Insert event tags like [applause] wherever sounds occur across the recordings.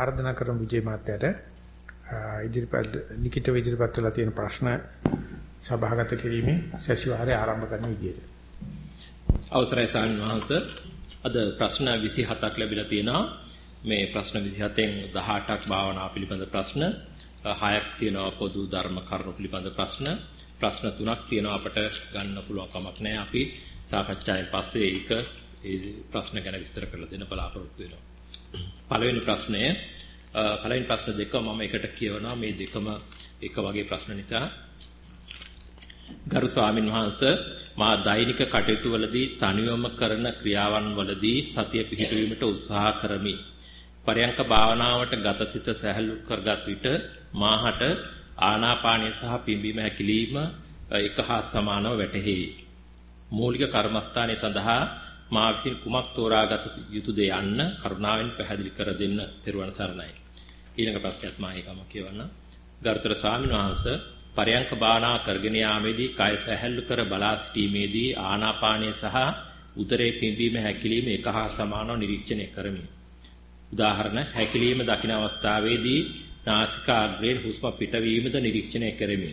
ආර්දනා කරමු විජේ මාත්‍යට ඉදිරිපත් ලිඛිත ඉදිරිපත් කළා තියෙන ප්‍රශ්න සභාගත කිරීමේ සැසිවාරය ආරම්භ කරන විදියට. අවසරයි ස්වාමීන් වහන්සේ අද ප්‍රශ්න 27ක් ලැබිලා තියෙනවා. මේ ප්‍රශ්න 27න් 18ක් භාවනා පිළිබඳ ප්‍රශ්න, 6ක් තියෙනවා පොදු ධර්ම කරුණු පිළිබඳ ප්‍රශ්න, ප්‍රශ්න 3ක් තියෙනවා අපට ගන්න පුළුවන් කමක් නැහැ. අපි සාකච්ඡාවෙන් පස්සේ ඒක ඒ ප්‍රශ්න ගැන විස්තර කරලා දෙන්න බලාපොරොත්තු වෙනවා. පළවෙනි ප්‍රශ්නය පළවෙනි ප්‍රශ්න දෙක මම එකට කියවනවා මේ දෙකම එක වගේ ප්‍රශ්න නිසා ගරු ස්වාමින් වහන්සේ මා දෛනික කටයුතු වලදී තනියම කරන ක්‍රියාවන් වලදී සතිය පිහිටුවීමට උත්සාහ කරමි. පරයන්ක භාවනාවට ගත සිත සැහැල්ලු කරගත් විට මාහට ආනාපානය සහ පිම්බීම හැකිලිම එක හා සමානව වැටහෙයි. මූලික කර්මස්ථානයේ සඳහා මා විසින් කුමක් තෝරාගත යුතුද යන්න කරුණාවෙන් පැහැදිලි කර දෙන්න තෙරුවන් සරණයි. ඊළඟ ප්‍රශ්නයත් මා ඒකම කියවන්න. ගරුතර ස්වාමීන් වහන්සේ පරයන්ක භාවනා කරගෙන යාමේදී කය සැහැල්ලු කර බලා සිටීමේදී ආනාපානය සහ උදරයේ පිම්බීම හැකිලිම එක හා සමානව නිරීක්ෂණය කරමි. උදාහරණ හැකිලිම දකින අවස්ථාවේදී නාසිකාග්‍රයෙන් හුස්ම පිටවීමද නිරීක්ෂණය කරමි.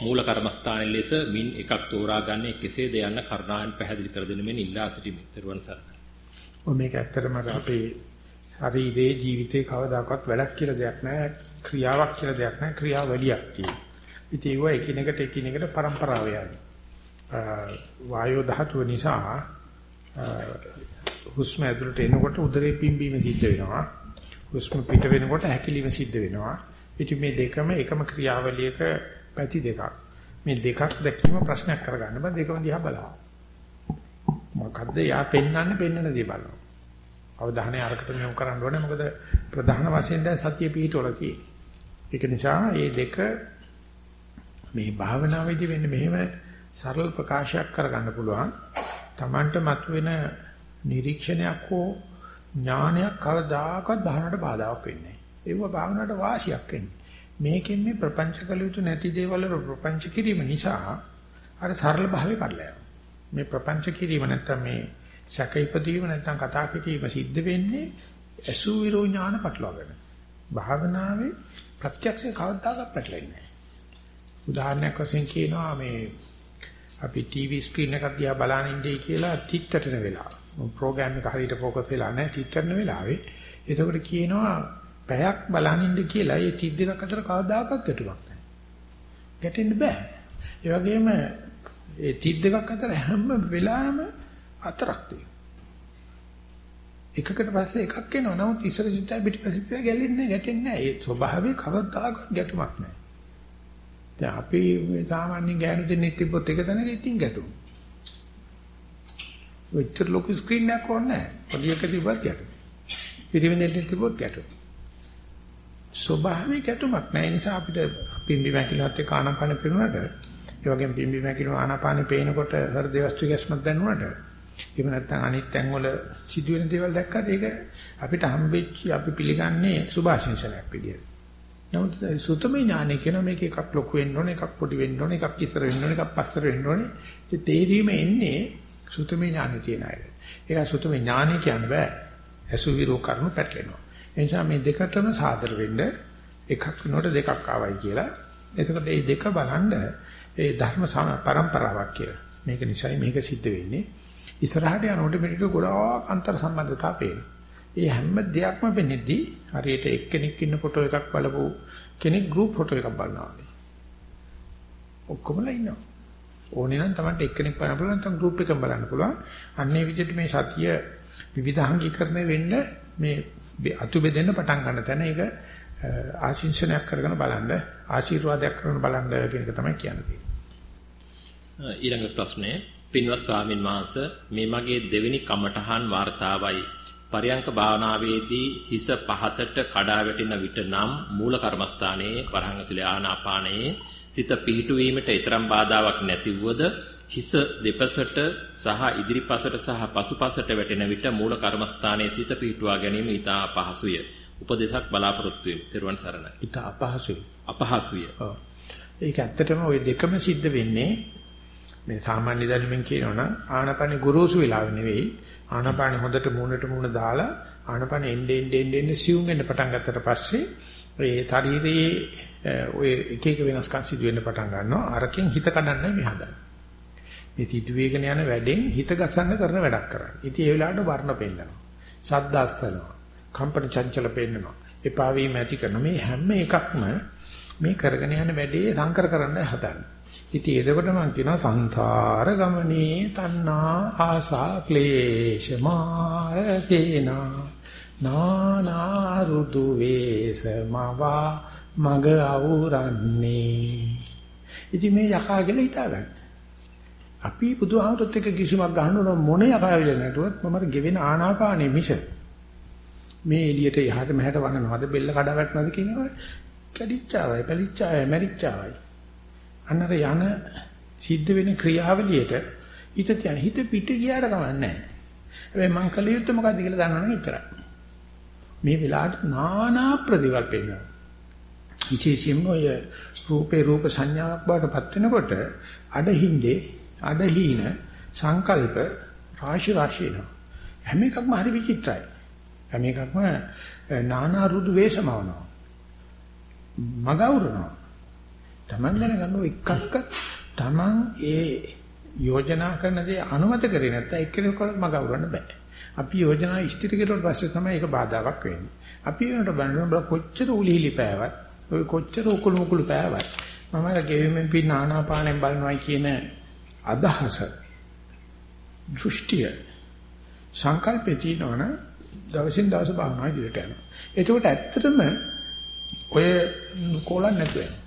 මූල කර්මස්ථානයේ ලෙස මින් එකක් තෝරාගන්නේ කෙසේද යන්න කරුණාවෙන් පැහැදිලි කර දෙන්න මෙන්න ඉල්ලා සිටිමි. ත්වන් සරණයි. ඔය මේක ඇත්තටම අපේ ශරීරයේ ජීවිතේ කවදාකවත් වැඩක් කියලා දෙයක් නැහැ. ක්‍රියාවක් කියලා දෙයක් නැහැ. ක්‍රියාවලියක් තියෙනවා. ඉතින් ඒව එකිනෙකට එකිනෙකට પરම්පරාව යන්නේ. වායෝ ධාතුව නිසා හුස්ම ඇතුළට එනකොට උදරේ පිම්බීම සිද්ධ වෙනවා. හුස්ම පිට වෙනකොට හැකිලිම සිද්ධ වෙනවා. ඉතින් මේ දෙකම එකම ක්‍රියාවලියක පැති දෙකක්. මේ දෙකක් දැකීම ප්‍රශ්නයක් කරගන්න බෑ දෙකම දිහා බලන්න. මොකද්ද යා පෙන්වන්නේ පෙන්වන දේ බලන්න. අවධානය අරකට මෙහෙම කරන්න ඕනේ මොකද ප්‍රධාන වශයෙන් දැන් සතිය පිහිටවල තියෙන්නේ. ඒක නිසා මේ දෙක මේ භාවනාවේදී වෙන්නේ මෙහෙම සරල ප්‍රකාශයක් කරගන්න පුළුවන්. Tamanට මතුවෙන නිරීක්ෂණයක් හෝ ඥානයක් කවදාකවත් භාවනාවට බාධාවක් වෙන්නේ නැහැ. ඒව භාවනාවට වාසියක් වෙන්නේ. මේකෙන් මේ ප්‍රපංච කළ යුතු නැති දේවල් වල ප්‍රපංච කිරීම නිසා අර සරල භාවය කඩලා යනවා. මේ ප්‍රපංච කිරීම නැත්තම් මේ සැක ඉපදීම නැත්තම් කතා කිරීම සිද්ධ වෙන්නේ අසු විරෝ ඥාන පටලවාගෙන. භාවනාවේ ප්‍රත්‍යක්ෂ කවදාකවත් පැටලෙන්නේ නැහැ. උදාහරණයක් වශයෙන් කියනවා මේ අපි ටීවී ස්ක්‍රීන් එකක් දිහා බලන ඉඳී කියලා තිත්තටන වෙලාව. ප්‍රෝග්‍රෑම් එක හරියට ફોකස් වෙලා නැහැ තිත්තටන වෙලාවේ. ඒකෝට කියනවා පැයක් බලන් ඉන්න කියලා ඒ 30 දෙකක් අතර කවදාකවත් ගැටුමක් නැහැ. ගැටෙන්න බෑ. ඒ වගේම ඒ 30 දෙකක් අතර හැම වෙලාවෙම අතරක් තියෙනවා. එකකට පස්සේ එකක් එනවා. නමුත් ඉස්සර සිතයි පිටිපස්සිත ගැලෙන්නේ ගැටෙන්නේ නැහැ. ඒ ස්වභාවයේ කවදාකවත් ගැටුමක් නැහැ. දැන් අපි මේ සාමාන්‍ය ගෑනු දෙන්නෙක් තිබ්බොත් එක තැනක ඉතින් ගැටුම්. ඔච්චර ලොකු ස්ක්‍රීන් එකක් ඕනේ නැහැ. පොඩි එකක තිබ්බත් ගැටුම්. පිරිවෙනෙක් තිබ්බොත් ගැටුම්. ස්වභාවික ගැටුමක් නැහැ. ඒ නිසා අපිට පිම්බි මැකිලත් එක්ක ආනාපාන පිරුණාට ඒ වගේම පිම්බි මැකිලු ආනාපාන පේනකොට හෘද වස්තු ගැස්මක් දැනුණාට එහෙම නැත්නම් අනිත් තැන්වල සිදුවෙන දේවල් දැක්කත් ඒක අපිට හම්බෙච්ච අපි පිළිගන්නේ සුභාශිංසනයක් විදියට. නමුත් සුතමේ ඥානෙ කියන මේක එකක් ලොකු වෙන්න ඕනේ, එකක් පොඩි වෙන්න ඕනේ, එකක් ඉස්සර වෙන්න ඕනේ, එකක් පස්සර වෙන්න ඕනේ. ඒ තේරීම එන්නේ සුතමේ ඥානෙ තියන අය. ඒක සුතමේ ඥානෙ කියන්න බෑ. අසුවිරෝ කරුණු පැටලෙනවා. ඒ නිසා මේ දෙකටම සාදර වෙන්න එකක් වෙනකොට දෙකක් ආවයි කියලා. එතකොට මේ දෙක බලන්න ඒ ධර්ම පරම්පරාවක් කියලා. මේක නිසයි මේක සිද්ධ වෙන්නේ. ඉස්සරහට යනකොට මෙතන ගොඩාක් අන්තර් සම්බන්ධතා පේනවා. ඒ හැම දෙයක්ම වෙන්නේදී හරියට එක්කෙනෙක් ඉන්න ෆොටෝ එකක් බලපු කෙනෙක් ගෲප් ෆොටෝ එකක් බලනවා වගේ. ඔක්කොමලා ඉන්නවා. ඕනේ නම් තමයි එක්කෙනෙක් බලන්න පුළුවන් නැත්නම් ගෲප් එකක් බලන්න පුළුවන්. අන්නේ විදිහට මේ සතිය විවිධාංගීකරණය වෙන්න මේ අතු බෙදෙන්න පටන් ගන්න තැන ඒක ආශිංසනයක් කරගෙන බලන්න ආශිර්වාදයක් කරගෙන බලන්න කියන එක තමයි කියන්නේ. ඊළඟ ප්‍රශ්නේ පින්වත් ස්වාමින් වහන්සේ මේ මගේ දෙවෙනි කමඨහන් වார்த்தාවයි පරියංක භාවනාවේදී හිස පහතට කඩා වැටෙන විට නම් මූල කර්මස්ථානයේ වරහන් ඇතුලේ ආනාපානයේ සිත පිහිටුවීමට ඊතරම් බාධාවක් නැතිවද හිස දෙපසට සහ ඉදිරිපසට සහ පසුපසට වැටෙන විට මූල කර්මස්ථානයේ සිත පිහිටුවා ගැනීම ඉතා අපහසුය. උපදේශක් බලාපොරොත්තු වෙමි. ත්වන් සරණයි. ඉතා අපහසුයි. අපහසුය. ඔව්. ඒක ඇත්තටම ওই දෙකම සිද්ධ වෙන්නේ මේ සාමාන්‍ය දැනුමින් කියනවනම් ආනපන ගුරුසු වෙලාව නෙවෙයි ආනපන හොඳට මූණට මූණ දාලා ආනපන එන්නේ එන්නේ එන්නේ සිවුම් වෙන්න පටන් ගත්තට පස්සේ ඒ ශරීරයේ ඔය එක එක වෙනස්කම් සිදු වෙන්න පටන් ගන්නවා. අරකින් හිත කඩන්නයි මේ හදන්නේ. මේ සිදුවේගෙන යන වැඩෙන් හිත ගසන්න කරන වැඩක් කරන්නේ. ඉතින් ඒ වෙලාවට වර්ණ පෙන්නනවා. ශබ්ද අස්සනවා. කම්පන චංචල පෙන්නනවා. එපා වීම ඇති කරන මේ හැම එකක්ම මේ කරගෙන යන වැඩේ සංකර කරන්නයි හදන්නේ. ඉතින් එතකොට මම කියනවා සංසාර ගමනේ තණ්හා ආසා ක්ලේශ මාරසේනා නානා රුදු වේසමවා මග අවුරන්නේ ඉතින් මේ යකා කියලා හිතාගන්න අපි බුදුහාමුදුරුත් එක්ක කිසිමක් ගහනකොට මොන යකා වෙල නැටුවත් මම ගෙවෙන ආනාපානෙ මිස මේ එළියට යහට මෙහට වනනවද බෙල්ල කඩා වැටෙනවද කියනවා කැඩිච්චාවයි පැලිච්චාවයි මැරිච්චාවයි අන්නර යන සිද්ධ වෙන ක්‍රියාවලියට හිත තියන හිත පිට ගියාට කමන්නේ නැහැ. හැබැයි මං කල යුත්තේ මොකද්ද කියලා දන්නවනම් එච්චරයි. මේ වෙලාවට নানা ප්‍රතිවල් පෙන්වනවා. විශේෂයෙන්ම ඔය රූපේ රූප සංඥාවක් බවට පත් වෙනකොට අඩහින්දේ අඩහීන සංකල්ප රාශි රාශි එනවා. හැම එකක්ම හරි විචිත්‍රයි. හැම එකක්ම නානා රුදු වේශමවනවා. මගවුරනවා. Taman දැනගන්න එකක්ක Taman ඒ යෝජනා කරන දේ අනුමත කරේ නැත්නම් එක්කෙනෙකුට මගවුරන්න බෑ. අපි යෝජනා ඉෂ්ටිත කෙරුවට පස්සේ තමයි ඒක බාධාවක් වෙන්නේ. අපි වෙනට බලනවා කොච්චර උලිහිලි පෑවත්, ඔය කොච්චර උකුළු මුකුළු පෑවත් මම ගෙවෙමින් පින්න ආනාපානෙන් බලනවා කියන අදහස දෘෂ්ටිය සංකල්පේ තියෙනවනම් දවසින් දවස භාවනා ඉදිරියට යනවා. එතකොට ඇත්තටම ඔය කොලන් නැතු වෙනවා.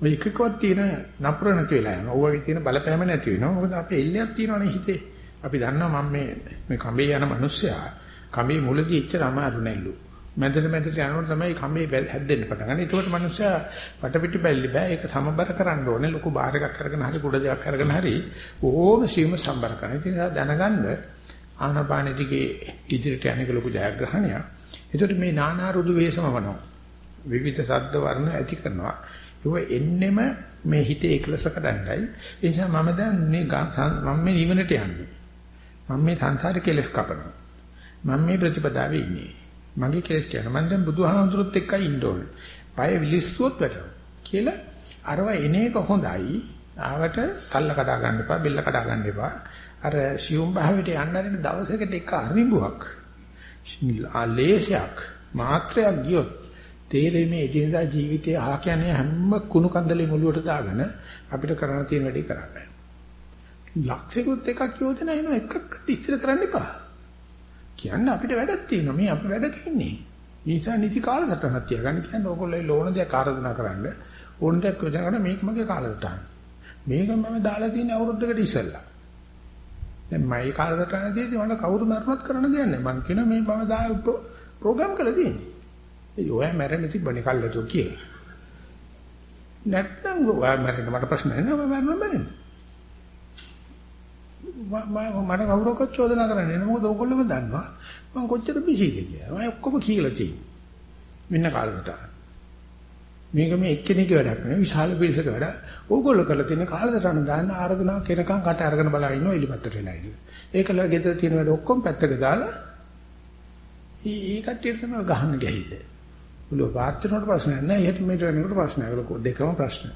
ඔය එකකවත් තියෙන නපුර නැති වෙලා යනවා. ඕවාගේ තියෙන බලපෑම නැති වෙනවා. මොකද අපේ එල්ලයක් තියෙනවනේ හිතේ. අපි දන්නවා මම මේ මේ කඹේ යන මිනිස්සයා කඹේ මුලදී එච්චර අමාරු නැල්ලු. මැදට මැදට යනකොට තමයි කඹේ හැද්දෙන්න පටන් ගන්න. ඒකෝට මිනිස්සයා වටපිට බැල්ලි බෑ. ඒක සමබර කරන්න ඕනේ. ලොකු බාර එකක් අරගෙන හරි කුඩ දෙකක් අරගෙන හරි ඕම සීම සම්බර කරන්න. ඉතින් දැනගන්න ආනපාන දිගේ ඉදිරියට යන එක ලොකු ජයග්‍රහණයක්. ඒකට මේ නානා රුදු වේසමවනවා. විවිධ ශබ්ද වර්ණ ඇති කරනවා. ඒක එන්නෙම මේ හිතේ එකලස කරන්නයි. ඒ නිසා මම දැන් මේ මම මේ නිවනට යන්නේ. මම මේ සංසාරේ කෙලස් කපනවා. මම මේ ප්‍රතිපදාවේ ඉන්නේ. මගේ කෙලස් කියන මම දැන් බුදුහාමුදුරුත් එක්කයි ඉන්න ඕනේ. පය විලිස්සුවොත් වැටෙනවා. කියලා අරව එන එක හොඳයි. ආවට සල්ල කඩා ගන්න එපා, බෙල්ල කඩා ගන්න එපා. අර සියුම් භාවයට යන්න හරින දවසකට එක අරිඹුවක්. ආලේශයක් මාත්‍රයක් ගියොත් තේරෙන්නේ මේ එදිනදා ජීවිතයේ අහ කියන්නේ හැම කුණු කන්දලේ මුලුවට දාගෙන අපිට කරන්න තියෙන වැඩේ කරන්නේ. ලක්ෂිකුත් එකක් යෝජනා එනවා එකක්වත් ඉස්තර කරන්න එපා. කියන්න අපිට වැඩක් තියෙනවා. මේ අපි වැඩක ඉන්නේ. ඒ නිසා නිසි කාලසටහනක් තියාගන්න කියන්නේ ඕගොල්ලෝ ලෝණ දෙයක් ආරාධනා කරන්න ඕන දෙයක් යෝජනා කරන මේක මගේ කාලසටහන. මේක මම දාලා තියෙන අවුරුද්දකට ඉස්සෙල්ලා. දැන් මයි කාලසටහන තියෙදි මට කවුරු මරුණත් කරන්න දෙයක් නැහැ. මං කියනවා මේ මම දා ප්‍රෝග්‍රෑම් කරලා තියෙන්නේ. ඒ ඔය මැරෙන්න තිබ්බනේ කල්ලාතෝ කියලා. නැත්නම් ඔය මැරෙන්න මට ප්‍රශ්න නැහැ නේද මම මැරෙන්න. මම මට කවුරක්වත් චෝදනා කරන්නේ නැහැ. මොකද ඕගොල්ලෝම දන්නවා මම කොච්චර බිසිද කියලා. මම ඔක්කොම කියලා තියෙනවා. මෙන්න කාලසට. මේක මේ එක්කෙනෙක්ගේ වැඩක් නෙවෙයි විශාල පිරිසක වැඩ. ඕගොල්ලෝ කරලා තියෙන කාලසටහන දාන්න ආරාධනා කෙනකන් කට අරගෙන බලා ඉන්නවා එලිපත්තට වෙලා ඉන්නේ. ඒකල ගෙදර තියෙන වැඩ ඔක්කොම පැත්තක දාලා ඊ කට්ටියට තමයි ගහන්න ගිහිල්ලා. උලෝ වාත්‍රනට ප්‍රශ්නයක් නෑ. එහෙට මෙට වෙනකොට ප්‍රශ්නයක්. දෙකම ප්‍රශ්න.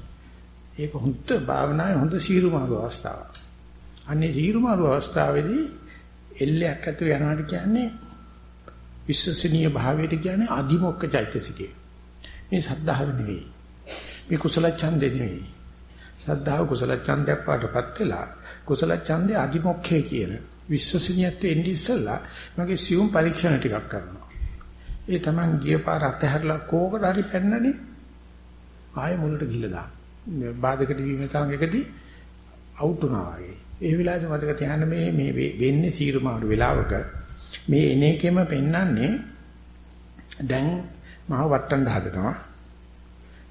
ඒක හොඳ භාවනාවේ හොඳ සීරුමාරු අවස්ථාවක්. අන්නේ සීරුමාරු අවස්ථාවේදී එල්ලයක් ඇතුව යනවාට කියන්නේ විශ්වසනීය භාවයට කියන්නේ අදිමොක්ක චෛතසිකය. මේ සද්ධාව නෙවෙයි. මේ කුසල ඡන්දෙ නෙවෙයි. සද්ධාව කුසල ඡන්දයක් පාටපත් වෙලා කුසල ඡන්දේ අදිමොක්ඛය කියන විශ්වසනීයත්වයේ එන්නේ ඉස්සලා මගේ සියුම් පරීක්ෂණ ටිකක් කරනවා. ඒ Taman ගිය පාර අතහැරලා කෝකට හරි පැන්නනේ ආයෙ මුලට ගිහලා දාන්න. බාධක දිවීම තරඟකදී අවුට් වුණා වගේ. ඒ වෙලාවේ මතක තියාගන්න මේ මේ වෙන්නේ සීරුමාරු වෙලාවක මේ එන එකෙම පෙන්වන්නේ දැන් මම වට්ටන්න හදනවා.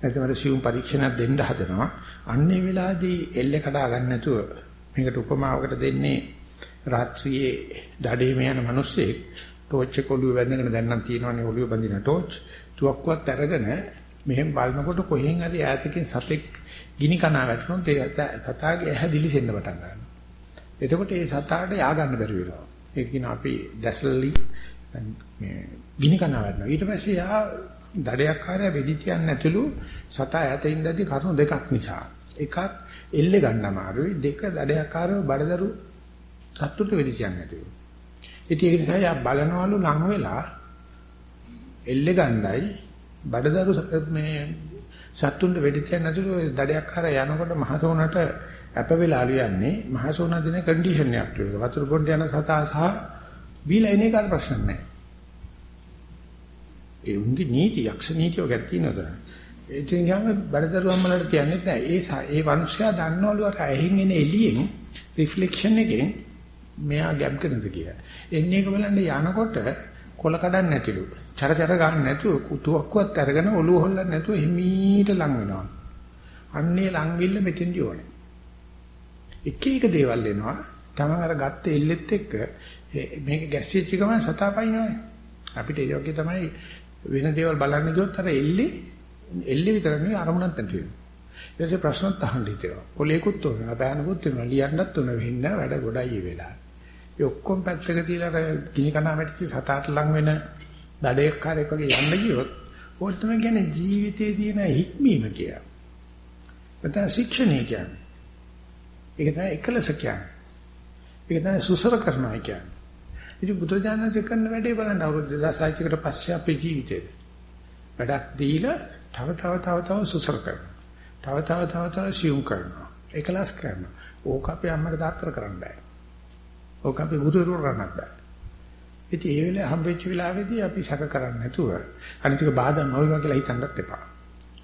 නැත්නම් සියුම් පරීක්ෂණයක් දෙන්න හදනවා. අන්නේ වෙලාවේදී එල්ල කඩා ගන්න නැතුව මේකට උපමාවකට දෙන්නේ රාත්‍රියේ දඩේම යන මිනිස්සෙක් ටෝච් එක ඔළුවේ වැඳගෙන දැන් නම් තියෙනවනේ ඔළුවේ බඳින ටෝච් තුවක්කුවත් අරගෙන මෙහෙම බලනකොට කොහෙන් හරි ඈතකින් සතෙක් ගිනි කනා වැටුනොත් ඒ සතාගේ ඇහැ දිලිසෙන්න පටන් ගන්නවා. එතකොට ඒ සතාට යා ගන්න බැරි වෙනවා. ඒක කියන අපි දැසලි මේ ගිනි කනවා වටනවා. ඊට පස්සේ යා දඩයක්කාරය වෙඩි තියන්නේ නැතුළු සතා ඈත ඉඳදී කරුණු දෙකක් නිසා. එකක් එල්ලේ ගන්න අමාරුයි. දෙක දඩයක්කාරව බඩදරු සතුට වෙඩි තියන්නේ නැතුළු. ඉතින් ඒක නිසා යා බලනවලු ලඟ වෙලා එල්ලේ ගන්නයි බඩදරු මේ සතුන්ට වෙඩි තියන්නේ නැතුළු දඩයක්කාරය යනකොට මහසෝනට අප වෙලාලු යන්නේ මහසෝන දින කන්ඩිෂන් එකක් ඒක. වතුර පොඩ්ඩ යන සතා සහ බීලා එන එක ප්‍රශ්න නැහැ. ඒ උන්ගේ නීති යක්ෂ නීතිය වගේ තියෙනවද? ඒ කියන්නේ ගාම බඩදරුවම් වලට තියන්නේ නැහැ. ඒ ඒ මිනිස්සයා දන්නවලු අර ඇහින් එන එළියෙන් රිෆ්ලෙක්ෂන් එකෙන් මෙයා ගැප් කරනද කියලා. එන්නේ එක බලන්න යනකොට කොල කඩන්නේ නැතිලු. චර චර ගන්න නැතුව කුතුක්කුවත් අරගෙන ඔළුව හොල්ලන්නේ නැතුව හිමීට ලං වෙනවා. අන්නේ ලංවිල්ල මෙතෙන්දී ඕනේ. එක එක දේවල් එනවා. තමන් අර ගත්ත එල්ලෙත් එක්ක මේක ගැස්සීච්ච ගමන් සතාපයින්නවනේ. අපිට ඒ වගේ තමයි වෙන දේවල් බලන්න ගියොත් අර එල්ලේ එල්ලේ විතර නෙවෙයි අරමුණක් නැති වෙනවා. ඊට පස්සේ ප්‍රශ්නත් අහන්න හිතෙනවා. පොලේකුත් උනනවා, බෑනකුත් උනනවා, ලියන්නත් උන වෙන්න වැඩ ගොඩයි ඒ වෙලාවේ. ඒ ඔක්කොම පැත්තක තියලා අර ගිනි කනා වැටිච්ච සතාට ලං වෙන දඩේක්කාරයෙක් වගේ යන්න ගියොත් ඕක තමයි කියන්නේ ජීවිතයේ තියෙන හික්මීම කියලා. නැත්නම් ශික්ෂණය කියන්නේ. ඒක තමයි එකලස කියන්නේ. ඒක තමයි සුසර කරනවා කියන්නේ. ඉතින් බුදුරජාණන්සේ කරන වැඩේ බලන්න අවුරුදු 2600කට පස්සේ අපේ ජීවිතේ වැඩක් දීලා තව තව තව තව සුසර කරනවා. තව තව තව තව සියුම් කරනවා. එකලස් කරනවා. ඕක අපේ අම්මට දාත්තර කරන්න බෑ. ඕක අපේ ගුරුවරු කරන්න බෑ. ඉතින් ඒ වෙලාවේ හම්බෙච්ච වෙලාවේදී අපි සැක කරන්නේ නැතුව අනිතික බාධා නොවේවා කියලා හිතන්නත් එපා.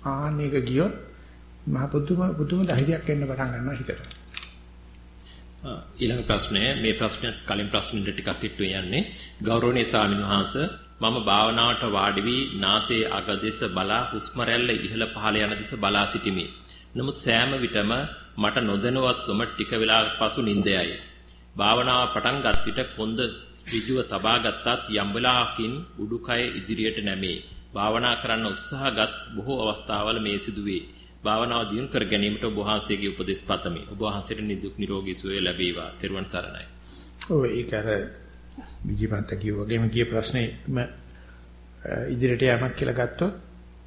ආන්න එක ගියොත් මහ පුදුම පුදුම ධෛර්යයක් එන්න පටන් ගන්නවා හිතට. ඊළඟ ප්‍රශ්නය මේ ප්‍රශ්නයත් කලින් ප්‍රශ්නෙට ටිකක් ඉට්ටු යන්නේ ගෞරවනීය ස්වාමීන් වහන්ස මම භාවනාවට වාඩි වී නාසයේ අග දෙස බලා හුස්ම රැල්ල ඉහළ පහළ යන දෙස බලා සිටිමි. නමුත් සෑම විටම මට නොදැනුවත්වම ටික වේලාවක් පසු නිින්දයයි. භාවනාව පටන් ගත් විට කොන්ද ඍජුව තබා ගත්තත් යම් වෙලාවකින් උඩුකය ඉදිරියට නැමේ. භාවනා කරන්න උත්සාහගත් බොහෝ අවස්ථාවල මේ සිදුවේ. භාවනාව දියුණු කර ගැනීමට ඔබ වහන්සේගේ උපදෙස් පතමි. ඔබ වහන්සේට නිදුක් නිරෝගී සුවය ලැබේවා. ත්වන් සරණයි. ඔය ඒක අර විජිපන්ත කිව්ව වගේම ගිය ප්‍රශ්නේම ඉදිරියට යamak කියලා ගත්තොත්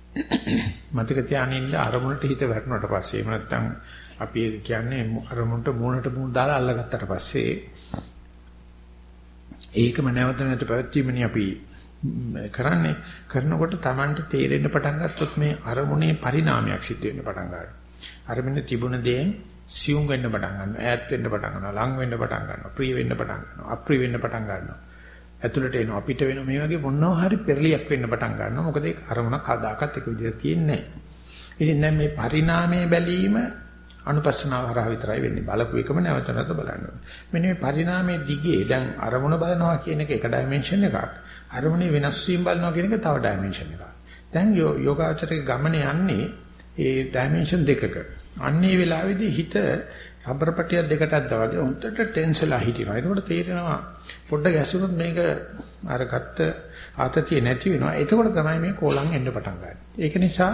[coughs] මතක තියාගන්න අරමුණට හිත වැටුණාට පස්සේ එහෙම නැත්නම් අපි කියන්නේ අරමුණට මූණට මූණ දාලා අල්ලගත්තට පස්සේ ඒකම නැවත නැවත පැවැත්වීමනේ අපි කරන්නේ කරනකොට Tamanට තේරෙන්න පටන් ගත්තොත් මේ අරමුණේ පරිණාමයක් සිද්ධ වෙන්න පටන් ගන්නවා. අරමුණේ තිබුණ දේෙන් සියුම් වෙන්න පටන් ගන්නවා. ඈත් වෙන්න පටන් ගන්නවා. ලං වෙන්න පටන් ගන්නවා. ප්‍රිය වෙන්න පටන් ගන්නවා. අප්‍රිය වෙන්න පටන් ගන්නවා. ඇතුළට එනවා. අපිට වෙන මේ වගේ මොනවා හරි පෙරලියක් වෙන්න පටන් ගන්නවා. මොකද ඒක අරමුණක් හදාගත්ත එක විදිහට තියෙන්නේ නැහැ. ඉතින් දැන් මේ පරිණාමයේ බැලීම අනුපස්සනාව හරහා විතරයි වෙන්නේ. බලපු එකම නැවත නැවත බලන්න ඕනේ. මෙන්න මේ පරිණාමයේ දිගේ දැන් අරමුණ බලනවා කියන එක එක ඩයිමන්ෂන් එකක්. අරමුණේ වෙනස් වීම බලනවා කියන එක තව ඩයිමන්ෂන් එකක්. දැන් යෝගාචරයේ ගමන යන්නේ ඒ ඩයිමන්ෂන් දෙකක. අන්නේ වෙලාවේදී හිත රබර් පටියක් දෙකටත් දවගේ උන්ටට ටෙන්ස්ලා හිටිනවා. ඒකෝට තේරෙනවා පොඩ්ඩක් ඇසුනොත් මේක අර ගත්ත ආතතිය නැති වෙනවා. එතකොට තමයි මේ කෝලම් එන්න පටන් ගන්නේ. ඒක නිසා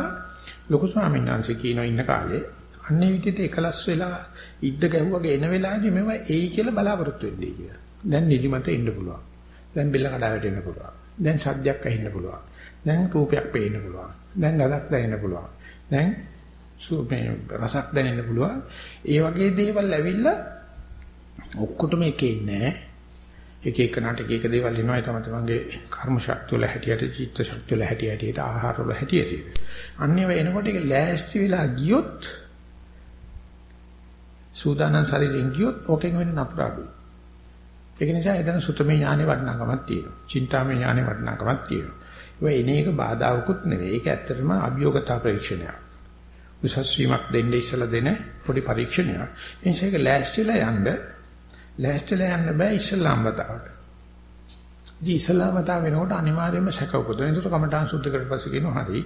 ලොකු ස්වාමීන් වහන්සේ කියනවා ඉන්න කාලේ අන්නේ විදිහට එකලස් වෙලා ඉද්ද ගැහුවගේ එන වෙලාවේදී මේවා එයි කියලා බලාපොරොත්තු වෙන්නේ කියලා. දැන් නිදිමත ඉන්න පුළුවන්. දැන් බෙල්ල කඩා වැටෙන්න පුළුවන්. දැන් සද්දයක් ඇහෙන්න පුළුවන්. දැන් රූපයක් පේන්න පුළුවන්. දැන් ගඳක් දැනෙන්න පුළුවන්. දැන් සුපේ රසක් දැනෙන්න පුළුවන්. ඒ වගේ දේවල් ඇවිල්ලා ඔක්කොටම එකේ ඉන්නේ එක එක නාටක එක දේවල් එනවා තම තමන්ගේ කර්ම ශක්තිය වල හැටියට චිත්ත ශක්තිය වල හැටියට ආහාර වල හැටියට. අන්නේ වෙනකොට ඒක ලෑස්ති වෙලා ගියොත් සූදානම් ශරීරයෙන් ගියොත් ඕකෙන් වෙන්නේ නපුරාඩුයි. ඒක නිසා එතන සුතමේ ඥානේ වටිනාකමක් තියෙනවා. චින්තාමේ ඥානේ වටිනාකමක් තියෙනවා. ඒ එන එක බාධාවකුත් නෙවෙයි. ඒක ඇත්තටම අභියෝගතා පරීක්ෂණයක්. උසස් වීමක් දෙන්න ඉස්සලා දෙන පොඩි පරීක්ෂණයක්. ඒ නිසා ඒක ලෑස්තිලා යන්න ලෑස්තිලා යන්න බෑ ඉස්ලාම් වතාවට. ඉතින් ඉස්ලාම් වතාව වෙනකොට අනිවාර්යයෙන්ම සැක උපදිනවා. ඒකට කමඨාන් සුද්ධ කරලා පස්සේ කියනවා හරි.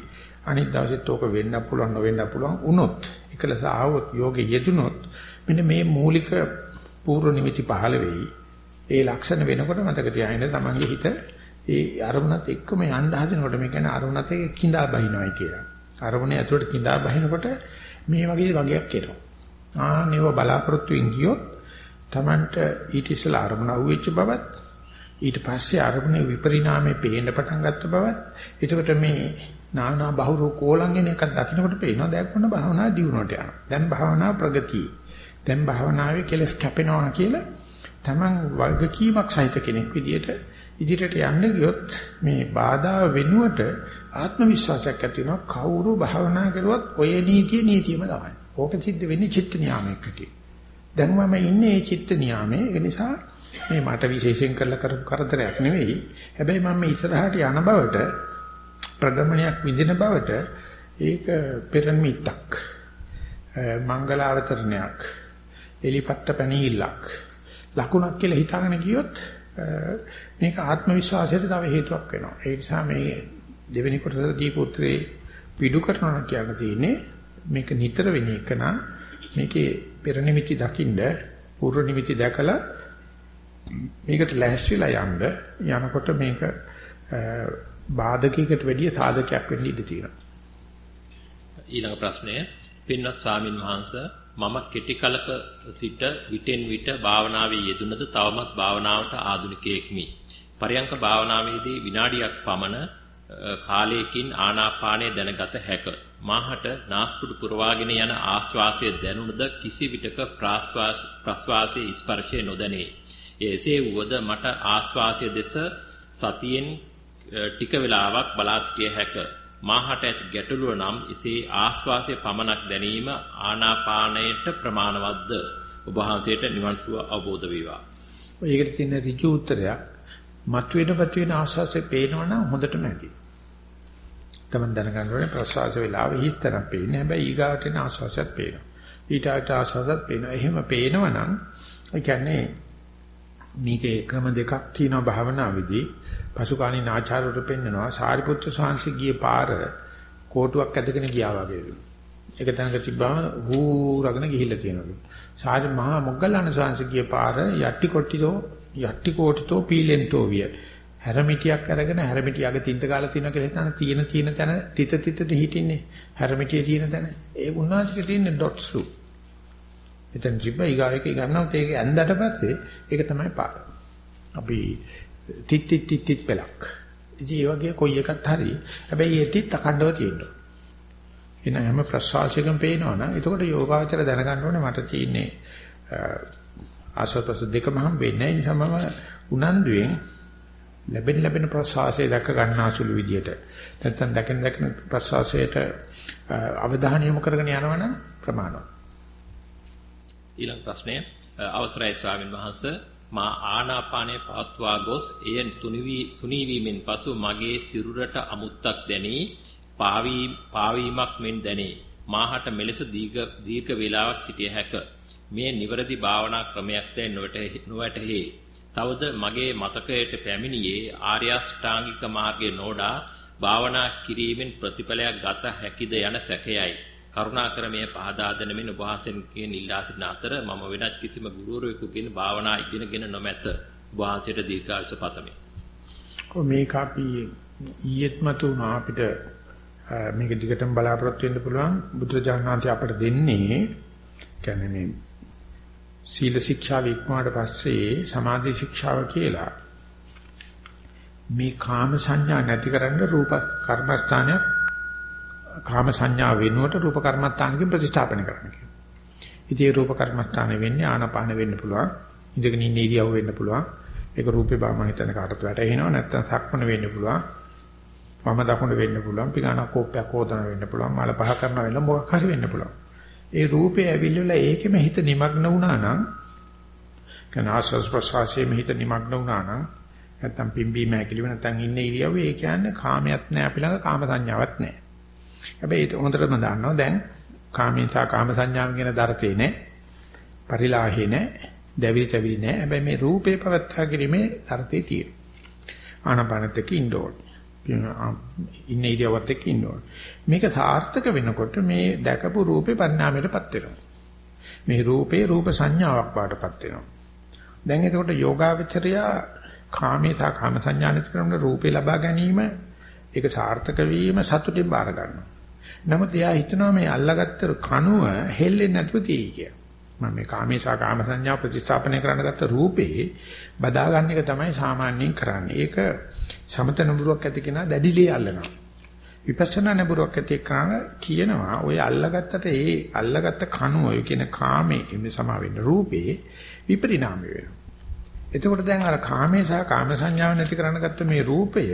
අනිත් දවසෙත් ඕක වෙන්න පුළුවන් නොවෙන්න පුළුවන් වුණොත් එකලස ආවොත් යෝගේ යෙදුනොත් මෙන්න මේ මූලික පූර්ව නිමිති පහළ වෙයි. ඒ ලක්ෂණ වෙනකොට මතක තියාගන්න තමන්ගේ හිත ඒ අරමුණත් එක්කම යන්න හදනකොට මේ කියන්නේ අරමුණත් එක්ක කිඳා බහිනවයි කියලා. අරමුණේ ඇතුළට කිඳා බහිනකොට මේ වගේ වගයක් එනවා. ආ නේව බලාපොරොත්තුෙන් ගියොත් තමන්ට ඊට ඉස්සලා අරමුණ අහුවෙච්ච බවත් ඊට පස්සේ අරමුණේ විපරිණාමයේ පේන්න පටන් ගත්ත බවත් එතකොට මේ නානා බහුරු කෝලංගෙන එකක් දකින්නකොට පේනවා දැන් මොන භාවනා දියුණුවට යනවා. දැන් භාවනා ප්‍රගතිය. දැන් භාවනාවේ කෙලස් කැපෙනවා කියලා Taman වගකීමක් සහිත කෙනෙක් විදියට ඉදිරියට යන්න ගියොත් මේ බාධා වෙනුවට ආත්ම විශ්වාසයක් ඇති වෙනවා කවුරු භාවනා කරුවත් ඔය නීතිය නීතියම තමයි. ඕක සිද්ධ වෙන්නේ චිත්ත නියාමයකට. දැන් මම ඉන්නේ මේ චිත්ත නියාමයේ ඒ නිසා මේ මට විශේෂයෙන් කරලා කරපු කරදරයක් නෙවෙයි. හැබැයි මම ඉස්සරහට යන බවට ප්‍රගමනයක් විඳින බවට ඒක පෙරමිත්තක්. මංගලාවතරණයක්. එලිපත්ත පැනීල්ලක්. ලකුණක් කියලා හිතාගෙන ගියොත් මේක ආත්ම විශ්වාසයට තව හේතුවක් වෙනවා. ඒ නිසා මේ දෙවෙනි කොටස දීපු උත්තරේ පිටු කරනවා කියන තියෙන්නේ මේක නිතර වෙන එක නා මේකේ පෙර නිමිති දකින්න පූර්ව නිමිති දැකලා මේකට ලැහැස්තිලා යන්න යනකොට මේක බාධකයකට වැඩිය සාධකයක් වෙන්න ඉඩ තියෙනවා. ඊළඟ ප්‍රශ්නය පින්වත් ස්වාමින් වහන්සේ මම කෙටි කලක සිට විටෙන් විට භාවනාවේ යෙදුනද තවමත් භාවනාවට ආධුනිකයෙක්මි. පරයන්ක භාවනාවේදී විනාඩියක් පමණ කාලයකින් ආනාපානය දැනගත හැක. මාහට නාස්පුඩු පුරවාගෙන යන ආශ්වාසය දැනුණද කිසි විටක ප්‍රශ්වාසයේ ස්පර්ශය නොදැනේ. එසේ වුවද මට ආශ්වාසය දෙස සතියෙන් ටික වේලාවක් බලා සිටිය හැක. මාහට ඇති ගැටලුව නම් එසේ ආශ්වාසය පමණක් දැනීම ආනාපානයට ප්‍රමාණවත්ද? ඔබ වහන්සේට නිවන් සුව අවබෝධ වේවා. ඔයකට තියෙන ඍජු උත්තරයක් මතුවෙන පතුවෙන ආශ්වාසය පේනවනම් හොඳටම ඇති. තමන් දැනගන්න ඕනේ ප්‍රශ්වාස වේලාවේ හිස්තරම් පේන්නේ. හැබැයි ඊගාවට එන ආශ්වාසයත් පේනවා. ඊටාට ආශ්වාසයත් පේනවා. එහෙම පේනවනම් ඒ කියන්නේ මේකේ ක්‍රම දෙකක් තියෙනවා භාවනාවේදී. පසුකාලීන ආචාර්යවරු පෙන්නනවා සාරිපුත්‍ර සාංශි ගියේ පාර කෝටුවක් ඇදගෙන ගියා වගේ. ඒක තැනක තිබ්බම හූරගෙන ගිහිල්ලා තියෙනවලු. සාරි මහා මොග්ගල්ලාන සාංශි ගියේ පාර යට්ටි කොට්ටිදෝ යට්ටි කෝටිතෝ පීලෙන්තෝ විය. හැරමිටියක් අරගෙන හැරමිටියගේ තින්ත ගාලා තියෙනවා කියලා හිතන තියෙන තියෙන තැන තිත තිතට හිටින්නේ. හැරමිටියේ තියෙන තැන ඒ උන්වහන්සේට තියෙන ඩොට්ස්ලු. එතන ජිබ්බා ඊගාවෙක ගන්නවත් ඒක ඇඳට පස්සේ ඒක තමයි පාර. අපි තිත් තිත් තිත් තිත් පළක්. ඉතින් ඒ වගේ කොයි එකත් හරි. හැබැයි ඒ තිත් අකණ්ඩව තියෙනවා. එන හැම ප්‍රසවාසයකම පේනවනම් එතකොට යෝගාචර දැනගන්න ඕනේ මට තියෙන්නේ ආශ්වාස දෙකම හම්බෙන්නේ නැහැ. ඒ නිසා මම උනන්දුවෙන් ලැබෙන ලැබෙන ප්‍රසවාසය දැක ගන්නාසුළු විදියට නැත්නම් දැකෙන දැකෙන ප්‍රසවාසයට අවධානය යොමු කරගෙන යනවනම් ප්‍රමාණවත්. ඊළඟ ප්‍රශ්නය අවසරයි ස්වාමින් වහන්සේ මා ආනාපානය පවත්වා ගොස් එය තුනී වීමෙන් පසු මගේ සිරුරට අමුත්තක් දැනී පාවීමක් මෙන් දැනේ. මාහට මෙලෙස දීර්ඝ දීර්ඝ වේලාවක් සිටිය හැක. මේ නිවරදි භාවනා ක්‍රමයක් දැන් නොවැටහි. තවද මගේ මතකයට පැමිණියේ ආර්ය අෂ්ටාංගික මාර්ගයේ නෝඩා භාවනා කිරීමෙන් ප්‍රතිඵලයක් ගත හැකිද යන සැකයයි. කරුණාකර මේ පහදා දෙන මෙන්න උපවාසයෙන් ඉල්ලා සිටින අතර මම වෙනත් කිසිම ගුරුවරයෙකුගෙන් භාවනා ඉගෙනගෙන නොමැත. උපවාසයට දීර්ඝායුෂ පතමි. කො මේක අපි ඊයේත් මතුණා අපිට මේක දිගටම බලාපොරොත්තු වෙන්න පුළුවන් බුදුරජාණන් වහන්සේ අපට දෙන්නේ කියන්නේ මේ සීල ශික්ෂාව ඉක්මවාට පස්සේ සමාධි ශික්ෂාව කියලා මේ කාම සංඥා නැතිකරන්න රූප කර්මස්ථානයක් කාම සංඥා වෙනුවට රූප කර්මස්ථානකින් ප්‍රතිස්ථාපන කරන්න කියනවා. ඉතින් රූප කර්මස්ථාන වෙන්නේ ආනාපාන වෙන්න පුළුවන්. ඉඳගෙන ඉන්න ඉරියව් වෙන්න පුළුවන්. ඒක රූපේ බා මම හිතන කාටත් වැටහෙනවා. නැත්නම් සක්මන වෙන්න පුළුවන්. වම දකුණ වෙන්න පුළුවන්. පිගානක් කෝපයක් හොදන වෙන්න පුළුවන්. මල පහ කරන වෙන්න මොකක් හරි වෙන්න පුළුවන්. ඒ රූපේ ඇවිල්ලා ඒකෙම හිත নিমগ্ন වුණා නම් කන ආස්වාස් ප්‍රසවාසයේ හිත নিমগ্ন වුණා නම් නැත්තම් පිම්බීම හැකිලිම නැත්තම් ඉන්නේ ඉරියව්වේ ඒ කියන්නේ කාමයක් නෑ අපි ළඟ කාම සංඥාවක් නෑ. හැබැයි ඒක හොඳටම දන්නවා දැන් කාමීතා කාම සංඥාව කියන දරතේ නෑ. පරිලාහේ නෑ. දැවිලි තැවිලි නෑ. හැබැයි මේ රූපේ පවත්තා කිරීමේ දරතේ තියෙනවා. ආනපානත් එක්ක ඉන්න ඕනේ. ඉන්නේ ඉරියව්වත් එක්ක ඉන්න ඕනේ. මේක සාර්ථක වෙනකොට මේ දැකපු රූපේ පරිණාමයටපත් වෙනවා. මේ රූපේ රූප සංඥාවක් වාටපත් වෙනවා. දැන් එතකොට යෝගාවචරය කාමේ සහ කාම සංඥානිත කරන රූපේ ලබා ගැනීම ඒක සාර්ථක වීම සතුටින් බාර ගන්නවා. නමුත් එයා හිතනවා මේ අල්ලාගත්ත කණුව හෙල්ලෙන්නේ නැතුව තියෙයි කියලා. මම මේ කාමේසා කාම සංඥා ප්‍රතිස්ථාපනය කරන්න ගත්ත රූපේ බදා ගන්න එක තමයි සාමාන්‍යයෙන් කරන්නේ. ඒක සමත නඹුරුවක් ඇති කෙනා දැඩිලේ අල්ලනවා. විපස්සනා නඹුරුවක් ඇති කරන කියනවා ඔය අල්ලගත්තට ඒ අල්ලගත්ත කණුව ඔය කියන කාමයේ ඉන්නේ සමා වෙන්න රූපේ විපරිණාමය වෙනවා. එතකොට දැන් අර කාමේ සහ කාම සංඥාව නැති කරන්න ගත්ත මේ රූපය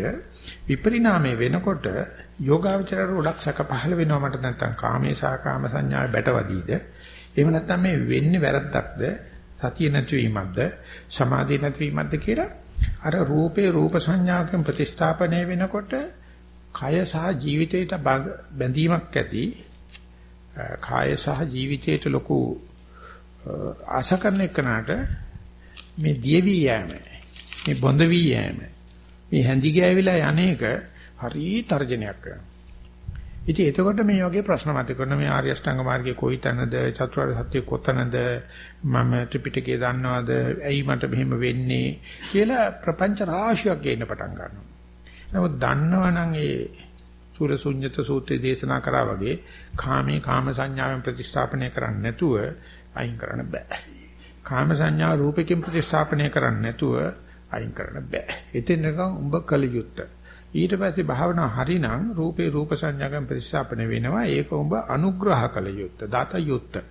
විපරිණාමය වෙනකොට යෝගාවචරයට ගොඩක් සැක පහළ වෙනවා මට නැත්තම් කාමේ සහ කාම සංඥාවේ බැටවදීද? එහෙම නැත්තම් මේ වෙන්නේ වැරද්දක්ද? සතිය නැතිවීමක්ද සමාධිය නැතිවීමක්ද කියලා අර රූපේ රූප සංඥාවකින් ප්‍රතිස්ථාපනය වෙනකොට කය සහ ජීවිතයට බැඳීමක් ඇති කාය සහ ජීවිතයට ලොකු ආශකරණ එක්කනට මේ දියවි යෑම මේ බොඳ වී යෑම මේ හැඳි ගෑවිලා යන්නේක හරි තර්ජනයක් කරනවා. ඉතින් එතකොට මේ වගේ ප්‍රශ්න මත කරන මේ ආර්ය අෂ්ටාංග මාර්ගයේ කොයි තැනද චතුරාර්ය සත්‍ය කොතනද මම ත්‍රිපිටකය දන්නවද ඇයි මට මෙහෙම වෙන්නේ කියලා ප්‍රපංච රාශියක් ගේන්න පටන් ගන්නවා. නමුත් දන්නවනම් ඒ සූරසුඤ්ඤත සූත්‍රය දේශනා කරා වගේ කාමේ කාම සංඥාවෙන් ප්‍රතිස්ථාපනය කරන්නේ නැතුව අයින් කරන්න බෑ. කාම සංඥා රූපකින් ප්‍රතිස්ථාපනය කරන්නේ නැතුව අයින් කරන්න බෑ. එතෙන් නිකන් උඹ කල යුත්තේ. ඊට පස්සේ භාවනාව හරිනම් රූපේ රූප සංඥාවෙන් ප්‍රතිස්ථාපන වෙනවා. ඒක උඹ අනුග්‍රහ කල යුත්තේ. දාත යුත්තේ.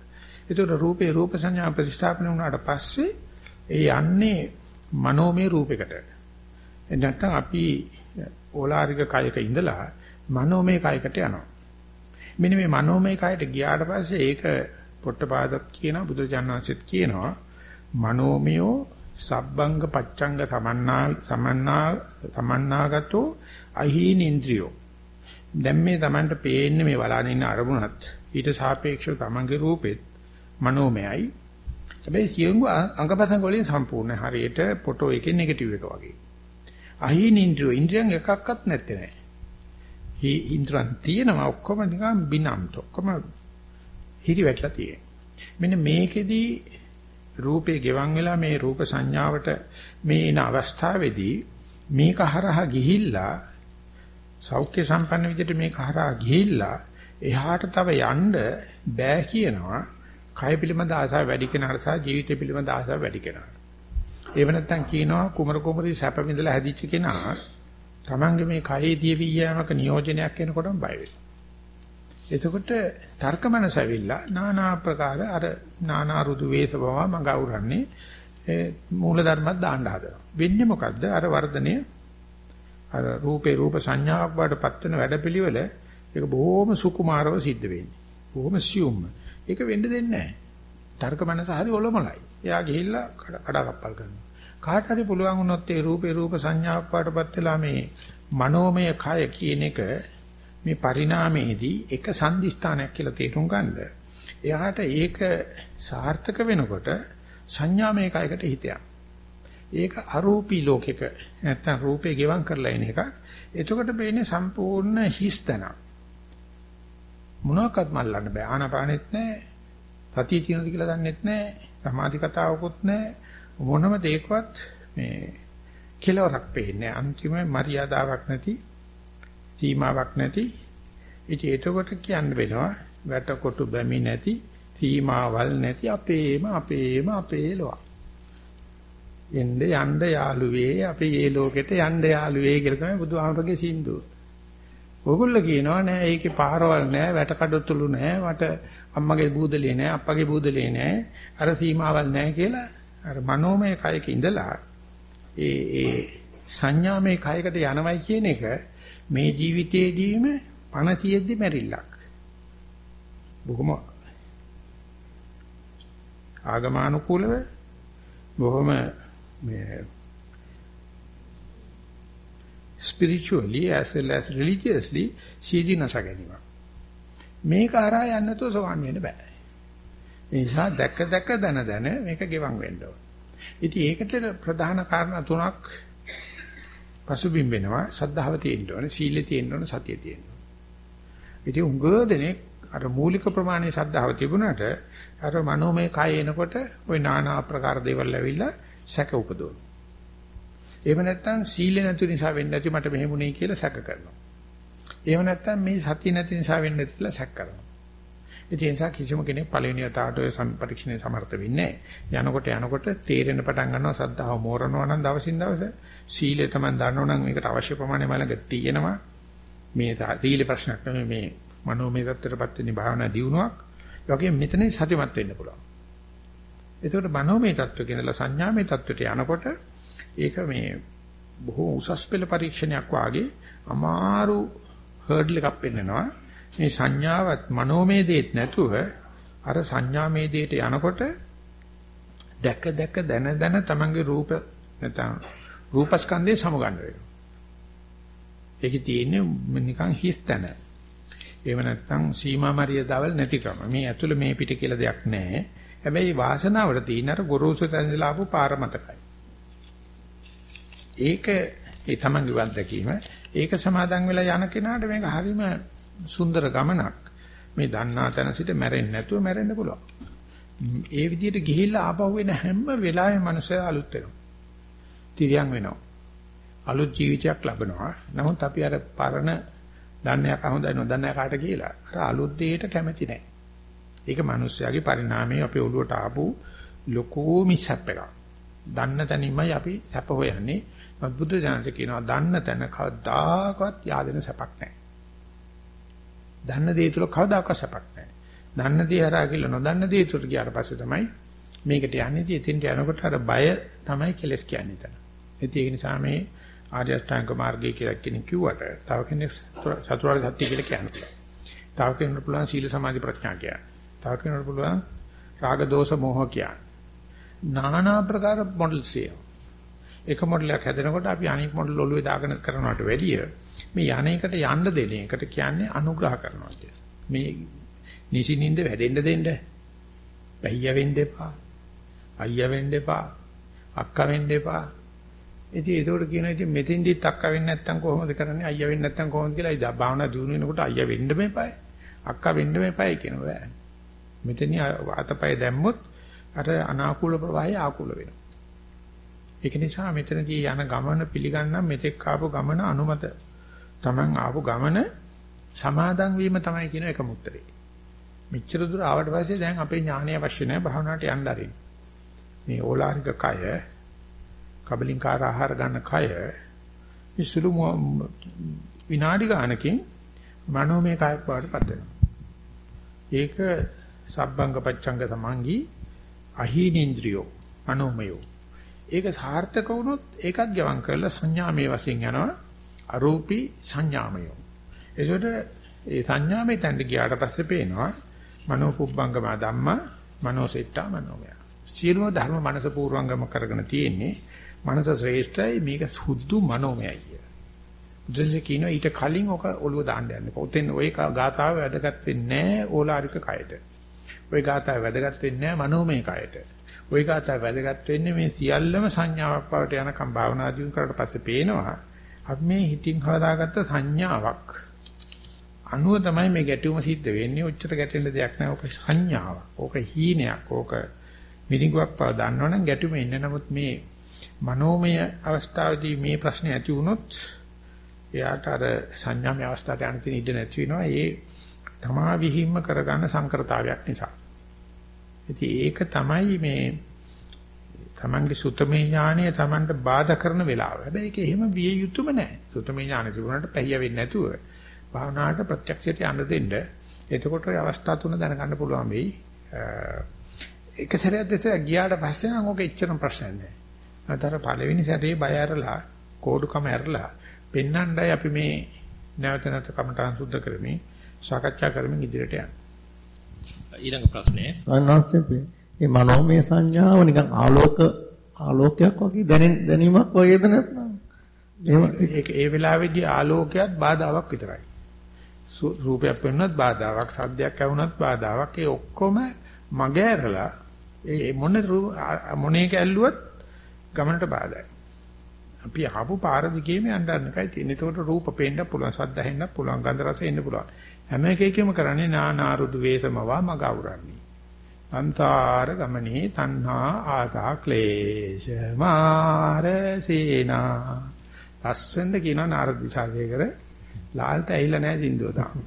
ඒතර රූපේ රූප සංඥා ප්‍රතිස්ථාපන වුණාට පස්සේ ඒ යන්නේ මනෝමය රූපයකට. නැත්නම් අපි ඕලාරික කයක ඉඳලා මනෝමය කයකට යනවා. මෙන්න මේ මනෝමය කයට ගියාට පස්සේ ඒක පොට්ටපාදත් කියනවා බුදුජානනාංශෙත් කියනවා මනෝමයෝ සබ්බංග පච්ඡංග සමන්නා සමන්නා සමන්නාගතෝ අහීන ඉන්ද්‍රියෝ දැන් මේ Tamanට පේන්නේ මේ බලාගෙන ඉන්න අරමුණත් ඊට සාපේක්ෂව Tamanගේ රූපෙත් මනෝමයයි. හැබැයි සියුම් අංගපතංග වලින් සම්පූර්ණ හරියට ෆොටෝ එකේ නෙගටිව් එක වගේ. අහීන ඉන්ද්‍රියෝ ඉන්ද්‍රියන් එකක්වත් නැත්තේ නෑ. හි ඉන්ද්‍රයන් තියෙනවා ඔක්කොම නිකන් බිනම්ට ඔක්කොම හිරි වැටලා තියෙනවා. මෙන්න මේකෙදී රූපේ ගෙවන් වෙලා මේ රූප සංඥාවට මේ එන අවස්ථාවේදී මේක හරහා ගිහිල්ලා සෞඛ්‍ය සම්පන්න විදිහට මේක හරහා ගිහිල්ලා එහාට තව යන්න බෑ කියනවා කය පිළිබඳ ආසාව වැඩි කෙනාට සහ ජීවිතය පිළිබඳ ආසාව වැඩි කෙනාට. ඒව නැත්තම් කියනවා කුමර කුමරි සැප විඳලා හැදිච්ච කෙනා තමන්ගේ මේ කයේ දියවි යෑමක නියෝජනයක් එනකොටම බය වෙනවා. එතකොට තර්ක මනස ඇවිල්ලා নানা ආකාර අර নানা රුදු වේස බව මඟ අවරන්නේ මූල ධර්මයක් දාන්න හදනවා. වෙන්නේ මොකද්ද? අර වර්ධනය අර රූපේ රූප සංඥාවක් වඩපත් වෙන වැඩපිළිවෙල ඒක බොහොම සුකුමාරව සිද්ධ වෙන්නේ. බොහොම සියුම්. ඒක වෙන්න දෙන්නේ නැහැ. තර්ක මනස හරි ඔලොමලයි. එයා ගිහිල්ලා කඩා කප්පල් කරනවා. කාට හරි පුළුවන් වුණොත් ඒ රූපේ රූප සංඥාවක් වඩපත් වෙලා මේ මනෝමය කය කියන එක මේ පරිණාමයේදී එක සංදිස්ථානයක් කියලා තේරුම් ගන්නද එයාට ඒක සාර්ථක වෙනකොට සංඥාමය කයකට හිතයක්. ඒක අරූපී ලෝකෙක නැත්තම් රූපේ ගෙවම් කරලා එන එකක්. එතකොට වෙන්නේ සම්පූර්ණ හිස්තන. මොනවාක්වත් මල්ලන්න බෑ. ආනාපානෙත් නෑ. සතිය තියෙනවද කියලා දන්නෙත් නෑ. සමාධි කතාවකුත් නෑ. මොනම දෙයකවත් මේ කෙලවරක් පේන්නේ අන්තිම මරියාදාවක් නැති සීමාවක් නැති ඉතින් එතකොට කියන්න වෙනවා වැට කොටු බැමි නැති සීමාවල් නැති අපේම අපේම අපේ ලෝක. එන්න යන්න යාළුවේ අපි මේ ලෝකෙට යන්න යාළුවේ කියලා තමයි බුදුහාමරගේ සින්දුව. ඕගොල්ලෝ කියනවා නෑ ඒකේ පාරවල් නෑ වැට කඩතුළු නෑ මට අම්මගේ බූදලේ නෑ අප්පගේ බූදලේ නෑ අර සීමාවල් නෑ කියලා අර මනෝමය කයක ඉඳලා ඒ ඒ සංඥාමය කයකට යනවයි කියන එක මේ ජීවිතේදීම පණ තියෙද්දි මැරිල්ලක්. බොහොම ආගමානුකූලව බොහොම මේ spiritually as well as religiously සීදීනස ගැනීම. මේක හරහා යන්න නැතුව සෝවන් වෙන්න බෑ. ඒ නිසා දැක දැක දන දන මේක ගෙවන් වෙන්න ඕන. ඉතින් ඒකට ප්‍රධාන කාරණා තුනක් පසුබිම් වෙනවා. සද්ධාව තියෙන්න ඕනේ, සීලය තියෙන්න ඕනේ, සතිය තියෙන්න ඕනේ. ඉතින් උංග දෙනෙක් අර මූලික ප්‍රමාණයේ සද්ධාව තිබුණාට අර මනෝමය කය එනකොට ওই নানা ආකාර දේවල් ඇවිල්ලා සැක උපදවනවා. එහෙම නැත්නම් සීල නැති නිසා වෙන්නේ නැති මට මෙහෙමුනේ කියලා සැක කරනවා. එහෙම නැත්නම් මේ සතිය නැති නිසා වෙන්නේ නැති කියලා සැක කරනවා. ඒ නිසා කිසිම කෙනෙක් පළවෙනි වතාවට ඔය පරීක්ෂණය සමර්ථ වෙන්නේ නැහැ. යනකොට යනකොට තේරෙන පටන් ගන්නවා සද්ධාව මෝරනවා නම් දවසින් දවස සීලය තමයි දන්නෝ නම් මේකට අවශ්‍ය ප්‍රමාණය මලඟ තියෙනවා. මේ තීල ප්‍රශ්නක් නෙමෙයි මේ මනෝමය தත්තරපත් වෙන්නේ භාවනා දියුණුවක්. ඒ වගේම මෙතන සතිමත් වෙන්න පුළුවන්. එතකොට මනෝමය தත්වක ඉඳලා සංඥාමය தත්වයට යනකොට ඒක මේ බොහෝ උසස් පෙළ පරීක්ෂණයක් වාගේ අමාරු හර්ඩල් එකක් පෙන්නනවා. මේ සංඥාවත් මනෝමය දෙයක් නැතුව අර සංඥාමය දෙයට යනකොට දැක දැක දන දන තමන්ගේ රූප නැත්නම් රූපස්කන්ධය සමගන්න වෙනවා. ඒකේ තියෙන්නේ නිකන් හිස් තැන. එහෙම නැත්නම් සීමා මරියදවල් නැතිකම. මේ ඇතුළේ මේ පිට කියලා දෙයක් නැහැ. හැබැයි වාසනාවට තියෙන අර ගොරෝසු තැන්දලා ආපු පාර මතකයි. ඒක ඒ තමන්ගේ වන්දකීම ඒක සමාදන් වෙලා යන කෙනාට මේක හරිම සුන්දර ගමනක්. මේ දන්නා තැන සිට මැරෙන්නේ නැතුව මැරෙන්න පුළුවන්. ඒ විදිහට ගිහිල්ලා ආපහු එන හැම වෙලාවෙම මනුස්සය අලුත් වෙනවා. තිරියන් වෙනවා. අලුත් ජීවිතයක් ලබනවා. නමුත් අපි අර පරණ දන්නේ කා හොඳයි නොදන්නේ කාට කියලා. අර අලුත් දෙයට කැමති නැහැ. ඒක මිනිස්යාගේ පරිණාමයේ අපේ ඔළුවට ආපු ලොකු මිස්හප් එකක්. දන්න තැනින්මයි අපි සැප හොයන්නේ. බුද්ධ ජානක කියනවා දන්න තැන කවදාකවත් yaadena සැපක් නැහැ. දන්න දේ තුල කවදාකවත් සැපක් නැහැ. දන්න දේ හරහා කියලා නොදන්න දේ තුල ගියාට පස්සේ තමයි මේකට යන්නේ. ඉතින් එතෙන්ට යනකොට අර බය තමයි කෙලස් කියන්නේ තන. ඉතින් ඒක නිසා මේ ආර්ය අෂ්ටාංග මාර්ගය කියලා කෙනෙක් කිව්වට තව කෙනෙක් චතුරාර්ය සත්‍ය කියලා කියනවා. තව කෙනෙකුට පුළුවන් සීල සමාධි ප්‍රඥා කියන්න. තව කෙනෙකුට පුළුවන් රාග දෝෂ මෝහ කියන්න. নানা ප්‍රකාර මොඩල්ස් තියෙනවා. එක මොඩලයක් හැදෙනකොට අපි අනිත් මොඩල් ඔළුවේ දාගෙන කරනවට වැඩිය මේ යන්නේකට යන්න දෙන එකට කියන්නේ අනුග්‍රහ කරනවා කියලා. මේ නිසිනින්ද වැඩෙන්න දෙන්න. බැහැය වෙන්න එපා. අයියා වෙන්න එපා. අක්කා වෙන්න එපා. ඉතින් ඒකට කියනවා ඉතින් මෙතෙන්දිත් අක්කා වෙන්නේ නැත්නම් කොහොමද කරන්නේ? අයියා වෙන්නේ නැත්නම් කොහොමද කියලා. ඉතින් භාවනා දිනු වෙනකොට අයියා වෙන්න මේපයි. අක්කා වෙන්න මේපයි කියනවා බෑ. මෙතනින් අතපය දැම්මොත් අර අනාකූල ප්‍රවාහය ආකූල වෙනවා. ඒක නිසා මෙතනදී යන ගමන පිළිගන්නම් මෙතෙක් ආපු ගමන අනුමත Taman ආපු ගමන සමාදන් වීම තමයි කියන එක මුත්‍රේ. මෙච්චර දුර ආවට පස්සේ දැන් අපේ ඥානය අවශ්‍ය නැහැ භාවනාවට යන්න ආරින්. මේ ඕලාරික කය කබලින්කාර ආහාර ගන්න කය ඉසුළු විනාඩි ගානකින් මනෝමය කයක් බවට පත් වෙනවා. ඒක සබ්බංග පච්ඡංග සමංගී අහීනේන්ද්‍රියෝ මනෝමයෝ ඒක සාර්ථක වුණොත් ඒකත් ගවන් කරලා සංඥාමය වශයෙන් යනවා අරූපී සංඥාමය. ඒකට ඒ සංඥාමය තැන්න ගියාට පස්සේ පේනවා මනෝ පුබ්බංගම ධම්මා මනෝසෙට්ටා මනෝමය. සියලුම ධර්ම මනස පූර්වංගම කරගෙන තියෙන්නේ මනස ශ්‍රේෂ්ඨයි මේක සුද්ධු මනෝමයයි කිය. බුදුන්සේ කියනවා ඊට කලින් ඔක ඔළුව දාන්න යන්න. ඔතෙන් ওই ගාතාව වැදගත් වෙන්නේ නැහැ ඕලාරික කයට. ওই ගාතාව වැදගත් වෙන්නේ නැහැ මනෝමය කයට. ওই කාතා වැදගත් වෙන්නේ මේ සියල්ලම සංඥාවක් බවට යනකම් භාවනා දියුණු කරලා පස්සේ පේනවා අපි මේ හිතින් හදාගත්ත සංඥාවක්. අනුව තමයි මේ ගැටුම සිද්ධ වෙන්නේ. ඔච්චර ගැටෙන්න දෙයක් නැහැ. ඕක සංඥාවක්. ඕක හීනයක්. ඕක මිනිගුවක් බව දන්නවනම් ගැටුම එන්නේ. නමුත් මේ මනෝමය අවස්ථාවේදී මේ ප්‍රශ්නේ ඇති වුණොත් එයාට අර සංඥාමය අවස්ථාවට යන තැන ඉඩ නැති වෙනවා. ඒ තමා විහිම්ම කරගන්න සංකරතාවයක් නිසා. ඉතින් ඒක තමයි මේ තමන්ගේ සුතමේ ඥානය තමන්ට බාධා කරන වෙලාව. හැබැයි ඒක එහෙම විය යුතුම නැහැ. සුතමේ ඥාන තිබුණාට පැහැය වෙන්නේ නැතුව භාවනාවට ප්‍රත්‍යක්ෂයට යන්න දෙන්න. එතකොට ඒ අවස්ථා තුන දැනගන්න පුළුවන් වෙයි. එක සැරයක් දෙසරයක් ගියාට පස්සේ නම් ඔක එච්චරම ප්‍රශ්න නැහැ. අතර පළවෙනි සැරේ බය ඇරලා කෝඩුකම ඇරලා පෙන්නණ්ඩයි අපි මේ නැවත නැවත කමටහන් සුද්ධ කරමින් සාකච්ඡා කරමින් ඉදිරියට යන්නේ. ඊළඟ ප්‍රශ්නේ අනවශ්‍ය මේ මනෝමය සංඥාව නිකන් ආලෝක ආලෝකයක් වගේ දැනෙන දැනීමක් වගේද නැත්නම් එහෙම ඒක ඒ වෙලාවේදී ආලෝකයක් බාධාවක් විතරයි රූපයක් වෙන්නත් බාධාවක් සද්දයක් ඇහුණත් බාධාවක් ඒ ඔක්කොම මගේ ඇරලා ඒ මොන මොනේක ඇල්ලුවත් ගමනට බාධායි අපි ආපු පාර දිගේම යන්න ගන්නකයි තියෙන්නේ. ඒකට රූප පේන්න පුළුවන්, සද්ද ඇහෙන්න පුළුවන්, ගන්ධ රස එන්න පුළුවන්. හැම එකකෙම කරන්නේ නානාරුදු වේසමවා මග අවරන්නේ. අන්තාර ගමනේ තණ්හා ආසා ක්ලේශ මාරසේනා. ලස්සනට කියනවා නාරද දිසාසේකර. ලාල්ට ඇහිලා නැහැ සින්දුව තාම.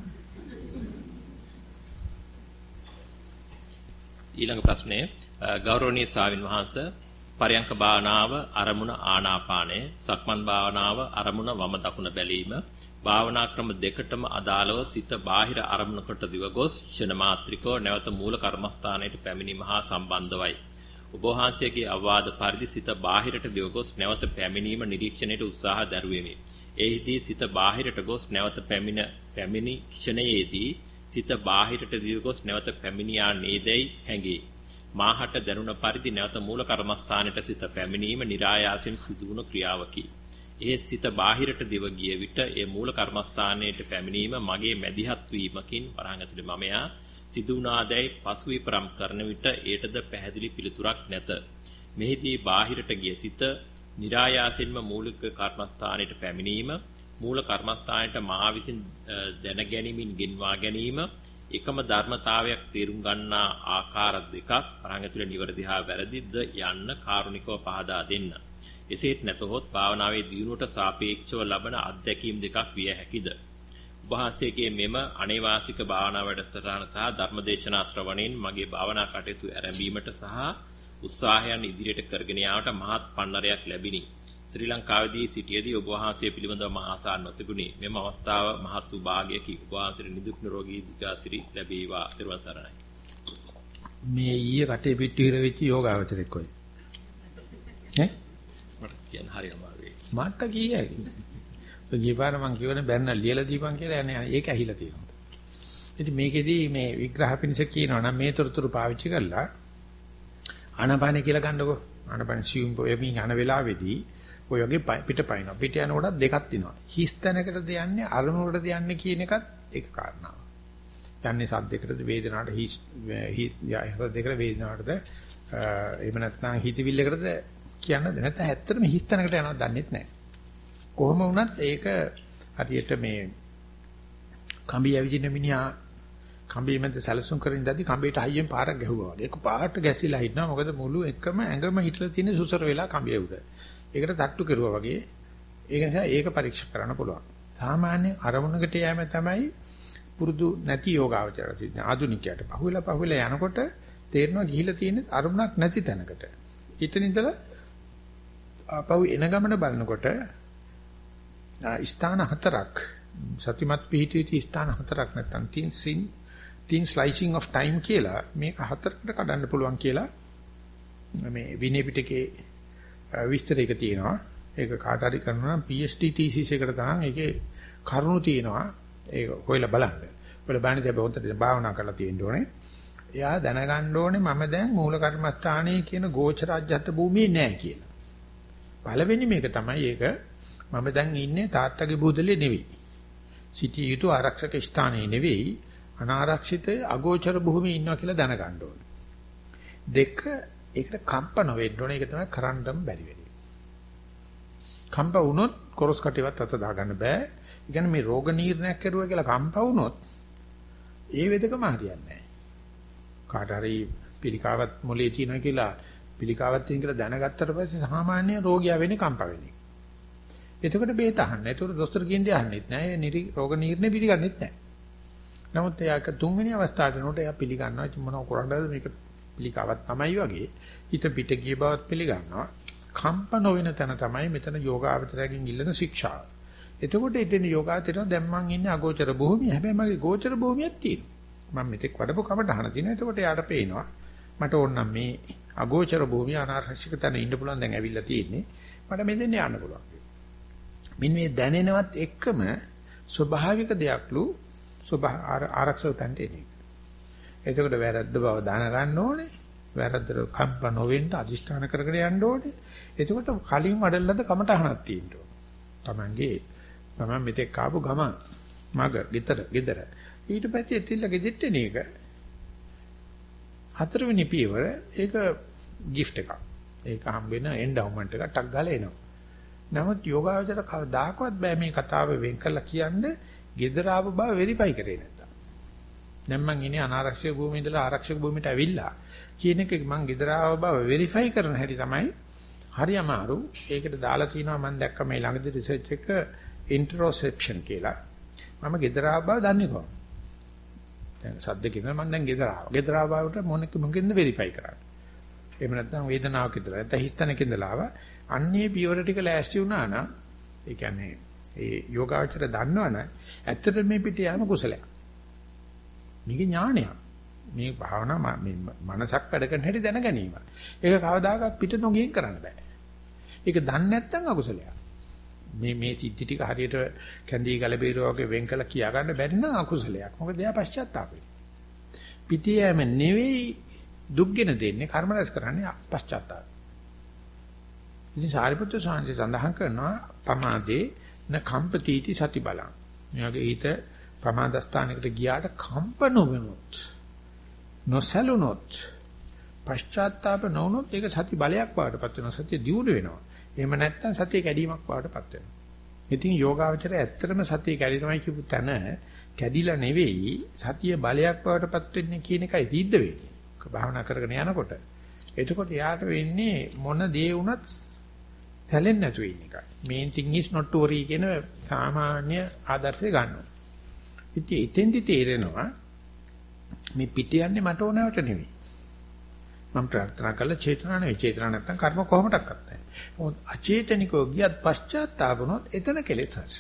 ඊළඟ ප්‍රශ්නය ගෞරවනීය ස්වාමින් වහන්සේ පරයන්ක භාවනාව අරමුණ ආනාපානය සක්මන් භාවනාව අරමුණ වම දකුණ බැලීම භාවනා ක්‍රම දෙකටම අදාළව සිත බාහිර අරමුණකට දිවගොස් ක්ෂණ මාත්‍රිකව නැවත මූල කර්මස්ථානයට පැමිණීම හා සම්බන්ධවයි. ඔබ වහන්සේගේ අවවාද පරිදි සිත බාහිරට දිවගොස් නැවත පැමිණීම නිරීක්ෂණයට උත්සාහ දරුවෙමි. එෙහිදී සිත බාහිරට ගොස් නැවත පැමිණ පැමිණි ක්ෂණයේදී සිත බාහිරට දිවගොස් නැවත පැමිණියා නේදයි හැඟේ. මාහට දැනුණ පරිදි නැවත මූල කර්මස්ථානයට සිත පැමිණීම નિરાයාසයෙන් සිදුවුණු ක්‍රියාවකි. ඒ සිත බාහිරට දිව ගිය විට ඒ මූල කර්මස්ථානයට පැමිණීම මගේ මැදිහත් වීමකින් වරහන් ඇතුලේ මමයා සිදු වුණාදැයි පසු විපරම් කරන විට ඒටද පැහැදිලි පිළිතුරක් නැත. මෙහිදී බාහිරට ගිය සිත નિરાයාසින්ම මූලික කර්මස්ථානයට පැමිණීම මූල කර්මස්ථානයට මා විසින් දැන ගැනීමෙන් ගෙන්වා ගැනීම එකම ධර්මතාවයක් තේරුම් ගන්නා ආකාර දෙකක් වරහන් ඇතුලේ නිවැරදි හා වැරදිද යන්න කාරුණිකව පහදා දෙන්න. එසේත් නැතහොත් භාවනාවේ දියුණුවට සාපේක්ෂව ලබන අත්දැකීම් දෙකක් විය හැකිද? වහන්සේගේ මෙම අනේවාසික භාවනා වැඩසටහන සහ ධර්මදේශනා ශ්‍රවණයෙන් මගේ භාවනා කටයුතු ආරම්භීමට සහ උත්සාහයන් ඉදිරියට කරගෙන යාමට මහත් පන්නරයක් ලැබිනි. ශ්‍රී ලංකාවේදී සිටියේදී ඔබ වහන්සේ පිළිබඳව මා ආසා නොතිබුණි. මෙම අවස්ථාව මහත් වූ භාගයකි. ඔබ වහන්සේට නිදුක් නිරෝගී දීර්ඝාසිරි ලැබේවා. ත්වන් සරණයි. මේ ඊයේ රටේ පිටු හිර වෙච්ච යෝගාවචරෙක් කොයි? ඈ මට කියන්න හරියම අමාරුයි. මට කීයයි. ඔය ගිපාර මං කියවනේ බැන්න ලියලා දීපන් කියලා යන්නේ ඒක ඇහිලා තියෙනවා. ඉතින් මේකෙදී මේ විග්‍රහ පිණිස කියනවා නම් මේ තොරතුරු පාවිච්චි කරලා ආනාපානෙ කියලා ගන්නකො. ආනාපාන සියුම් වෙමින් යන වෙලාවේදී ඔය වගේ පිට පයින්නවා. පිට යනකොට දෙකක් තියෙනවා. හිස් තැනකටද යන්නේ අරමුණකටද යන්නේ කියන එකත් එක කාරණාවක්. යන්නේ සද්දයකටද වේදනාවට හිස් හිස් දෙකට වේදනාවටද එහෙම නැත්නම් හිතවිල්ලකටද කියන්නද නැත්නම් ඇත්තටම හිස් තැනකට යනවද දන්නෙත් නැහැ. කොහොම වුණත් ඒක හරියට මේ කම්බි ඇවිදින මිනිහා කම්බිය මැද සැලසුම් කරමින් ඉඳද්දි කම්බියට හයියෙන් පාරක් ගැහුවා වගේ. ඒක පාට ගැසිලා හිටනවා. මොකද මුළු එකම ඇඟම හිටලා තියෙන සුසර වෙලා කම්බිය උඩ. ඒකට තට්ටු කෙරුවා වගේ. ඒක නිසා ඒක පරීක්ෂා කරන්න පුළුවන්. සාමාන්‍ය අරමුණකට යෑම තමයි පුරුදු නැති යෝගාවචරය සිද්ධ. ආධුනිකයට පහුවෙලා පහුවෙලා යනකොට තේරෙනවා ගිහිලා තියෙන අරමුණක් නැති තැනකට. ඊතන ඉඳලා ආපහු එන ගමන බලනකොට ස්ථාන හතරක් සතිමත් පිහිටීති ස්ථාන හතරක් නැත්තම් තින් සින් තින් ස්ලයිසිං ඔෆ් ටයිම් කියලා මේක හතරකට කඩන්න පුළුවන් කියලා මේ විනය පිටකේ විස්තරයක තියෙනවා ඒක කාට හරි කරනවා නම් PhD thesis එකට තරම් ඒකේ කරුණු තියෙනවා ඒක හොයලා බලන්න. ඔයාලා බලන්න තියා හොන්ට භාවනා කරලා තියෙන්න ඕනේ. එයා දැනගන්න ඕනේ මම දැන් මූල කර්මස්ථානයේ කියන ගෝචරාජ්‍යත් භූමියේ නෑ කියලා. පළවෙනි මේක තමයි ඒක මම දැන් ඉන්නේ තාත්තගේ බුදලේ නෙවෙයි. සිටිය යුතු ආරක්ෂක ස්ථානයේ නෙවෙයි අනාරක්ෂිත අගෝචර භූමියේ ඉන්නවා කියලා දැනගන්න ඕනේ. දෙක ඒකට කම්ප නොවෙන්න ඕනේ. ඒක තමයි කරන්නම බැරි වෙන්නේ. කම්ප වුණොත් කොරස් කටේවත් අත දාගන්න බෑ. ඒ කියන්නේ මේ රෝග නිర్ణයක් කරුවා කියලා කම්ප වුණොත් ඒ වෙදකම හරියන්නේ නැහැ. කාට හරි පිළිකාවක් මොලේ තියෙනවා කියලා පිළිකාවක් තියෙන කියලා දැනගත්තට පස්සේ සාමාන්‍ය රෝගියා වෙන්නේ කම්ප වෙන්නේ. එතකොට බේත අහන්නේ. එතකොට දොස්තර කියන්නේ අහන්නෙත් නෑ. නිරි රෝග නිర్ణය පිළිගන්නෙත් නෑ. නමුත් එයාක තුන්වෙනි අවස්ථාවට නෝට එයා පිළිගන්නවා ඉතින් මොනව කරන්නද මේක පිළිකාවක් තමයි වගේ. හිත පිට ගිය බවත් පිළිගන්නවා. කම්ප නොවන තැන තමයි මෙතන යෝගාවචරයෙන් ඉල්ලන ශික්ෂාව. එතකොට එතන යෝගාචරණ දැන් මං ඉන්නේ අගෝචර භූමිය. හැබැයි මගේ ගෝචර භූමියක් තියෙනවා. මම මෙතෙක් වඩපු කමට අහන තියෙනවා. එතකොට යාට පේනවා. මට ඕනනම් මේ අගෝචර භූමිය අනාරක්ෂිත තැන ඉන්න පුළුවන් දැන් ඇවිල්ලා තියෙන්නේ. මට මෙතෙන් යන්න පුළුවන්. මෙන්න මේ දැනෙනවත් එක්කම ස්වභාවික දෙයක්ලු ආරක්ෂක තැනට එන එක. එතකොට වැරද්ද බව දැන ගන්න ඕනේ. වැරද්දට කම්ප නොවෙන්න අදිෂ්ඨාන කරගෙන යන්න ඕනේ. එතකොට කලින් වඩල්ලද කමට අහනක් තියෙන්න ඕනේ. Tamange තමන් මෙතෙක් ආපු ගම මග ගෙදර ගෙදර ඊට පස්සේ තිල්ල ගෙදෙට්ට එන එක හතරවෙනි පියවර ඒක gift එකක්. ඒක හම්බ වෙන එන්ඩවුමන්ට් එකක් ටක් ගාලා එනවා. නමුත් යෝගාවචර කවදාකවත් බෑ මේ කතාව වෙන් කරලා කියන්නේ. ගෙදර ආව බව වෙරිෆයි කරේ නැත්තම්. දැන් මං ඉන්නේ අනාරක්ෂක භූමියේ ඉඳලා ආරක්ෂක භූමියට ඇවිල්ලා කියන එක මං ගෙදර ආව බව වෙරිෆයි කරන හැටි තමයි හරි අමාරු. ඒකට දාලා තිනවා මම දැක්ක මේ ළඟදී රිසර්ච් එක ඉන්ටරොසෙප්ෂන් කියලා. මම gedara බව දන්නේ කොහොමද? දැන් සද්දකින් මම දැන් ගෙදර ආවා. ගෙදර ආවට මොනක මොකෙන්ද වෙරිෆයි කරන්නේ. එහෙම නැත්නම් වේදනාවක් ඉදලා නැත්නම් හිස්තනක ඉඳලා ආවා. අන්නේ පියවර ටික ලෑස්ති වුණා නම් ඒ කියන්නේ ඒ යෝගාචර දන්නවනම් ඇත්තට මේ පිට යෑම කුසලයක්. මේක ඥානයක්. මේ භාවනා මේ මනසක් වැඩ කරන හැටි දැන ගැනීම. ඒක කවදාකවත් පිට නොගියෙන් කරන්න බෑ. ඒක දන්නේ නැත්නම් අකුසලයක්. මේ මේ සිද්ධි ටික හරියට කැඳී ගලබීරෝ වගේ වෙන් කළා කියා ගන්න බැරි නම් අකුසලයක්. මොකද එයා පශ්චාත්තාපේ. පිටියම නෙවෙයි දුක්ගෙන දෙන්නේ කර්ම රැස් කරන්නේ පශ්චාත්තාප. ඉතින් සාරිපුත්‍ර සාන්ති සඳහන් කරනවා පමාදේ න කම්පතිටි සති බලං. මෙයාගේ හිත ප්‍රමාද ස්ථානයකට ගියාට කම්ප නොවෙනොත් නොසලුනොත් පශ්චාත්තාප නොවුනොත් ඒක සති බලයක් වඩටපත් වෙනවා සතිය දියුණු වෙනවා. එහෙම නැත්නම් සතිය කැඩීමක් වඩටපත් වෙනවා. ඉතින් යෝගාවචරය ඇත්තටම සතිය කැඩෙනවයි කියපු තැන කැඩිලා නෙවෙයි සතිය බලයක් වඩටපත් වෙන්නේ කියන එකයි සිද්ධ වෙන්නේ. භාවනා කරගෙන යනකොට. එතකොට යාට වෙන්නේ මොන දේ වුණත් තැලෙන්නේ නැතුව ඉන්න එකයි. main thing is not to worry කියන සාමාන්‍ය ආදර්ශය ගන්නවා. ඉතින් එතෙන්දි තේරෙනවා මේ පිට යන්නේ මට ඕනවට නෙවෙයි. මම ප්‍රාර්ථනා කළා චේතනා නෙවෙයි චේතනා නැත්තම් කර්ම කොහොමඩක්වත් නැහැ. මොකද අචේතනිකෝ ගියත් පශ්චාත්තාපනොත් එතන කෙලෙස් රැස්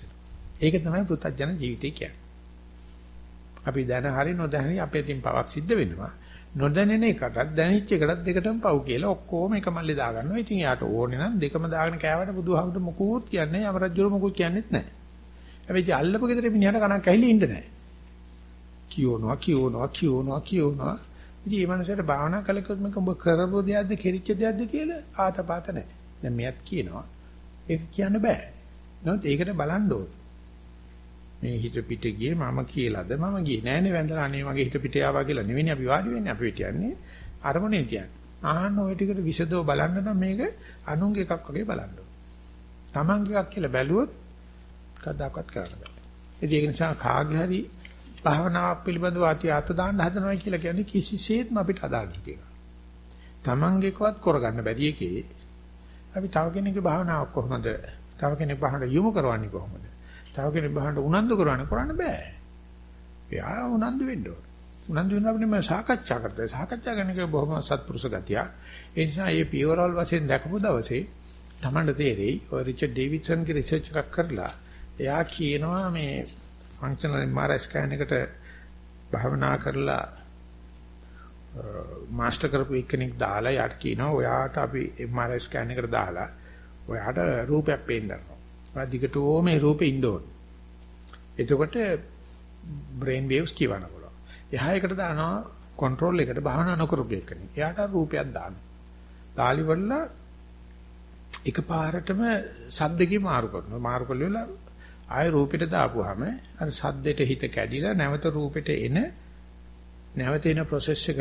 ඒක තමයි පෘථජන ජීවිතය කියන්නේ. අපි දැන හරි නොදැනි අපේ තින් පවක් සිද්ධ වෙනවා. නොදැනෙන එකටත් දැනෙච්ච එකටත් දෙකටම පව් කියලා ඔක්කොම එක මල්ලේ දාගන්නවා. ඉතින් යාට ඕනේ නම් දෙකම දාගෙන කෑවට බුදුහාමුදුරු මොකුත් කියන්නේ යම රජුරු මොකුත් කියන්නෙත් නැහැ. හැබැයි අල්ලපු ගෙදර මිනිහට කණක් ඇහිලා ඉන්න නැහැ. කියෝනවා කියෝනවා කියෝනවා කියෝනවා. ඉතින් මේ මනසට භාවනා කළකොත් මේක ඔබ කරපු දෙයක්ද කෙරිච්ච දෙයක්ද කියලා ආතපාත නැහැ. දැන් මෙයත් කියනවා. ඒක කියන්න බෑ. නමුත් ඒකට බලන්න ඕනේ. මේ හිත පිට ගියේ මම කියලාද මම ගියේ නෑනේ වැඳලා අනේ මගේ හිත පිට ආවා කියලා නෙවෙයි අපි වාඩි වෙන්නේ අපි කියන්නේ අරමුණේ තියන්නේ. ආහන්න ওই ටිකට විසදෝ බලන්න නම් මේක අනුන්ගේ එකක් වගේ බලන්න ඕනේ. Tamange එකක් කියලා බැලුවොත් කවදාකවත් කරන්න බෑ. ඒක නිසා කාගේ හරි භාවනාවක් පිළිබඳව අති අත දාන්න හදනවා කියලා කියන්නේ කිසිසේත්ම අපිට අදාළ කියලා. Tamangeකවත් කරගන්න බැරි එකේ අපි තව කෙනෙකුගේ භාවනාවක් කොහොමද? තව කෙනෙක් භාවනාවට යොමු කරවන්නේ කොහොමද? තව කෙනෙක් භාවනාවට උනන්දු කරවන්නේ කරන්න බෑ. එයා උනන්දු වෙන්න ඕන. උනන්දු වෙනවා අපිට මේ සාකච්ඡා කරද්දී සාකච්ඡා කරන එක බොහොම සත්පුරුෂ ගතිය. ඒ නිසා මේ පියවරල් වශයෙන් දැකපු දවසේ Tamanට තේරෙයි ඔය රිචඩ් ඩේවිඩ්සන්ගේ රිසර්ච් එකක් කරලා එයා කියනවා මේ ෆන්ක්ෂනල් MRI ස්කෑන් එකට භාවනා කරලා මාස්ටර් කරපු එකෙක් දාලා යාට කියනවා ඔයාට අපි MRI ස්කෑන් එකට දාලා ඔයාට රූපයක් පේන්න ගන්නවා. ඔයා දිගටම මේ රූපේ ඉන්න ඕන. එතකොට බ්‍රේන් වේව්ස් කියවන්න පුළුවන්. එහා එකට දානවා කන්ට්‍රෝල් එකට භාවනා නොකරපු එකනේ. එයාට රූපයක් දානවා. තාලි වල එකපාරටම සද්දකේ මාරු කරනවා. මාරු කළේලා ආය රූපෙට දාපුවාම අර සද්දෙට හිත කැඩිලා නැවත රූපෙට එන නැවත එන process එක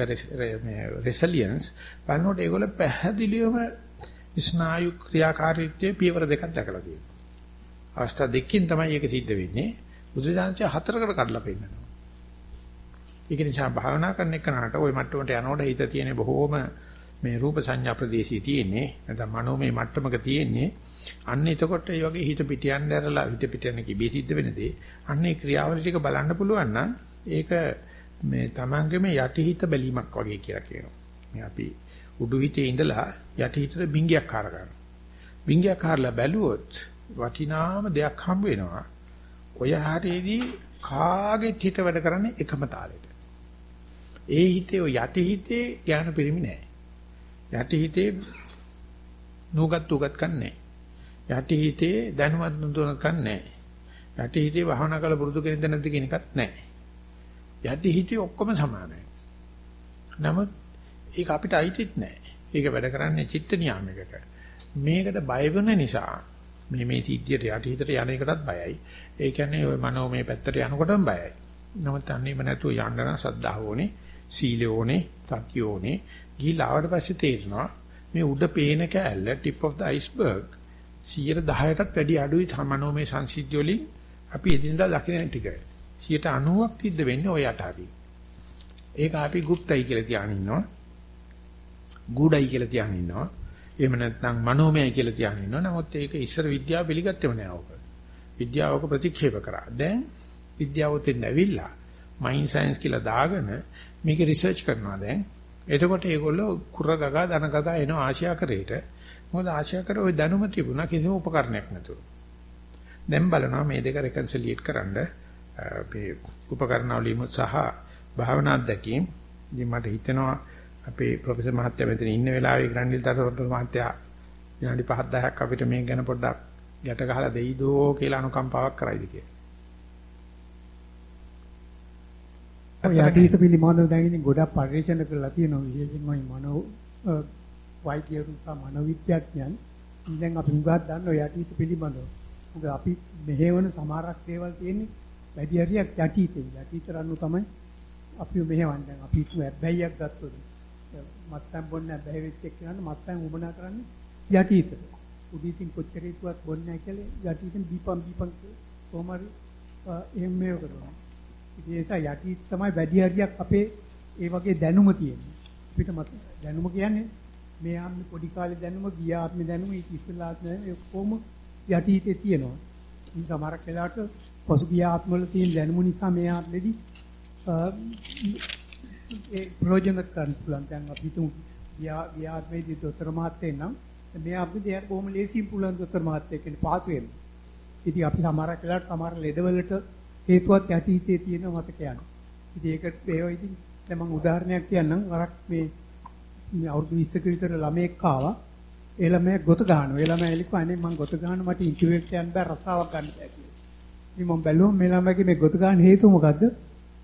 මේ resilience බලනකොට ඒගොල්ල පැහැදිලිවම ස්නායු ක්‍රියාකාරීත්වයේ පියවර දෙකක් දැකලා තියෙනවා. අවස්ථා දෙකකින් තමයි ඒක සිද්ධ වෙන්නේ. බුදුදාංශය හතරකට කඩලා පෙන්නනවා. ඒක නිසා භාවනා කරන එකනට ওই මට්ටමට යනකොට හිත තියෙන බොහෝම මේ රූප සංඥා ප්‍රදේශී තියෙන්නේ නැත්නම් මනෝමය මට්ටමක තියෙන්නේ අන්න එතකොට මේ වගේ හිත පිට යන්න ඇරලා හිත පිට යන කිබේ සිද්ධ වෙන දේ අන්න ඒ ක්‍රියාවලිය ටික බලන්න පුළුවන් නම් ඒක මේ තමන්ගේම යටිහිත බැලීමක් වගේ කියලා කියනවා. මේ අපි උඩු හිතේ ඉඳලා යටිහිතට බිංගයක් කාර ගන්නවා. බිංගයක් කාරලා බැලුවොත් වටිනාම දෙයක් හම්බ වෙනවා. ඔය හරියේදී කාගෙත් හිත වැඩ කරන්නේ එකම තාලෙට. ඒ හිතේ ඔය යටිහිතේ ඥාන පරිමි නෑ. යටිහිතේ නුගත් උගත් කන්නේ. යටිහිතේ දැනුවත් නුදුනත් කන්නේ. යටිහිතේ වහනා කළ පුරුදු කෙනෙක්ද නැද්ද කියන එකත් නෑ. යටි හිතේ ඔක්කොම සමානයි. නමුත් ඒක අපිට අයිතිත් නෑ. ඒක වැඩ කරන්නේ චිත්ත නියාමයකට. මේකට බය වෙන නිසා මේ මේ සිද්ධියට යටි හිතට යන එකටත් බයයි. ඒ කියන්නේ ওই මනෝ මේ පැත්තට යනකොටම බයයි. නමුත් අන්නේම නැතුව යන්න නම් සද්ධාව ඕනේ, සීලය ඕනේ, සතිය ඕනේ. ගිහිල්ලා ආවට පස්සේ තේරෙනවා මේ උඩ පේන කෑල්ල tip of the iceberg 110ටත් වැඩි අඩුයි සමනෝමය සංසිද්ධිය වලින් අපි එදිනදා දකින්න ටික. 90ක් තිද්ද වෙන්නේ ওই අටාවි. ඒක අපි গুপ্তයි කියලා තියාගෙන ඉන්නවා. ගුඩයි කියලා තියාගෙන ඉන්නවා. එහෙම නැත්නම් මනෝමයයි කියලා තියාගෙන ඉන්නවා. නමුත් ඒක ඉස්සර විද්‍යාව පිළිගත්තේම නෑ ඕක. විද්‍යාවක ප්‍රතික්ෂේප කරා. දැන් විද්‍යාව උතෙන් ඇවිල්ලා මයින් සයන්ස් කියලා දාගෙන මේක රිසර්ච් කරනවා දැන්. එතකොට ඒගොල්ලෝ කුර ගගා දන ගගා එන ආශියා කරේට මොකද ආශියා කරේ ওই දැනුම තිබුණා කිසිම උපකරණයක් නැතුව. දැන් බලනවා මේ දෙක රෙකන්සිලියේට් කරන්න මේ උපකරණ වලින් සහ භාවනා අධ්‍යක්ීම් ඉතින් මට හිතෙනවා අපේ ප්‍රොෆෙසර් මහත්තයා මෙතන ඉන්න වෙලාවේ ග්‍රැන්ඩිල් තරවල මහත්තයා විනාඩි 5 10ක් අපිට මේක ගැන පොඩ්ඩක් යට ගහලා දෙයිදෝ කියලා අනුකම්පාවක් කරයිද කියලා. යටිහිත පිළිබඳව දැන් ඉතින් ගොඩක් පරිශන කරලා තියෙනවා විශේෂයෙන්ම මනෝ වෛද්‍යවරුන් සහ මනෝවිද්‍යාඥයන් දැන් අපි උගත් දන්න යටිහිත පිළිබඳව. මොකද අපි මෙහෙවන සමහරක් දේවල් තියෙන්නේ වැඩි හරියක් යටිහිතෙන්. යටිහිත රන්නු තමයි අපි මෙහෙවන්නේ. දැන් අපි හිතුව හැබැයික් ගත්තොත් මත්පැන් බොන්න හැබැයි වෙච්ච එක්කනට මත්පැන් උමනා කරන්නේ යටිහිතට. උදීතින් කොච්චර හිතුවත් බොන්නේ නැහැ කියලා යටිහිතෙන් දීපම් දීපම් කොහොම හරි එහෙම මේව කරනවා. ඒ නිසා යටි තමයි වැඩි හරියක් අපේ ඒ වගේ දැනුම තියෙන්නේ. අපිට මත දැනුම කියන්නේ මේ ආත්මේ පොඩි කාලේ දැනුම ගිය ආත්මේ දැනුම ඊට ඉස්සෙල්ලා ආත්මේ කොහොම යටි හිතේ තියෙනවා. ඉතින් සමහරක් වෙලාවට පසුගිය ආත්මවල තියෙන දැනුම නිසා මේ ආත්මෙදි ඒ ප්‍රයෝජන ගන්න පුළුවන්. දැන් අපි හිතමු ගිය ආත්මේදී දොස්තර මහත්තයෙක් නම් මේ ආත්මෙදී එයාට බොහොම ලේසියෙන් පුළුවන් දොස්තර මහත්තයෙක් වෙන්න පහසුවෙන්. ඉතින් අපි සමහරක් වෙලාවට සමහර ලෙඩවලට හේතුවත් යටිහිතේ තියෙන මතකයන්. ඉතින් ඒකට ඒවා ඉතින් දැන් මම උදාහරණයක් කියන්නම්. වරක් මේ මේ අවුරුදු 20ක විතර ළමයෙක් ආවා. ඒ ළමයා ගොත ගන්නවා. ඒ ළමයා එලිකෝ අනේ මම ගොත ගන්න මට ඉන්ටර්විව් එකක් යන්න බෑ රස්සාවක් ගන්න බෑ කියලා. ඉතින් මම බැලුවා මේ ළමයාගේ මේ ගොත ගන්න හේතුව මොකද්ද?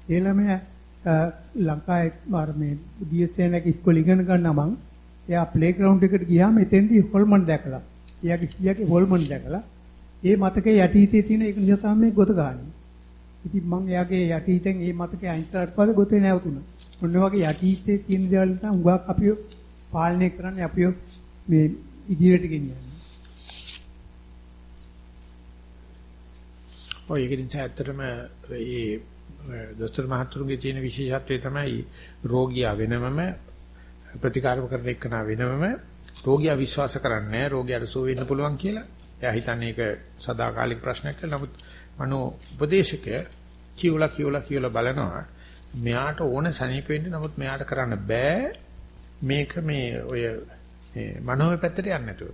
ඒ ළමයා ලංකාවේ මාර මේ DSN එක ඉස්කෝලේ ඉගෙන ගන්න මං එයා ප්ලේ ග්‍රවුන්ඩ් එකට ගියාම එතෙන්දී හොල්මන් දැකලා එයාගේ සීයාගේ හොල්මන් දැකලා ඒ මතකේ යටිහිතේ තියෙන ඒක නිසා තමයි ගොත ගන්නේ. ඉතින් මම එයාගේ යටිහිතෙන් මේ මතකේ අයින් කරලා පස්සේ ගොතේ නැවතුණා. ඔන්න වගේ යටිහිතේ තියෙන දේවල් නිසා හුඟක් අපිව පාලනය කරන්නේ අපිව මේ ඉදිරියට ගෙනියන්නේ. ඔය ඒක නිසා ඇත්තටම මේ දොස්තර මහතුරුගේ තියෙන විශේෂත්වය තමයි රෝගියා වෙනමම ප්‍රතිකාර කරන එකන වෙනමම රෝගියා විශ්වාස කරන්නේ රෝගියාට සුව වෙන්න පුළුවන් කියලා. එයා හිතන්නේ ඒක සදාකාලික ප්‍රශ්නයක් කියලා. නමුත් මනෝ උපදේශකය කියවලා කියවලා කියවලා බලනවා මෙයාට ඕන සනීප වෙන්න නමුත් මෙයාට කරන්න බෑ මේක මේ ඔය මේ මනෝමය පැත්තට යන්නේ නැතුව.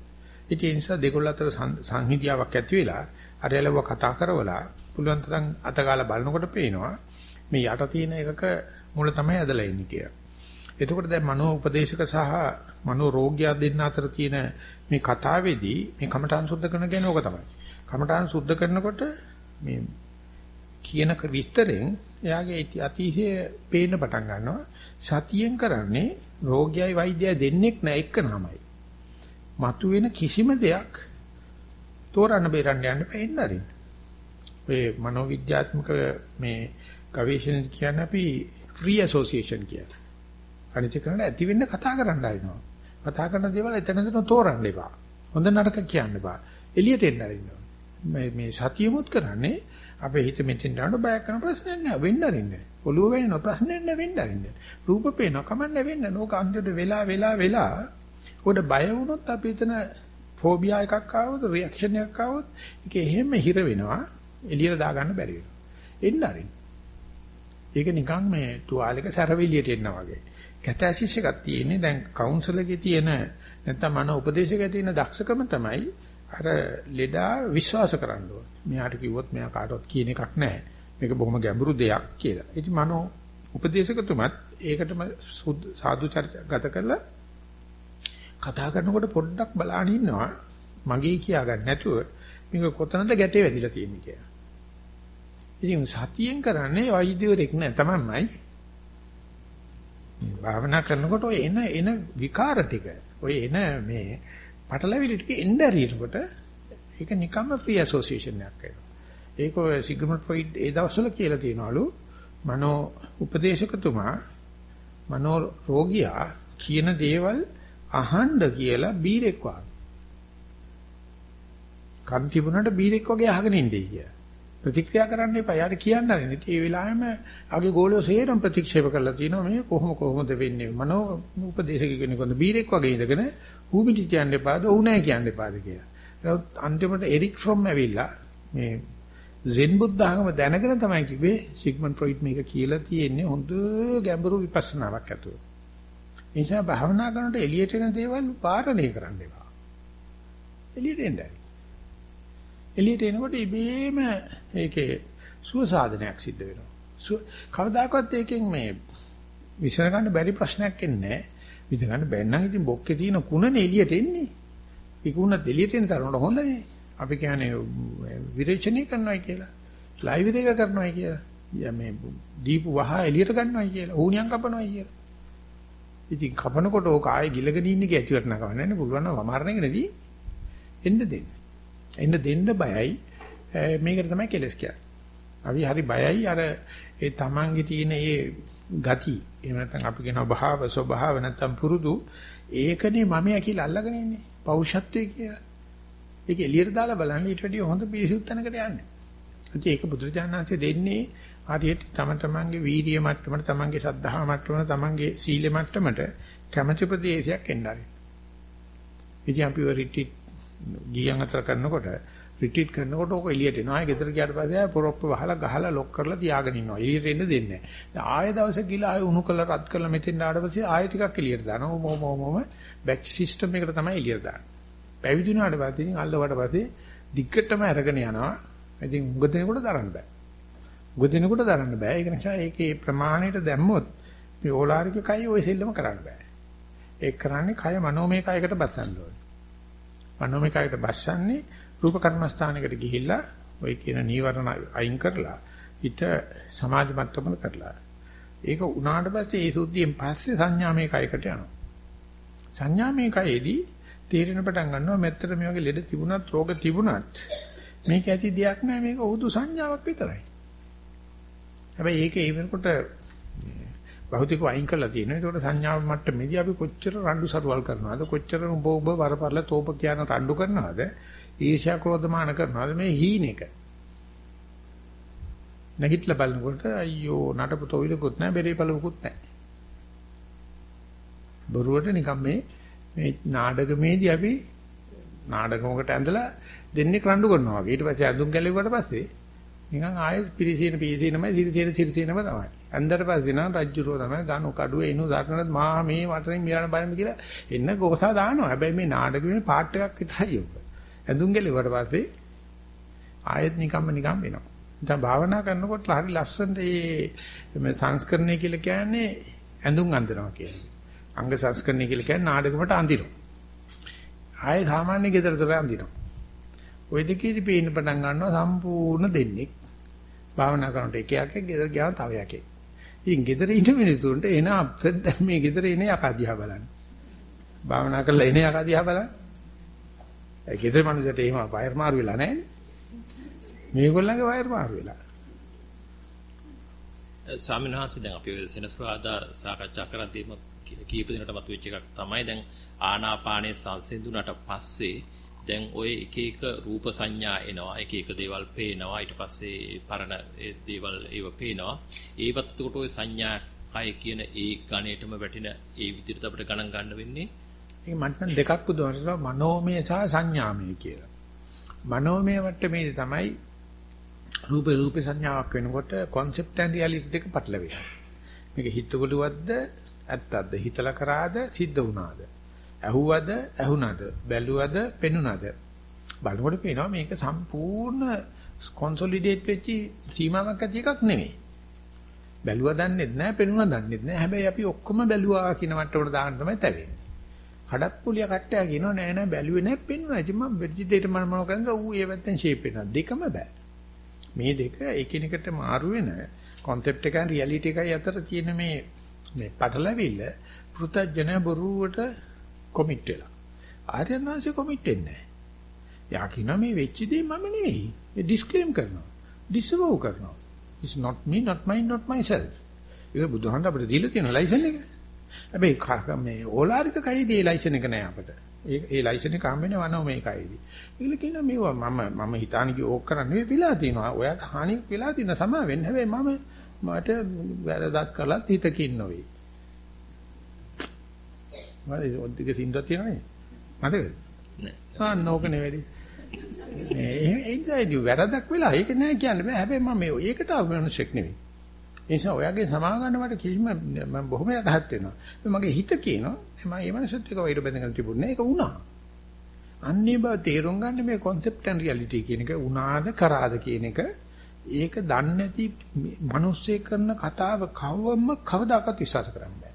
ඉතින් ඒ නිසා දෙකොල්ල අතර සංහිඳියාවක් ඇති වෙලා අරයලව කතා කරවලා පුළුවන් තරම් අතගාලා බලනකොට පේනවා මේ යට තියෙන එකක මුල තමයි ඇදලා ඉන්නේ කියලා. එතකොට දැන් මනෝ උපදේශක සහ මනෝ රෝගියා දෙන්න අතර තියෙන මේ කතාවේදී මේ කමඨාන් සුද්ධ කරන කියන්නේ ඕක තමයි. කමඨාන් සුද්ධ කරනකොට මේ කියන විස්තරෙන් එයාගේ අතිශය පේන්න පටන් ගන්නවා සතියෙන් කරන්නේ රෝගයයි වෛද්‍යයයි දෙන්නෙක් නෑ එක නමයි මතුවෙන කිසිම දෙයක් තෝරන්න බේරන්න යන්න බැන්න අරින් ඔය මනෝවිද්‍යාත්මක මේ ගවේෂණ කියන්නේ අපි ෆ්‍රී ඇසෝසියේෂන් කියලා. අනිත් කරන්නේ ඇති වෙන්න කතා කරන්න ආිනවා කතා කරන දේවල් එතන එතන තෝරන්න එපා. හොඳ නරක කියන්න එපා. එළියට එන්න ආරිනවා මේ මේ සතියමුත් කරන්නේ අපේ හිත මෙතෙන් යනකොට බයක් කරන ප්‍රශ්නයක් නෑ. වෙන්න අරින්නේ. ඔළුව වෙන ප්‍රශ්නයක් නෑ. වෙන්න අරින්නේ. රූප පේන කමන්නේ වෙන්න. නෝක අන්තිමට වෙලා වෙලා වෙලා. උඩ බය වුණොත් අපි එතන ෆෝබියා එකක් ආවොත් රියැක්ෂන් එකක් ආවොත් ඒක එහෙම හිර වෙනවා. එළියට දාගන්න බැරි වෙනවා. එන්න අරින්න. ඒක නිකන් මේ තුවාලයක සැරවිලියට එන්න වගේ. කැතැසිස් එකක් තියෙන්නේ දැන් කවුන්සලර්ගේ තියෙන නැත්නම් මන උපදේශකගේ තියෙන දක්ෂකම තමයි අර ලෙඩා විශ්වාස කරන්න ඕන. මෙයාට කිව්වොත් මෙයා කාටවත් කියන එකක් නැහැ. මේක බොහොම ගැඹුරු දෙයක් කියලා. ඉතින් මනෝ උපදේශකතුමත් ඒකටම සාදු ගත කරලා කතා කරනකොට පොඩ්ඩක් බලාගෙන ඉන්නවා. මගේ කියා ගන්න නැතුව මේක කොතනද ගැටේ වැදිලා තියෙන්නේ කියලා. ඉතින් සතියෙන් කරන්නේ වෛද්‍යවරයෙක් නෑ තමන්මයි. භාවනා කරනකොට ඔය එන එන විකාර ටික ඔය එන මේ පටලැවිලි ටික එන්න ඇරිනකොට ඒක නිකම්ම ෆ්‍රී ඇසෝසියේෂන් එකක් වෙනවා. ඒක ඔය සිග්මන්ඩ් ෆ්‍රොයිඩ් ඒ දවස්වල කියලා තියනවලු මනෝ උපදේශකතුමා මනෝ රෝගියා කියන දේවල් අහන්න කියලා බීරෙක් වගේ. කන් තිබුණාට බීරෙක් වගේ අහගෙන ඉන්නේ කියලා. ප්‍රතික්‍රියා කරන්න එපා. යාට කියන්න හරි. ඒ වෙලාවෙම ආගේ ගෝලියෝ සේරම ප්‍රතික්ෂේප කරලා තියෙනවා මේ කොහොම කොහොමද වෙන්නේ? මනෝ උපදේශක කෙනෙකුට බීරෙක් වගේ ඉඳගෙන ඌමිටි කියන්න එපාද? ඌ නැහැ කියන්න එපාද කියලා. ඒත් අන්තිමට එරික් ෆ්‍රොම් ඇවිල්ලා මේ සෙන් බුද්ධ ආගම දැනගෙන තමයි කිව්වේ සිග්මන්ඩ් ෆ්‍රොයිඩ් මේක කියලා තියෙන්නේ හොඳ ගැඹුරු විපස්සනාවක් ඇතුව. ඒ නිසා භාවනා කරනකොට එළියට එන දේවල් පාරණය කරන්න එපා. එළියට එන්නයි. එළියට එනකොට ඉබේම ඒකේ සුව සාධනයක් සිද්ධ වෙනවා. කවදාකවත් ඒකෙන් මේ විසඳ ගන්න බැරි ප්‍රශ්නයක් එන්නේ නැහැ. විසඳ ගන්න බැන්න නම් ඉතින් බොක්කේ තියෙන කුණනේ එළියට එන්නේ. ඒ කුණ එළියට එන තරමට හොඳනේ. අපි කියන්නේ විරේචනය කරනවායි කියලා. ලයිව් එක කරනවායි කියලා. යා මේ දීපු වහ එළියට ගන්නවායි කියලා. ඌණියන් කපනවායි කියලා. ඉතින් කපනකොට ඕක ආයේ ගිලගෙන ඉන්නේ කිය ඇතිවට නගවන්නේ නැහැ පුළුවන් නම් වමාරණ එකනේදී එන්න දෙන්න. එන්න දෙන්න බයයි. මේකට තමයි කෙලස් කියන්නේ. අපි හරි බයයි අර ඒ තමන්ගේ තියෙන ඒ ගති එහෙම නැත්නම් අපි කියනවා භාව ස්වභාව නැත්නම් පුරුදු ඒකනේ මමයා කියලා අල්ලගෙන ඉන්නේ පෞෂත්වයේ කියලා. ඒක එළියට දාලා බලන්න ඊට වැඩිය හොඳ පිරිසුදු තැනකට යන්නේ. ඉතින් ඒක බුදුරජාණන්සේ දෙන්නේ හරියට තම තමන්ගේ වීරිය මට්ටමට තමන්ගේ සද්ධා මට්ටමට තමන්ගේ සීල මට්ටමට කැමැති ප්‍රදේශයක් එන්නයි. ඉතින් අපි රිට්‍රීට් ගියන් අතර කරනකොට රිට්‍රීට් කරනකොට ඕක එළියට එනවා. ආයෙ ගෙදර ගියාට පස්සේ ආයෙ පොරොප්ප වහලා ගහලා ලොක් කරලා තියාගෙන ඉන්නවා. එළියට එන්න දෙන්නේ නැහැ. ආයෙ දවසේ ගිහලා ආයෙ උණු කරලා රත් කරලා මෙතෙන් ආවට පස්සේ ආයෙ ටිකක් එළියට දානවා. මොම මොම මොම බැච් සිස්ටම් එකට තමයි එළියට දාන්නේ. පැවිදි වුණාට පස්සේ ඉතින් අල්ලවට පස්සේ දිග්ගටම අරගෙන යනවා. ඉතින් උග දෙනකොට දරන්න බෑ. උග දෙනකොට දරන්න බෑ. ඒක නිසා ඒකේ ප්‍රමාණයට දැම්මොත් මේ ඕලාරික කය ওই සෙල්ලම කරන්න බෑ. ඒක කරන්නේ කය මනෝමය කයකට බස්සන්න ඕනේ. මනෝමය කයකට බස්සන්නේ රූප කර්මස්ථානයකට ගිහිල්ලා ওই කියන නීවරණ අයින් කරලා හිත සමාධි මට්ටමකට කරලා ඒක උනාට පස්සේ ඒ සුද්ධියෙන් පස්සේ සංඥාමය කයකට යනවා. සංඥාමය කයේදී තේරෙන පටන් ගන්නවා මෙතර මේ වගේ ලෙඩ තිබුණත් රෝග තිබුණත් මේක ඇති දෙයක් නෑ මේක උදු සංඥාවක් විතරයි. හැබැයි ඒක ඒ වෙනකොට භෞතිකව අයින් කරලා තියෙනවා. ඒකට සංඥාව මට්ටමේදී අපි කොච්චර රණ්ඩු සරුවල් කරනවද? කොච්චර උඹ උඹ වරපරල තෝප කියන රණ්ඩු කරනවද? ඊර්ෂ්‍යා ක්‍රෝධමාන කරනවද? මේ හීනෙක නැගිටලා බලනකොට අයියෝ නටපු තොවිලකුත් නැහැ බෙරේ පළවකුත් නැහැ. බොරුවට නිකම් මේ මේ නාඩගමේදී අපි නාඩගමකට ඇඳලා දෙන්නේ රණ්ඩු කරනවා වගේ. ඊට පස්සේ අඳුන් ගැලෙව්වට පස්සේ නිකන් ආයෙත් පිරිසින පිරිසිනමයි සිරිසින සිරිසිනම තමයි ඇඳට පස්සේ නම් රජ්ජුරෝ තමයි ගනු කඩුව එනු දරනත් මා මේ වටරින් මිරණ බලන්න කියලා එන්න ගෝසා දානවා හැබැයි මේ නාඩගමේ පාට් එකක් විතරයි ඔක ඇඳුම් ගැලෙවට පස්සේ ආයෙත් නිකම්ම නිකම් වෙනවා. දැන් භාවනා කරනකොට හරි ලස්සනට මේ සංස්කරණය කියලා කියන්නේ ඇඳුම් අඳිනවා කියන්නේ. අංග සංස්කරණය කියලා කියන්නේ නාටකමට අඳිනවා. ආයෙ සාමාන්‍ය ගෙදරතර අඳිනවා. ওই දෙකේදී පේන්න පටන් ගන්නවා සම්පූර්ණ දෙන්නේ. භාවනා කරනකොට එක එකක් ගෙදර ගියාම තව එකක්. ඉතින් ගෙදර ඉන්න මිනිසුන්ට එන අප්සෙට් දැන් මේ ගෙදර එන යකා දිහා බලන්න. භාවනා කරලා එන යකා දිහා බලන්න. ඒ ගෙදර මිනිස්සුන්ට එහෙම වයර් මාරු වෙලා නැහැ. මේගොල්ලන්ගේ වයර් මාරු වෙලා. ස්වාමීන් වහන්සේ දැන් අපි සෙනසුරාදා සාකච්ඡා කරද්දී කීප දිනකට මතුවෙච්ච එකක් තමයි දැන් ආනාපානයේ සංසිඳුණට පස්සේ දැන් ওই එක එක රූප සංඥා එනවා එක එක දේවල් පේනවා ඊට පස්සේ පරණ ඒ දේවල් ඒව පේනවා ඒවත් එතකොට ওই සංඥා කය කියන ඒ ගණේටම වැටෙන ඒ විදිහට අපිට ගණන් ගන්න වෙන්නේ ඒක මට නම් දෙකක් බුදුහාමර මනෝමය සහ සංඥාමය කියලා. මනෝමය මට්ටමේ තමයි රූප රූප සංඥාවක් වෙනකොට concept and reality දෙක පටලවෙනවා. මේක හිතවලුවද්ද ඇත්තක්ද හිතලා කරාද සිද්ධ වුණාද? ඇහුවද ඇහුණාද? බැලුවද පෙනුණාද? බලනකොට පේනවා මේක සම්පූර්ණ consolidate වෙච්ච සීමාවක් ඇති එකක් නෙමෙයි. බැලුවා දන්නෙත් නැහැ පෙනුණා දන්නෙත් නැහැ. හැබැයි අපි ඔක්කොම බැලුවා කියන මට්ටමට දාන්න තමයි තැවෙන්නේ. කඩප්පුලිය කට්ටය කියනවා නෑ නෑ බැලුවේ නෑ පෙන්වනවා. ඉතින් මම වෙච්ච දෙයට මම මොනව කරන්නේ ඌ ඒ වැත්තෙන් ෂේප් වෙනවා. දෙකම බෑ. මේ දෙක එකිනෙකට මාරු වෙන concept එකයි reality එකයි අතර තියෙන මේ මේ පටලැවිල්ල පෘථජන බොරුවට කොමිට් වෙලා. ආර්යනාංශේ කොමිට් වෙන්නේ නෑ. යා කියනවා මේ වෙච්ච දේ මම නෙවෙයි. ඒ ඩිස්ක්ලේම් කරනවා. ඩිසවෝ කරනවා. it's not me not mine not myself. ඒක බුදුහාමුදුරුවෝ අපිට දීලා තියෙන ලයිසන් එක. හැබැයි මේ ඕලාරික කයිදී ලයිසන් එක නෑ අපිට. ඒ ඒ ලයිසන් එක හම්බෙන්නේ වනෝ මේ කයිදී. ඒගොල්ලෝ කියනවා මේවා මම මම හිතාන කි ඕක කරන්නේ වෙලා තියෙනවා. ඔයාට හානියක් වෙලා තියෙන සම වෙන්න හැබැයි මම මට වැරදක් කළත් හිතකින් නොවේ. මම ඔද්දික සින්දුවක් තියෙනවනේ. මතකද? නෑ. ආ නෝක නෙවෙයි. මේ ඒකයි වැරදක් වෙලා ඒක නෑ කියන්න බෑ. හැබැයි මම මේ ඒකට ආව මිනිසෙක් නෙවෙයි. ඒ නිසා ඔයගේ සමාව ගන්න මට කිසිම මම බොහොම යටහත් වෙනවා. මගේ හිත කියනවා මම මේ මනසත් එක්ක වෛර බඳගෙන තිබුණේ ඒක වුණා. අන්නේ බව තේරුම් ගන්න මේ concept and reality කියන එක උනාද කරාද කියන එක ඒක දන්නේ නැති මිනිස්සේ කරන කතාව කවවම කවදාකවත් විශ්වාස කරන්න.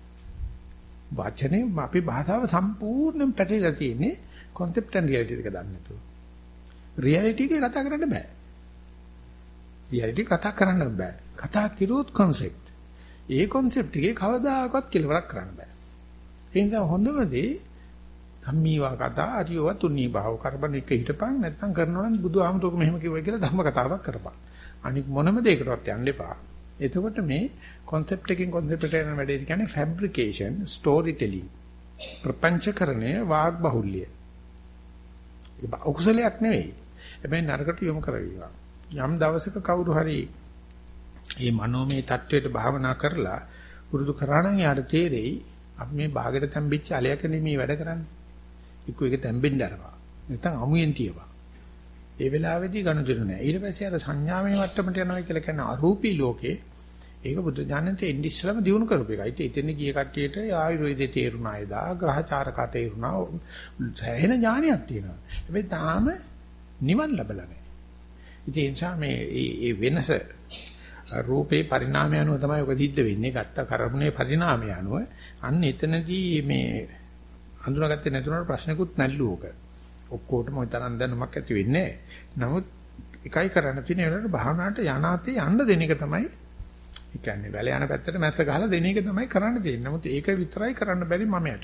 වචනේ අපේ භාෂාව සම්පූර්ණයෙන් පැටලලා තියෙන්නේ concept and reality එක දන්නේ නැතුව. reality එක කතා කරන්න බෑ. reality කතා කරන්න බෑ. කතා කිරුවොත් concept. ඒ concept එකේ කවදාකවත් කෙලවරක් කරන්න බෑ. ඒ නිසා හොඳම දේ ධම්මීවා කතා අරියව තුනී භාව කරබන් එක හිටපන් නැත්නම් කරනවා නම් බුදුහාමුදුරුවෝ මෙහෙම කිව්වයි කියලා ධම්ම කතාවක් කරපන්. අනික මොනම දෙයකටවත් යන්න එපා. එතකොට මේ concept එකකින් concept එකට යන වැඩේ කියන්නේ fabrication story telling ප්‍රපංචකරණය වාග් බහුල්‍ය ඒක අකුසලයක් නෙවෙයි. හැබැයි නරකට යොමු කරවිවා යම් දවසක කවුරු හරි මේ මනෝමය தത്വයට භාවනා කරලා වරුදු කරා නම් යාට තේරෙයි අපි මේ භාගයට තැම්බිච්ච අලයක නෙමේ වැඩ කරන්නේ. එක්ක ඒක තැම්බෙන්න අරවා. නැත්නම් අමුයෙන් තියවා. ඒ වෙලාවේදී ගනුදෙනු නැහැ. ඊට පස්සේ අර සංඥාමය මට්ටමට යනවා කියලා කියන අරූපී ලෝකේ ඒක බුද්ධ ඥානෙත් ඉන්දි ඉස්සලම දිනු කරපු එකයි. ඒත් එතන ගිය කට්ටියට ආයුර්වේදේ තේරුණා එදා, ග්‍රහචාරක තේරුණා. සෑහෙන ඥානයක් තියෙනවා. හැබැයි තාම නිවන් ලැබලා නැහැ. ඉතින් ඒ නිසා මේ මේ වෙනස රූපේ පරිණාමය අනුව තමයි ඔක සිද්ධ වෙන්නේ. ගත්ත කර්මනේ පරිණාමය අනුව. අන්න එතනදී මේ හඳුනාගත්තේ නැතුනට ප්‍රශ්නකුත් නැල්ලු ඕක. ඔක්කොටම ওই තරම් දැනුමක් ඇති වෙන්නේ නමුත් එකයි කරන්න තියෙන වෙලාවට භාවනාවට යනාතේ යන්න දෙන එක තමයි ඒ කියන්නේ වැල යන පැත්තට මැස්ස ගහලා දෙන එක තමයි කරන්න තියෙන්නේ. නමුත් ඒක විතරයි කරන්න බැරි මමයට.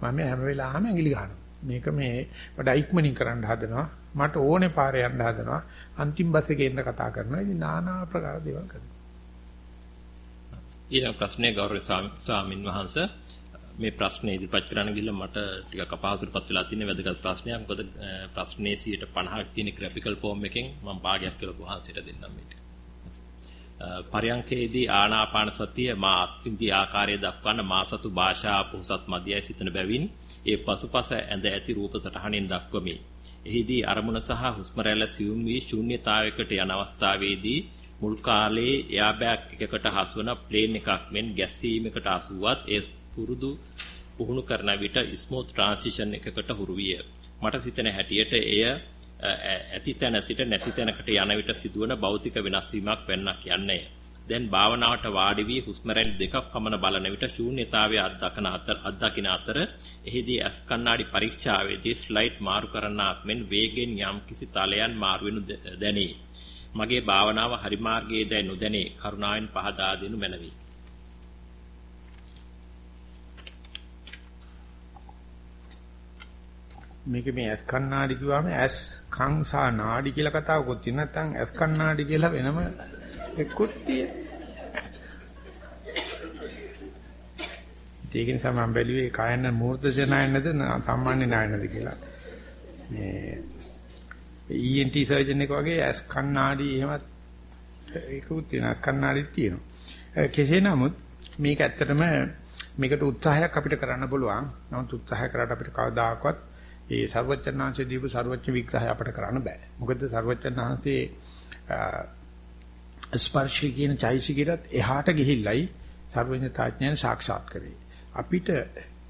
මම හැම වෙලාවෙම ඇඟිලි ගහනවා. මේක මේ වඩා ඉක්මනින් කරන්න හදනවා. මට ඕනේ පාරේ යන්න හදනවා. අන්තිම බස් එකේ ඉන්න කතා කරනවා. ඉතින් নানা ආකාර දේවල් කරනවා. ඊළඟ ප්‍රශ්නේ ගෞරව ස්වාමින් වහන්සේ මේ ප්‍රශ්නේ ඉදිරිපත් කරන්න ගිහලා මට ටිකක් අපහසුතාවපත් වෙලා තියෙන වැදගත් ප්‍රශ්නයක්. මොකද ප්‍රශ්නේ 50ක් තියෙන graphical form එකෙන් මම භාගයක් කියලා වහන්සේට දෙන්නම් මේක. පරයන්කේදී ආනාපාන සතිය මා අත්විඳි ආකාරය දක්වන්න මා සතු භාෂා පොහසත් මධ්‍යයි සිතන බැවින් ඒ පසුපස ඇඳ ඇති රූප සටහනින් දක්වමි. එහිදී අරමුණ සහ හුස්ම රැල්ල සියුම් වී ශූන්‍යතාවයකට යන අවස්ථාවේදී මුල් කාලයේ එයාබෑග් එකකට හසුවන ප්ලේන් එකක් මෙන් ගැස්සීමකට අසුවත් ඒ පුරුදු පුහුණු කරන විට ස්මූත් ට්‍රාන්සිෂන් එකකට හුරු විය. මට සිතන හැටියට එය ඇති තැන සිට නැති තැනකට යන විට සිදුවන භෞතික වෙනස් වීමක් වෙන්නක් යන්නේ. දැන් භාවනාවට වාඩි වී හුස්ම රැලි දෙකක් පමණ බලන විට ශූන්‍යතාවයේ අත්දකන අතර අත්දකින අතර එහිදී ඇස් කණ්ණාඩි පරීක්ෂාවේදී ස්ලයිඩ් මාරු කරන්නාක් මෙන් වේගෙන් යම් කිසි තලයන් මාරු වෙනු දැනේ. මගේ භාවනාව හරි මාර්ගයේ දැයි නොදැනේ කරුණාවෙන් පහදා දෙනු මැනවි. මේක මේ ඇස් කණ්ණාඩි කිව්වම ඇස් කං සා නාඩි කියලා කතාවකුත් තියෙන නැත්නම් ඇස් කණ්ණාඩි කියලා වෙනම එක්කුත් තියෙන. ඒක නිසා මම බැලුවේ කායන මූර්ත ජනයනද සාමාන්‍ය නායනද කියලා. මේ ENT සර්ජන් එක වගේ ඇස් කණ්ණාඩි එහෙමත් ඒකුත් තියෙන ඇස් කණ්ණාඩිත් තියෙනවා. කෙසේ නමුත් මේක ඇත්තටම මේකට උත්සාහයක් අපිට කරන්න පුළුවන්. නමුත් උත්සාහය කරාට අපිට කවදාකවත් ඒ ਸਰවචත්තනාංශයේ දීපු ਸਰවචත්ත විග්‍රහය අපට කරන්න බෑ. මොකද ਸਰවචත්තනාංශයේ ස්පර්ශය කියන චෛසිකයටත් එහාට ගිහිල්ලයි ਸਰවඥතාඥයන් සාක්ෂාත් කරේ. අපිට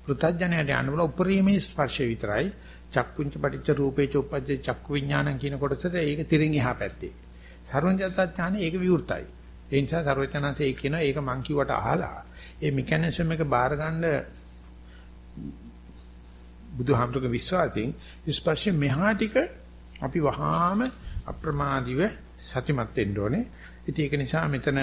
පෘථජ්ජනයට යන්න උපරිමයේ ස්පර්ශය විතරයි චක්කුංච පටිච්ච රූපේච උපජ්ජේ චක්කු විඥානං කියන කොටසට ඒක තිරින් එහා පැත්තේ. සර්වඥතාඥානෙ ඒක විවෘතයි. ඒ නිසා සර්වඥාන්සේ කියන ඒක මං කිව්වට අහලා ඒ මෙකැනිසම් එක බාර ගන්න බුදුහාමුදුරගේ විශ්වාසයෙන් ස්පර්ශය මෙහා ටික අපි වහාම අප්‍රමාදීව සතිමත් වෙන්න ඕනේ. ඉතින් ඒක නිසා මෙතන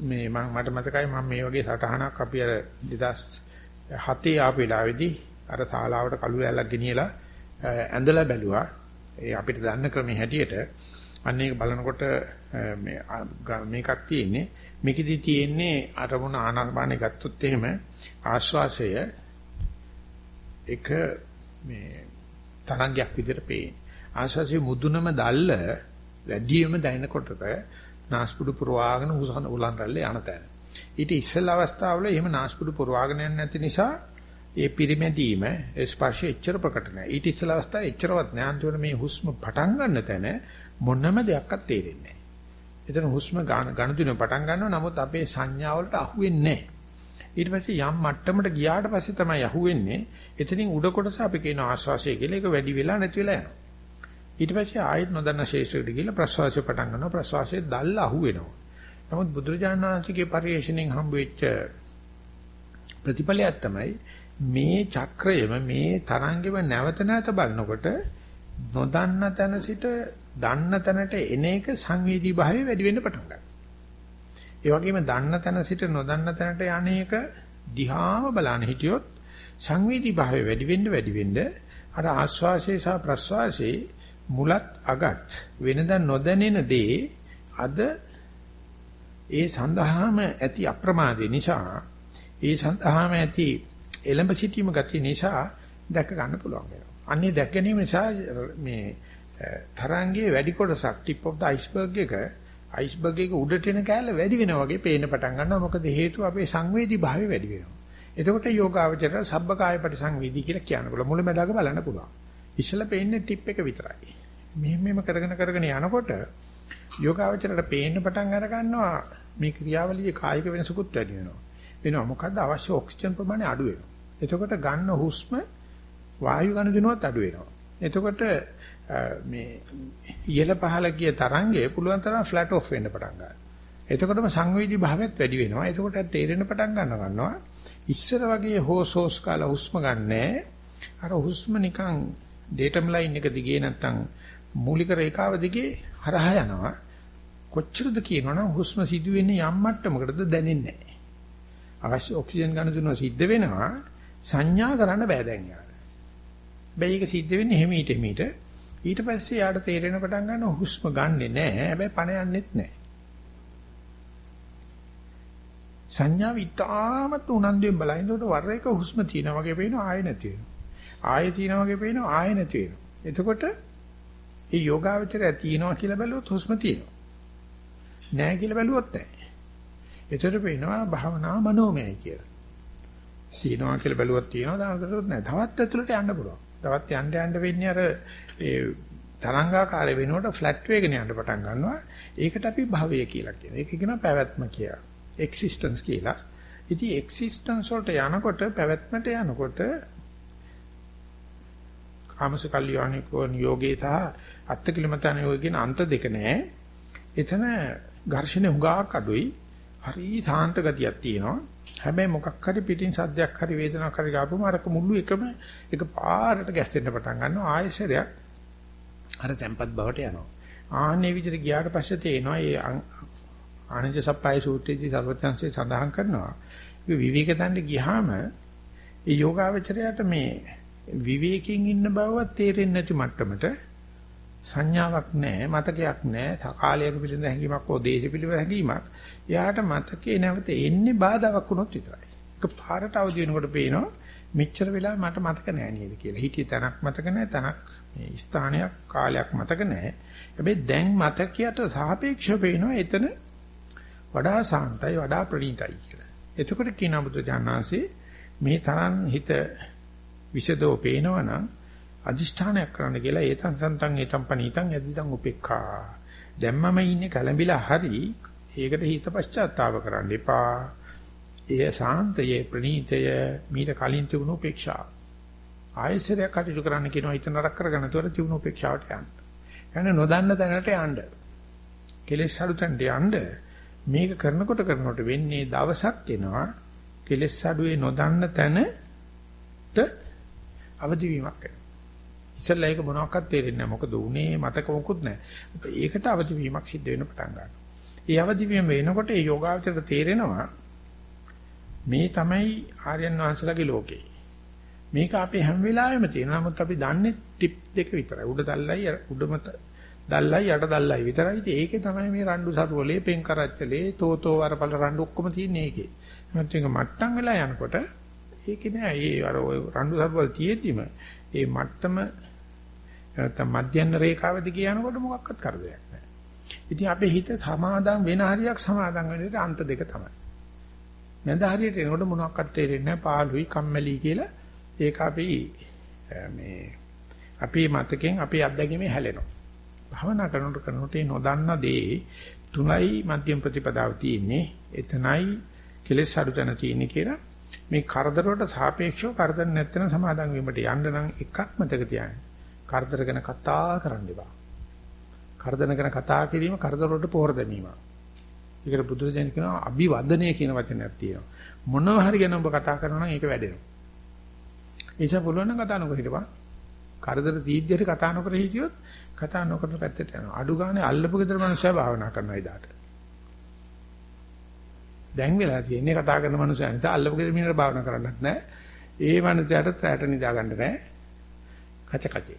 මේ මම මට මතකයි මම මේ වගේ සටහනක් අපි අර 2007 ආපු වෙලාවේදී අර ශාලාවට කළු ලැල්ලක් ගෙනියලා ඇඳලා බැලුවා. ඒ අපිට දන්න ක්‍රමයේ හැටියට අන්න ඒක බලනකොට මේ මේකක් තියෙන්නේ මේකෙදි තියෙන්නේ අරමුණ ආනාපානෙ ගත්තොත් එහෙම ආශ්වාසය එක මේ තරංගයක් විදිහට පේන්නේ. ආශාසිය මුදුනම දැල්ල වැඩියම දැනෙනකොටද නාස්පුඩු පුරවාගෙන උසන උලන් රැල්ලේ යන තැන. ඊට ඉස්සෙල් අවස්ථාවල එහෙම නාස්පුඩු පුරවාගෙන යන්නේ නැති නිසා ඒ පිරිමැදීම ස්පර්ශය එච්චර ප්‍රකට නැහැ. ඊට ඉස්සෙල් අවස්ථාවේ එච්චරවත් නැහැ. අන්තිමට මේ හුස්ම පටන් ගන්න තැන මොනම දෙයක්වත් තේරෙන්නේ නැහැ. එතන හුස්ම ගන්න ගණතුන පටන් ගන්නවා. නමුත් අපේ සංඥාවලට අහු වෙන්නේ නැහැ. ඊට පස්සේ යම් මට්ටමකට ගියාට පස්සේ තමයි අහුවෙන්නේ. එතනින් උඩ කොටස අපි කියන ආශ්වාසය කියලා ඒක වැඩි වෙලා නැති වෙලා යනවා. ඊට පස්සේ ආයෙත් නොදන්න ශේෂ්ත්‍රයට ගිහලා ප්‍රශ්වාසය පටන් ගන්නවා. ප්‍රශ්වාසයේ දැල්ල අහුවෙනවා. නමුත් බුදුරජාණන් වහන්සේගේ පරිශ්‍රණයෙන් හම්බ වෙච්ච ප්‍රතිඵලයක් තමයි මේ චක්‍රයම මේ තරංගෙම නැවත නැවත බලනකොට නොදන්න තැන සිට දන්න තැනට එන එක සංවේදී භාවය වැඩි වෙන්න පටන් ගන්නවා. ඒ වගේම දන්න තැන සිට නොදන්න තැනට යන්නේක දිහාම බලන හිටියොත් සංවේදී භාවය වැඩි වෙන්න වැඩි වෙන්න අර ආස්වාසේ සහ ප්‍රස්වාසේ මුලත් අගත් වෙනදා නොදැනෙන දේ අද ඒ සඳහාම ඇති අප්‍රමාදේ නිසා ඒ සඳහාම ඇති එලඹ සිටීම ගතිය නිසා දැක ගන්න පුළුවන් වෙනවා. අන්නේ දැක ගැනීම නිසා මේ තරංගයේ වැඩි කොටසක් tip of the iceberg එක iceberg එක උඩට එන කෑල්ල වැඩි වෙනවා වගේ පේන්න පටන් ගන්නවා. මොකද හේතුව අපේ සංවේදී භාවය වැඩි වෙනවා. එතකොට යෝගාවචර සබ්බකාය පරිසංවේදී කියලා කියන්න පුළුවන්. මුලැමැදාක බලන්න පුළුවන්. ඉස්සෙල්ලා පේන්නේ ටිප් එක විතරයි. මෙහෙම මෙහෙම කරගෙන කරගෙන යනකොට යෝගාවචරයට පේන්න පටන් අර ගන්නවා මේ ක්‍රියාවලියේ කායික වෙනසකුත් වැඩි වෙනවා. වෙනවා මොකද්ද අවශ්‍ය ඔක්සිජන් ප්‍රමාණය අඩු වෙනවා. එතකොට ගන්න හුස්ම වායු ගන්න දිනුවත් අඩු වෙනවා. එතකොට මේ ඉහළ පහළ ගිය තරංගය පුළුවන් තරම් ෆ්ලැට් ඔෆ් වෙන්න පටන් ගන්නවා. එතකොටම සංවේදී භාවයත් වැඩි වෙනවා. එතකොට තේරෙන්න පටන් ගන්නවා. ඉස්සර වගේ හෝස් හෝස් කාලා හුස්ම ගන්නෑ. අර හුස්ම නිකන් ඩේටම් ලයින් එක දිගේ නැත්තම් මූලික රේඛාව දිගේ හරහා යනවා. කොච්චරද කියනවනම් හුස්ම සිදුවෙන්නේ යම් මට්ටමකටද දැනෙන්නේ නැහැ. අවශ්‍ය ඔක්සිජන් ගන්න දුන්නා සිද්ධ වෙනවා සංඥා කරන්න බෑ දැන් යාට. බෑ ඒක සිද්ධ වෙන්නේ හිමීට හිමීට. ඊට පස්සේ යාට තේරෙන පටන් ගන්නවා හුස්ම ගන්නෙ නෑ හැබැයි පණ යන්නෙත් නෑ. සංඥාව ඉතාමත් උනන්දුවෙන් බලනකොට වර එක හුස්ම තියෙනා වගේ පේනවා ආයෙ නැති වෙනවා. ආයෙ තියෙනා වගේ පේනවා ආයෙ නැති වෙනවා. එතකොට මේ යෝගාවචරය තියෙනවා කියලා බැලුවොත් හුස්ම තියෙනවා. නෑ කියලා බැලුවොත් නෑ. එතකොට පේනවා භාවනා මනෝමයයි කියලා. තියනවා කියලා බැලුවත් තියනවා දානකටත් නැහැ. තවත් ඇතුළට යන්න පුළුවන්. තවත් යන්න යන්න වෙන්නේ අර ඒ තරංගාකාරය වෙනකොට ෆ්ලැට් වේගන යන්න පටන් ගන්නවා. ඒකට අපි භවය කියලා කියනවා. ඒක කියනවා පැවැත්ම කියලා. එක්සිස්ටන්ස් කියලා. ඉතින් එක්සිස්ටන්ස් වලට යනකොට පැවැත්මට යනකොට කාමසකල්යාණිකෝන් යෝගේ සහ අත්තිකිලමතන යෝගේ කියන අන්ත දෙක නැහැ. එතන ඝර්ෂණ හුඟක් අඩුයි. හරි සාන්ත ගතියක් තියෙනවා. හැබැයි මොකක් හරි පිටින් සද්දයක් හරි වේදනාවක් හරි ගාපුවම අරක මුළු එකම එක පාරට ගැස්සෙන්න පටන් ගන්නවා ආයෙසරයක් අර tempat බවට යනවා. ආන්නේ විදිහට ගියාට පස්සේ තේනවා මේ ආනන්ද සප්පයි සූත්‍රයේදී සර්වඥාන්සේ සඳහන් කරනවා. ඒ විවේක දන්න ගියාම ඒ යෝගාවචරයට මේ විවේකයෙන් ඉන්න බවවත් තේරෙන්නේ නැති මට්ටමට සංඥාවක් නැහැ මතකයක් නැහැ කාලයක පිළිඳ හැඟීමක් හෝ දේශ පිළිවෙල හැඟීමක්. එයාට මතකේ නැවත එන්නේ බාධාවක් වුණොත් විතරයි. ඒක පාරට අවදි වෙනකොට පේනවා මෙච්චර වෙලා මට මතක නැහැ නේද කියලා. හිටිය තැනක් මතක නැහැ තැනක් මේ ස්ථානයක් කාලයක් මතක නැහැ හැබැයි දැන් මතකයට සාපේක්ෂව පේනවා එතන වඩා සාන්තයි වඩා ප්‍රණීතයි කියලා. එතකොට කියන බුදුජානනාංශේ මේ තරම් හිත විෂදෝ පේනවනම් අදිෂ්ඨානයක් කරන්න කියලා ඒතං සන්තං ඒතං පනීතං යදිදං උපේක්ඛා. දැම්මම ඉන්නේ කලඹිලා හරි ඒකට හිත පශ්චාත්තාප කරන්න එපා. එය සාන්තයේ ප්‍රණීතය මීට කලින් තිබුණු උපේක්ෂා. ආයසරයක් කටයුතු කරන්න කියනවා හිත නරක කරගන්න තොර තිබුණු උපේක්ෂාවට යන්න. يعني නොදන්න තැනට යන්න. කෙලෙස් අඩුතන්ට යන්න. මේක කරනකොට කරනකොට වෙන්නේ දවසක් එනවා කෙලෙස් අඩුවේ නොදන්න තැනට අවදි වීමක් වෙනවා. ඉස්සෙල්ලා ඒක මොනවාක්වත් තේරෙන්නේ නැහැ. මොකද උනේ මතක මොකුත් නැහැ. ඒකට අවදි වීමක් සිද්ධ වෙන්න පටන් ගන්නවා. ඒ අවදි වීම වෙනකොට ඒ යෝගාවචරයට තේරෙනවා මේ තමයි ආර්යයන් වහන්සේලාගේ ලෝකේ. මේක අපේ හැම වෙලාවෙම තියෙනවා. නමුත් අපි දන්නේ ටිප් දෙක විතරයි. උඩ දැල්ලයි උඩම දැල්ලයි යට දැල්ලයි විතරයි. ඉතින් ඒකේ තමයි මේ රණ්ඩු සරුවලේ පෙන් කරච්චලේ තෝතෝ වරපල රණ්ඩු ඔක්කොම තියෙන්නේ ඒකේ. නැත්නම් ඒක මට්ටම් වෙලා යනකොට ඒකේ නෑ. ඒ අර රණ්ඩු සරුවල් තියෙද්දිම ඒ මට්ටම නැත්නම් මධ්‍යන්න රේඛාව දිගේ යනකොට මොකක්වත් කරදරයක් නැහැ. ඉතින් අපේ හිත සමාදම් වෙන හරියක් සමාදම් වෙන විදිහට අන්ත දෙක තමයි. නැඳ හරියට එනකොට මොනවක්වත් තේරෙන්නේ නැහැ පාළුයි කම්මැලි කියලා ඒක අපි මේ අපේ මතකෙන් අපේ අත්දැකීමේ හැලෙනවා. භාවනා කරනකොට කරනකොට නොදන්න දේ තුනයි මධ්‍යම ප්‍රතිපදාව තියෙන්නේ. එතනයි කෙලෙස් අඩු තැන තියෙන්නේ කියලා මේ කරදර වලට සාපේක්ෂව කරදර නැත්නම් සමාදන් වීමට යන්න නම් එකක් මතක තියාගන්න. කරදර ගැන කතා කරන්න එපා. කරදර ගැන කතා කිරීම කරදර වලට පොහොර දැමීම. ඒකට බුදුරජාණන් කියනවා අභිවදනය කියන වචනයක් තියෙනවා. මොනවා හරි ගැන ඔබ කතා කරනවා නම් ඒක වැඩෙනවා. ඒ නිසා පුළුවන් නම් කතා නොකර හිටපන්. කරදර තීජ්ජයට කතා නොකර හිටියොත් කතා නොකරන පැත්තට යනවා. අඩු ගානේ අල්ලපු ගෙදර මනුස්සයා භාවනා කරනවා ඉදාට. දැන් වෙලා තියෙන්නේ කතා කරන මනුස්සයා නිසා අල්ලපු ගෙදර මිනිහට භාවනා කරන්නත් නැහැ. ඒ මනුස්සයාට රැට නිදා ගන්න නැහැ. කච කචේ.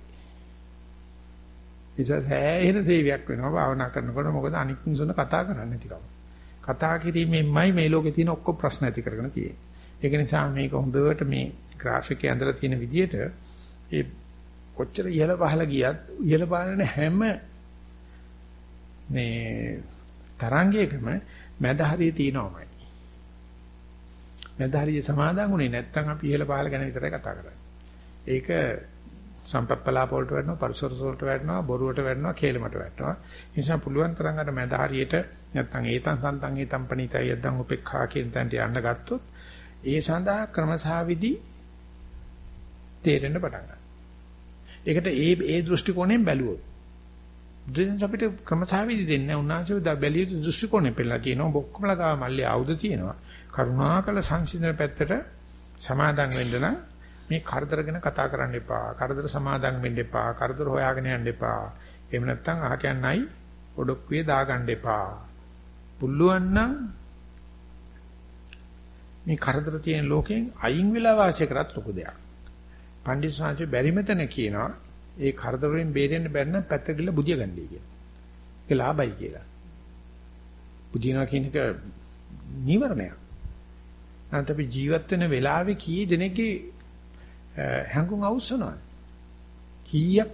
නිසා සෑහෙන සේවයක් වෙනවා භාවනා කරනකොට මොකද අනික් මිනිස්සුන්ට කතා කරන්නේ නැතිකම. කතා කිරීමෙන්මයි මේ ලෝකේ තියෙන ඔක්කොම ප්‍රශ්න ඇති කරගෙන තියෙන්නේ. ඒක නිසා මේක හොඳට මේ graph එකේ ඇඳලා තියෙන විදිහට ඒ කොච්චර ඉහළ පහළ ගියත් ඉහළ පහළ හැම මේ තරංගයකම මැද හරිය තියෙනවමයි. මැද හරිය සමාදන් උනේ නැත්නම් අපි ඉහළ පහළ ගැන විතරයි කතා කරන්නේ. ඒක සම්පප්පලාප වලට වැටෙනවා, පරිසරස වලට වැටෙනවා, බොරුවට වැටෙනවා, කේලමට වැටෙනවා. ඒ නිසා පුළුවන් තරම් අර මැද හරියට නැත්නම් ඒතන් සන්තන් ඒතන් පණිතයි යද්දන් උපේක්ඛා කියන තැනට යන්න ගත්තොත් ඒ සඳහා ක්‍රමසහවිදි තේරෙන්න පටන් ගන්නවා. ඒකට ඒ ඒ දෘෂ්ටි කෝණයෙන් බැලුවොත් දෙන්න අපිට ක්‍රමසහවිදි දෙන්නේ උන්වහන්සේ බැලිය යුතු දෘෂ්ටි කෝණයෙන් පෙන්නලා කියනවා බොක්කමල ගාව මල්ලේ ආයුධ තියෙනවා. කරුණාකල සංසිඳන පැත්තට සමාදන් වෙන්න නම් මේ කරදර ගැන කතා කරන්න එපා. කරදර සමාදන් වෙන්න එපා. කරදර හොයාගෙන යන්න එපා. එහෙම නැත්නම් අහ කියන්නයි ඔඩොක්කුවේ දාගන්න එපා. පුළුවන් නම් මේ කරදර තියෙන ලෝකයෙන් අයින් වෙලා වාසය කරත් ලොකු දෙයක්. පණ්ඩිත සාංශ බැරි මෙතන කියනවා ඒ කරදර වලින් බේරෙන්න බැරි නම් පැත්තට ගිහලා බුදිය ගන්නයි කියලා. ඒක ලාභයි කියලා. බුදිනවා කියන එක නීවරණයක්. නැත්නම් අපි ජීවත් වෙන වෙලාවේ කී දෙනෙක්ගේ හැඟුම් අවශ්‍යනවා. කීයක්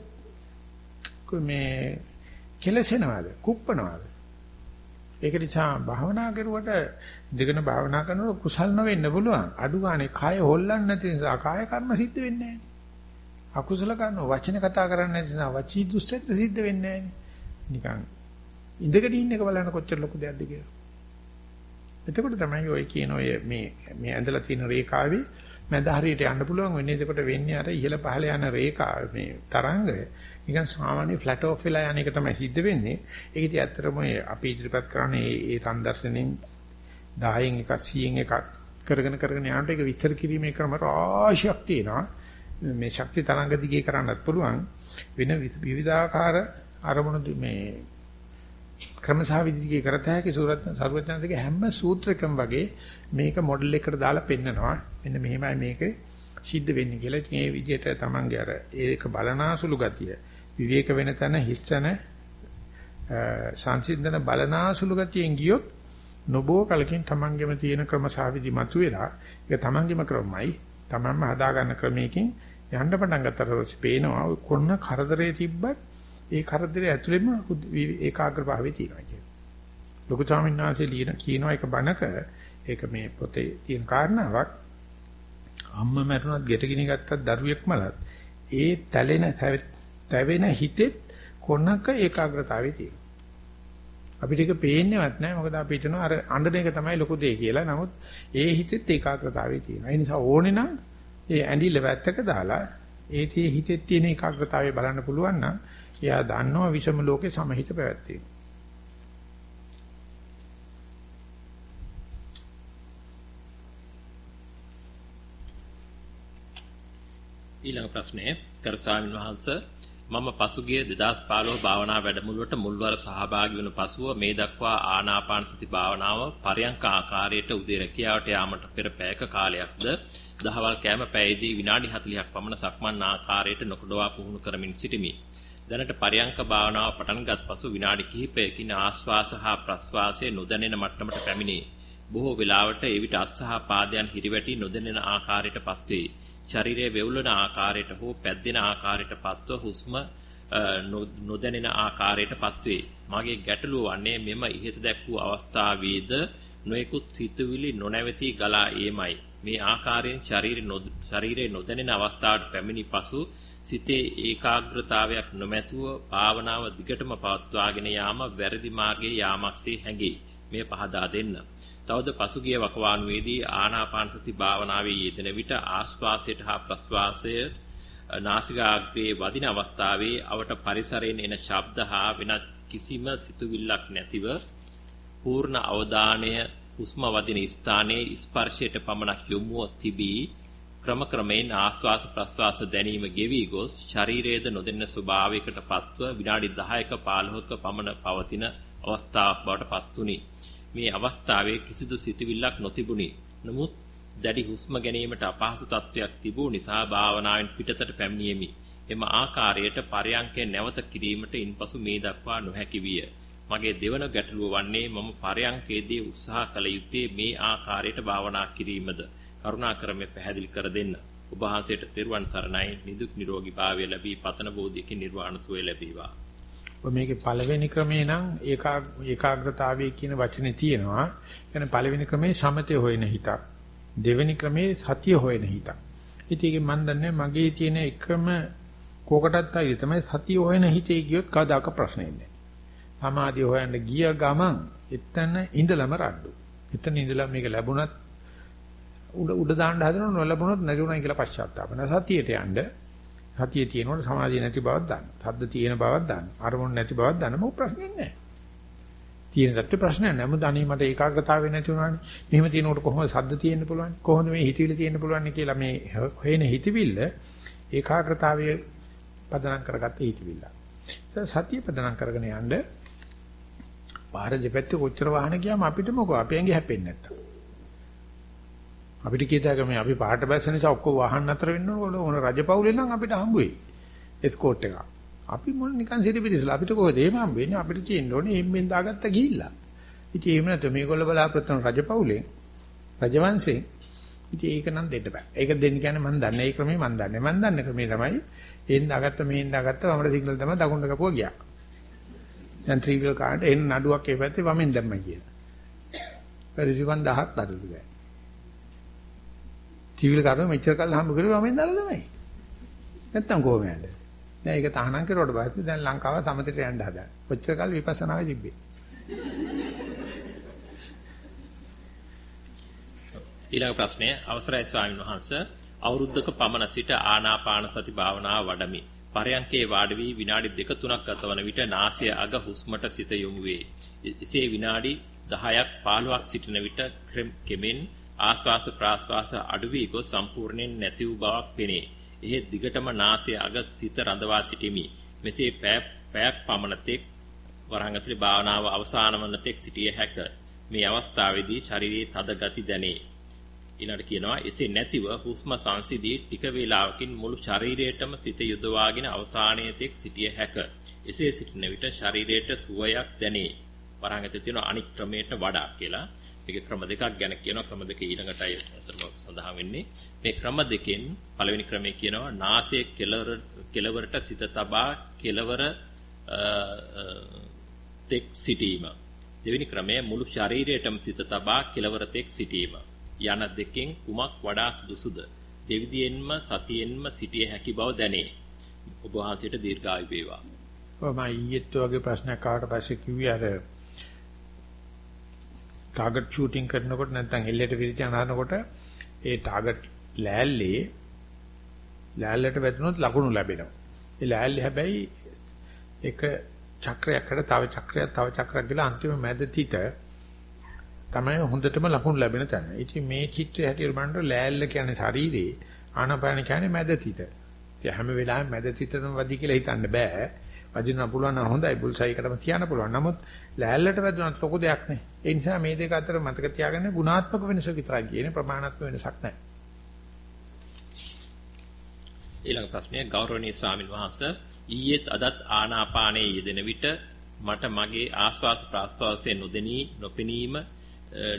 මේ කෙලසෙනවද? කුප්පනවද? ඒක නිසා භාවනා කරුවට දෙගෙන භාවනා කරනකොට කුසල් නොවෙන්න පුළුවන්. අඩු ගානේ කය හොල්ලන්නේ නැති නිසා කාය කර්ම සිද්ධ වෙන්නේ නැහැ. අකුසල කරන වචන කතා කරන්නේ නැති නිසා වචී දුස්චරිත සිද්ධ වෙන්නේ නැහැ. නිකන් ඉඳගෙන ඉන්න එක බලන්න කොච්චර ලොකු දෙයක්ද කියලා. එතකොට තමයි ඔය කියන ඔය මේ මේ ඇඳලා තියෙන රේඛාවේ මැද හරියට යන්න පුළුවන් වෙන්නේ. එතකොට වෙන්නේ අර ඉහළ පහළ යන රේඛා මේ තරංග නිකන් සාමාන්‍ය ෆ්ලැට් ඔෆ් වෙලා යන එක තමයි සිද්ධ වෙන්නේ. ඒක ඉතින් ඇත්තටම අපි ඉදිරිපත් කරන්නේ ඒ සංදර්ශනෙන් 10න් එකක් 100න් එකක් කරගෙන කරගෙන යනකොට ඒක විස්තර කිරීමේ ක්‍රම රාශියක් තියෙනවා. මේ ශක්ති තරංග දිගේ කරන්නත් පුළුවන්. වෙන විවිධාකාර අරමුණු මේ ක්‍රමසහ විදිහේ කරත හැකි සූරත් සරුවචනන්සේගේ හැම සූත්‍රකම වගේ මේක මොඩල් එකකට දාලා පෙන්නනවා. මෙන්න මෙහෙමයි මේක සිද්ධ වෙන්නේ කියලා. ඉතින් මේ විදිහට තමන්ගේ අර ඒක බලනාසුළු ගතිය විවේක වෙන තැන හිස්සන සංසිඳන බලනාසුළු ගතියෙන් ගියොත් නොබෝ කලකින් තමන්ගෙම තියෙන ක්‍රමසහ විදි මතුවෙලා ඒක තමන්ගෙම ක්‍රමයි. තමන්ම හදාගන්න ක්‍රමයකින් යන්න පටන් ගත්තට පස්සේ පේනවා කොන්න කරදරේ තිබ්බත් ඒ කරදරේ ඇතුළෙම ඒකාග්‍රභාවය තියෙනවා කියන්නේ. ලොකු ස්වාමීන් වහන්සේ ලියන කියනවා එක බණක ඒක මේ පොතේ තියෙන කාරණාවක්. අම්ම මැරුණත් ගෙට ගිනි ගත්තත් දරුවෙක් මලත් ඒ තැලෙන තැවෙන හිතෙත් කොනක ඒකාග්‍රතාවය තියෙනවා. අපිට ඒක පේන්නේවත් නැහැ මොකද අපි හිතනවා අර අඬන එක තමයි ලොකු දේ කියලා. නමුත් ඒ හිතෙත් ඒකාග්‍රතාවය තියෙනවා. ඒ නිසා ඕනේ නම් ඒ ඇඬිල්ල වැත්තක දාලා ඒ tie හිතෙත් තියෙන ඒකාග්‍රතාවය බලන්න පුළුවන් නම් එයා දන්නවා විෂම ලෝකේ සමහිත පැවැත්වීම. ඊළඟ ප්‍රශ්නය කර ස්වාමීන් වහන්සේ මම පසුගිය 2015 භාවනා වැඩමුළුවට මුල්වර සහභාගී වුණ පසුව මේ දක්වා ආනාපාන සති භාවනාව පරයන්ක ආකාරයට උදේ රැකියාවට යාමට පෙර පැයක කාලයක්ද දහවල් කෑම පැයදී විනාඩි 40ක් පමණ සක්මන් ආකාරයට නොකඩවා පුහුණු කරමින් සිටිමි. දැනට පරයන්ක භාවනාව පටන්ගත් පසු විනාඩි කිහිපයකින් ආශ්වාස හා ප්‍රශ්වාසයේ නොදැනෙන මට්ටමට පැමිණේ. බොහෝ වෙලාවට එවිට අස්ස හා පාදයන් හිරිවැටි නොදැනෙන ආකාරයටපත් වේ. ශරීරයේ වෙවුලන ආකාරයට හෝ පැද්දෙන ආකාරයටපත්ව හුස්ම නොදැනෙන ආකාරයටපත් වේ. මගේ ගැටලුව වන්නේ මෙම ඉහත දැක් වූ අවස්ථාවේද නොයෙකුත් සිතුවිලි නොනැවතී ගලා ඒමයි. මේ ආකාරයෙන් ශරීරයේ නොදැනෙන අවස්ථාවට පැමිණි පසු සිතේ ඒකාග්‍රතාවයක් නොමැතුව භාවනාව දිගටම පවත්වාගෙන යාම වැරදි මාර්ගයේ යාමක්සේ හැඟේ. මේ පහදා දෙන්න. තවද පසුගිය වකවානුවේදී ආනාපාන සති භාවනාවේ යෙදෙන විට ආස්වාසයට හා ප්‍රස්වාසය නාසිකාග්‍රේ වදින අවස්ථාවේ අවට පරිසරයෙන් එන ශබ්ද හා වෙනත් කිසිම සිතුවිල්ලක් නැතිව පූර්ණ අවධානය හුස්ම වදින ස්ථානයේ ස්පර්ශයට පමණක් යොමුව තිබී ක්‍රම ක්‍රමයෙන් ආස්වාස ප්‍රස්වාස දැනීම ගෙවි ගොස් ශරීරයේද නොදෙන්න ස්වභාවයකට පත්ව විනාඩි 10ක 15ක පමණ පවතින අවස්ථාවක් බවට පත්ුනි. මේ අවස්ථාවේ කිසිදු සිතුවිල්ලක් නොතිබුණි. නමුත් දැඩි හුස්ම ගැනීමට අපහසු තත්වයක් තිබූ නිසා භාවනාවෙන් පිටතට පැමිණියෙමි. එම ආකාරයට පරයන්කේ නැවත කිරීමට ඉන්පසු මේ දක්වා නොහැකි විය. මගේ දෙවන ගැටලුව වන්නේ මම පරයන්කේදී උත්සාහ කළ යුත්තේ මේ ආකාරයට භාවනා කිරීමද. කරුණාකර මේ පැහැදිලි කර දෙන්න. ඔබ වහන්සේට තෙරුවන් සරණයි නිදුක් නිරෝගී භාවය ලැබී පතන බෝධියකින් නිර්වාණ සුවය ලැබේවා. ඔය මේකේ පළවෙනි ක්‍රමේ නම් ඒකාග්‍රතාවය කියන වචනේ තියෙනවා. කියන්නේ පළවෙනි ක්‍රමේ සමතේ හොයන හිතක්. දෙවෙනි ක්‍රමේ සතිය හොයන හිතක්. ඉතින් මම දන්නේ මගේ තියෙන එකම කෝකටත් අයිති තමයි සතිය හොයන හිතේ ගියොත් කවදාක ප්‍රශ්නේ නැහැ. සමාධිය හොයන්න ගිය ගමන් එතන ඉඳලම රණ්ඩු. එතන ඉඳලා මේක ලැබුණත් උඩ උඩ දාන්න හදනව නොලැබුණොත් නැතුණයි කියලා පශ්චාත්තාප වෙනවා. සතියට යන්න සතිය තියෙනකොට සමාධිය නැති බවක් දාන්න. සද්ද තියෙන බවක් දාන්න. අරමුණ නැති බවක් දාන්න මොකක් ප්‍රශ්නයක් නැහැ. තියෙන සත්‍ය ප්‍රශ්නයක් නැහැ. මොකද අනේ මට ඒකාග්‍රතාවය නැති වුණානේ. මෙහෙම තියෙනකොට කොහොමද සද්ද තියෙන්න පුළුවන්? කොහොමද මේ හිතවිලි තියෙන්න පුළුවන් කියලා මේ හොයන හිතවිල්ල ඒකාග්‍රතාවය පදනම් කරගත්ත හිතවිල්ල. සතිය පදනම් කරගෙන යන්න පාර දෙපැත්තේ කොච්චර වාහන ගියාම අපිට මොකෝ අපි ඇඟේ හැපෙන්නේ නැත්තම්. අපිට කීයටක මේ අපි පාට බැස්ස නිසා ඔක්කොම වාහන නතර වෙන්න ඕන ඕන රජපෞලේ නම් අපිට හම්බ වෙයි. එස්කෝට් එක. අපි මොන නිකන් සිරිපිරිසලා අපිට කොහෙද එහෙම හම්බ වෙන්නේ අපිට තියෙන්න ඕනේ එම්ෙන් දාගත්ත ගිහිල්ලා. ඉතින් එහෙම නැත්නම් මේගොල්ලෝ බලාපොරොත්තු වන රජපෞලේ රජවංශේ ඉතින් ඒක නම් දෙන්න බෑ. ඒක දෙන්න කියන්නේ මම දන්නේ ඒ ක්‍රමේ මම දන්නේ. මම දන්නේ ක්‍රමේ තමයි එන්න දාගත්ත මෙහෙන් දාගත්ත වමර සිග්නල් තමයි දකුණට කපුවා ගියා. දැන් ත්‍රිවිල් කාට එන්න නඩුවක් ඒ පැත්තේ වමෙන් දැම්මයි කියලා. පරිසිවන් 10ක් දඩලු ගෑ. ත්‍රිවිල් කාට මෙච්චර කල් හම්බ කරුවා වමෙන් දාලා තමයි. නැත්තම් කොහොම යන්නේ? දැන් ඒක තහනම් කරුවට පස්සේ දැන් ලංකාව සමතට යන්න හදා. කොච්චර කල් විපස්සනාවේ තිබ්බේ. ඊළඟ ප්‍රශ්නය අවසරයි ස්වාමීන් වහන්සේ අවුරුද්දක පමණ සිට ආනාපාන සති භාවනාව වඩමි. පරයන්කේ වාඩි වී විනාඩි දෙක තුනක් ගතවන විට නාසය අග හුස්මට සිත යොමු වේ. එසේ විනාඩි 10ක් 15ක් සිටින විට කෙමෙන් ආශ්වාස ප්‍රාශ්වාස අඩු වී ගොස් සම්පූර්ණයෙන් නැති වූ බවක් පෙනේ. එහෙත් දිගටම නාසය අග සිත රඳවා සිටිමි. මෙසේ පැයක් පමණ තෙක් වරහන් ඇතුලේ භාවනාව අවසන් වන තෙක් සිටිය හැක. මේ අවස්ථාවේදී ශරීරයේ තද ගති දැනේ. ඊළඟට කියනවා එසේ නැතිව හුස්ම සංසිදී ටික වේලාවකින් මුළු ශරීරයටම සිත යොදවාගෙන අවසානයේ තෙක් සිටිය හැක. එසේ සිටින විට ශරීරයට සුවයක් දැනේ. වරහන් තියෙන අනික් ක්‍රමයට වඩා කියලා. මේක ක්‍රම දෙකක් ගැන කියනවා. ක්‍රම දෙක ඊළඟටයි අතරම සඳහන් වෙන්නේ. මේ ක්‍රම දෙකෙන් පළවෙනි ක්‍රමය කියනවා නාසයේ කෙළවර කෙළවරට සිත තබා කෙළවර තෙක් සිටීම. දෙවෙනි ක්‍රමය මුළු ශරීරයටම සිත තබා කෙළවර තෙක් සිටීම. යන දෙකෙන් කුමක් වඩා සුදුසුද? දෙවිදියෙන්ම සතියෙන්ම සිටිය හැකි බව දැනේ. ඔබ වහන්සේට දීර්ඝායු වේවා. ඔය මම ඊයේත් වගේ ප්‍රශ්නයක් ආවට පස්සේ කිව්වේ අර ටාගට් ෂූටින් කරනකොට නැත්නම් එල්ලේට විරිචන හදනකොට ඒ ටාගට් ලෑල්ලේ ලෑල්ලට වැදුනොත් ලකුණු ලැබෙනවා. ඒ ලෑල්ලේ හැබැයි එක චක්‍රයකට තව චක්‍රයක් තව චක්‍රයක් ගිහලා අන්තිම මැද තිත තමයි හොඳටම ලකුණු ලැබෙන තැන. ඉතින් මේ චිත්‍රය හැටියට බලනකොට ලෑල්ල කියන්නේ ශරීරේ ආනපාන කියන්නේ මැද තිත. ඉතින් හැම වෙලාවෙම මැද තිතම වදි කියලා හිතන්න බෑ. වදින්න පුළුවන් නම් හොඳයි බුල්සයි එකටම තියන්න පුළුවන්. නමුත් ලෑල්ලට වැදුනත් ලොකු දෙයක් නේ. ඒ නිසා මේ දෙක අතර මතක තියාගන්න ගුණාත්මක වෙනස විතරයි කියන්නේ ප්‍රමාණාත්මක වෙනසක් නැහැ. ඊළඟ ප්‍රශ්නය ගෞරවනීය ස්වාමින් වහන්සේ ඊයේත් අදත් ආනාපානයේ යෙදෙන විට මට මගේ ආස්වාස ප්‍රාස්වාසයේ නොදෙනී නොපෙනීම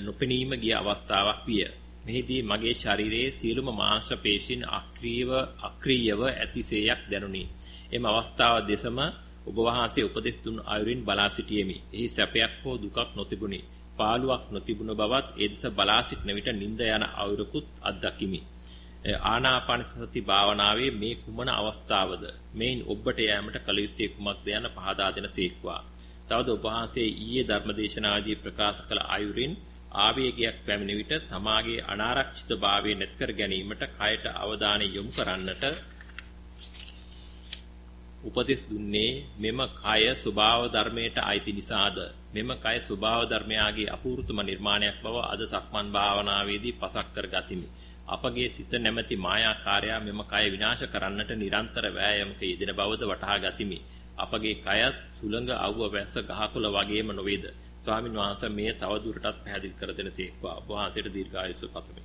නොපෙනීම ගිය අවස්ථාවක් විය. මෙහිදී මගේ ශරීරයේ සියලුම මාංශ පේශීන් අක්‍රීයව අක්‍රීයව ඇතිසේයක් දැනුනි. එම අවස්ථාව දෙසම ඔබ වහන්සේ උපදෙස් දුන් අයුරින් බලා සිටියෙමි. එහි සැපයක් හෝ දුකක් නොතිබුණි. පාළුවක් නොතිබුණ බවත් ඒ දෙස බලා සිටන විට නිින්ද යන අවුරුකුත් අත්දකිමි. ආනාපාන සති භාවනාවේ මේ කුමන අවස්ථාවද? මේන් ඔබට යෑමට කල යුත්තේ කුමක්ද යන පහදා දෙන සීක්වා. තවද ඔබ වහන්සේ ඊයේ ධර්මදේශනාදී ප්‍රකාශ කළ ආයුරින් ආවේගයක් පැමිණ විට තමාගේ අනාරක්ෂිත භාවය නැති කර ගැනීමට කයට අවධානය යොමු කරන්නට උපදෙස් දුන්නේ මෙම කය ස්වභාව ධර්මයට අයිති නිසාද? මෙම කය ස්වභාව ධර්මයාගේ අපූර්තම නිර්මාණයක් බව අද සක්මන් භාවනාවේදී පසක් කර ගතිමි. අපගේ සිත නැමැති මායාකාරයා මෙම කය විනාශ කරන්නට නිරන්තර වෑයමක යෙදෙන බවද වටහා ගතිමි. අපගේ කයත් සුළඟ අවුව වැස්ස ගහකොළ වගේම නොවේද? ස්වාමින් වහන්සේ මේ තව දුරටත් පැහැදිලි කර දෙනසේක්වා ඔබ වහන්සේට දීර්ඝායුෂ පතමි.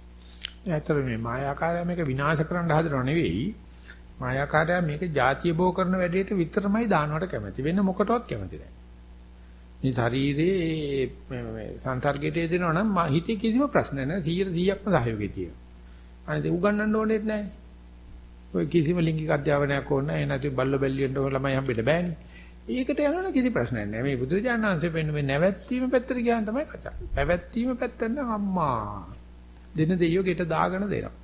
ඇත්තට මේ මායාකාරය මේක විනාශ කරන්න හදනව නෙවෙයි. මායාකාරය මේක ಜಾතිය බෝ කරන වැඩේට විතරමයි දානවට කැමති. වෙන මොකටවත් කැමති නැහැ. මේ ශරීරයේ මේ සංසර්ගයට දෙනවා නම් හිතේ කිසිම ප්‍රශ්න නැහැ. 100%ක්ම සහයෝගය තියෙනවා. අනිත් උගන්නන්න ඕනෙත් නැහැ. ඔය කිසිම ලිංගික අධ්‍යාපනයක් ඕන නැහැ. නැති බල්ල බැල්ලියෙන්ට ළමයි හම්බෙන්න බෑනේ. ඒකට යනවනේ කිසි ප්‍රශ්නයක් නැහැ. මේ බුදුරජාණන් වහන්සේ පෙන්න මේ නැවැත්වීම පැත්තට ගියාම තමයි කතා. පැවැත්වීම පැත්තට නම් අම්මා දෙන දෙයියෝ ගෙට දාගෙන දෙනවා.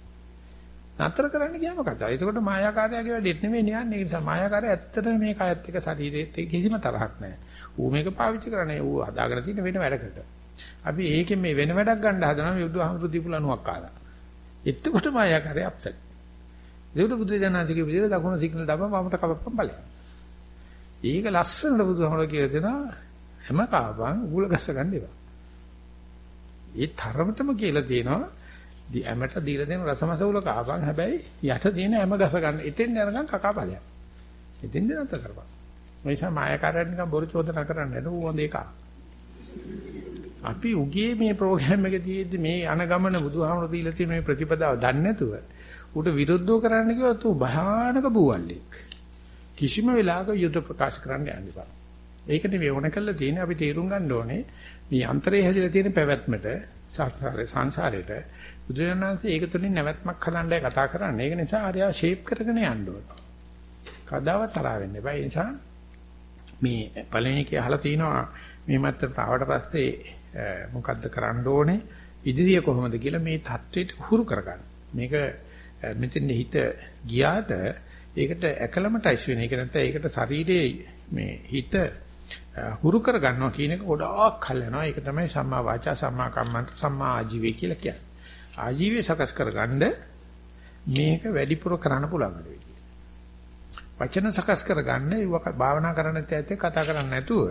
නතර කරන්න ගියාම කතා. එතකොට මායාකාරයාගේ වැඩෙත් නෙමෙයි නියන්නේ. ඒ නිසා මායාකාරය ඇත්තටම මේ කයත් එක්ක ශරීරෙත් එක්ක කිසිම තරහක් නැහැ. ඌ මේක පාවිච්චි කරන්නේ ඌ හදාගෙන තියෙන වෙන වැඩකට. අපි ඒකෙන් මේ වෙන වැඩක් ගන්න හදනවා මේ බුදුහාමුදුරු දීපුලනුවක් කාලා. එතකොට මායාකාරය අප්සෙට්. ඒකට බුදුරජාණන් වහන්සේගේ විදිහට දකුණු සිග්නල් දාපම වමට කපපම් බලන්න. ඒක ලස්සනට බුදුහාමුදුරුවෝ කියලා දෙනවා හැම කාපන් උගුල ගස්ස ගන්න එපා. ඒ තරමටම කියලා තියෙනවා දි හැමට දීලා දෙන රසමසවුල කාපන් හැබැයි යට තියෙන හැම ගස ගන්න. එතෙන් යනකම් කකා බලයක්. එතෙන් දෙනත කරපන්. මේ නිසා මායකාරයන් නිකන් බොරු චෝදනා කරන්නේ නෑ ඌ දෙක. අපි උගේ මේ ප්‍රෝග්‍රෑම් එක තියෙද්දි මේ අනගමන බුදුහාමුදුරුවෝ දීලා තියෙන මේ ප්‍රතිපදාව දන්නේ නැතුව ඌට විරුද්ධව කරන්න කිව්වොත් ඌ භයානක බූවල්ලෙක්. කිසිම වෙලාවක යුද ප්‍රකාශ කරන්න යන්න එපා. ඒකට මේ ඕන කළා තියෙන්නේ අපි තේරුම් ගන්න ඕනේ මේ අන්තරේ හැදිලා තියෙන පැවැත්මට සංසාරේ සංසාරේට බුදුරජාණන්සේ ඒක තුලින් නැවැත්මක් හදන්නයි කතා කරන්නේ. ඒක නිසා ආර්යා ෂේප් කරගෙන යන්න ඕන. කවදාවත් තරහ වෙන්න එපා. ඒ නිසා මේ පළවෙනි එකේ අහලා තිනවා මේ මත්තට ආවට පස්සේ මොකද්ද කරන්න ඕනේ? ඉදිරිය කොහොමද කියලා මේ தത്വෙට උහුරු කරගන්න. මේක මෙතෙන් හිත ගියාට ඒකට ඇකලමටයිස් වෙන එක නැත්නම් ඒකට ශරීරයේ මේ හිත හුරු කර ගන්නවා කියන එක ගොඩාක් කල් යනවා. ඒක තමයි සම්මා වාචා සම්මා කම්මන්ත සම්මා ආජීවය කියලා කියන්නේ. ආජීවය සකස් කරගන්න මේක වැඩිපුර කරන්න පුළුවන් වෙයි. වචන සකස් කරගන්න ඒක භාවනා කරන්න තැත්තේ කතා කරන්නේ නැතුව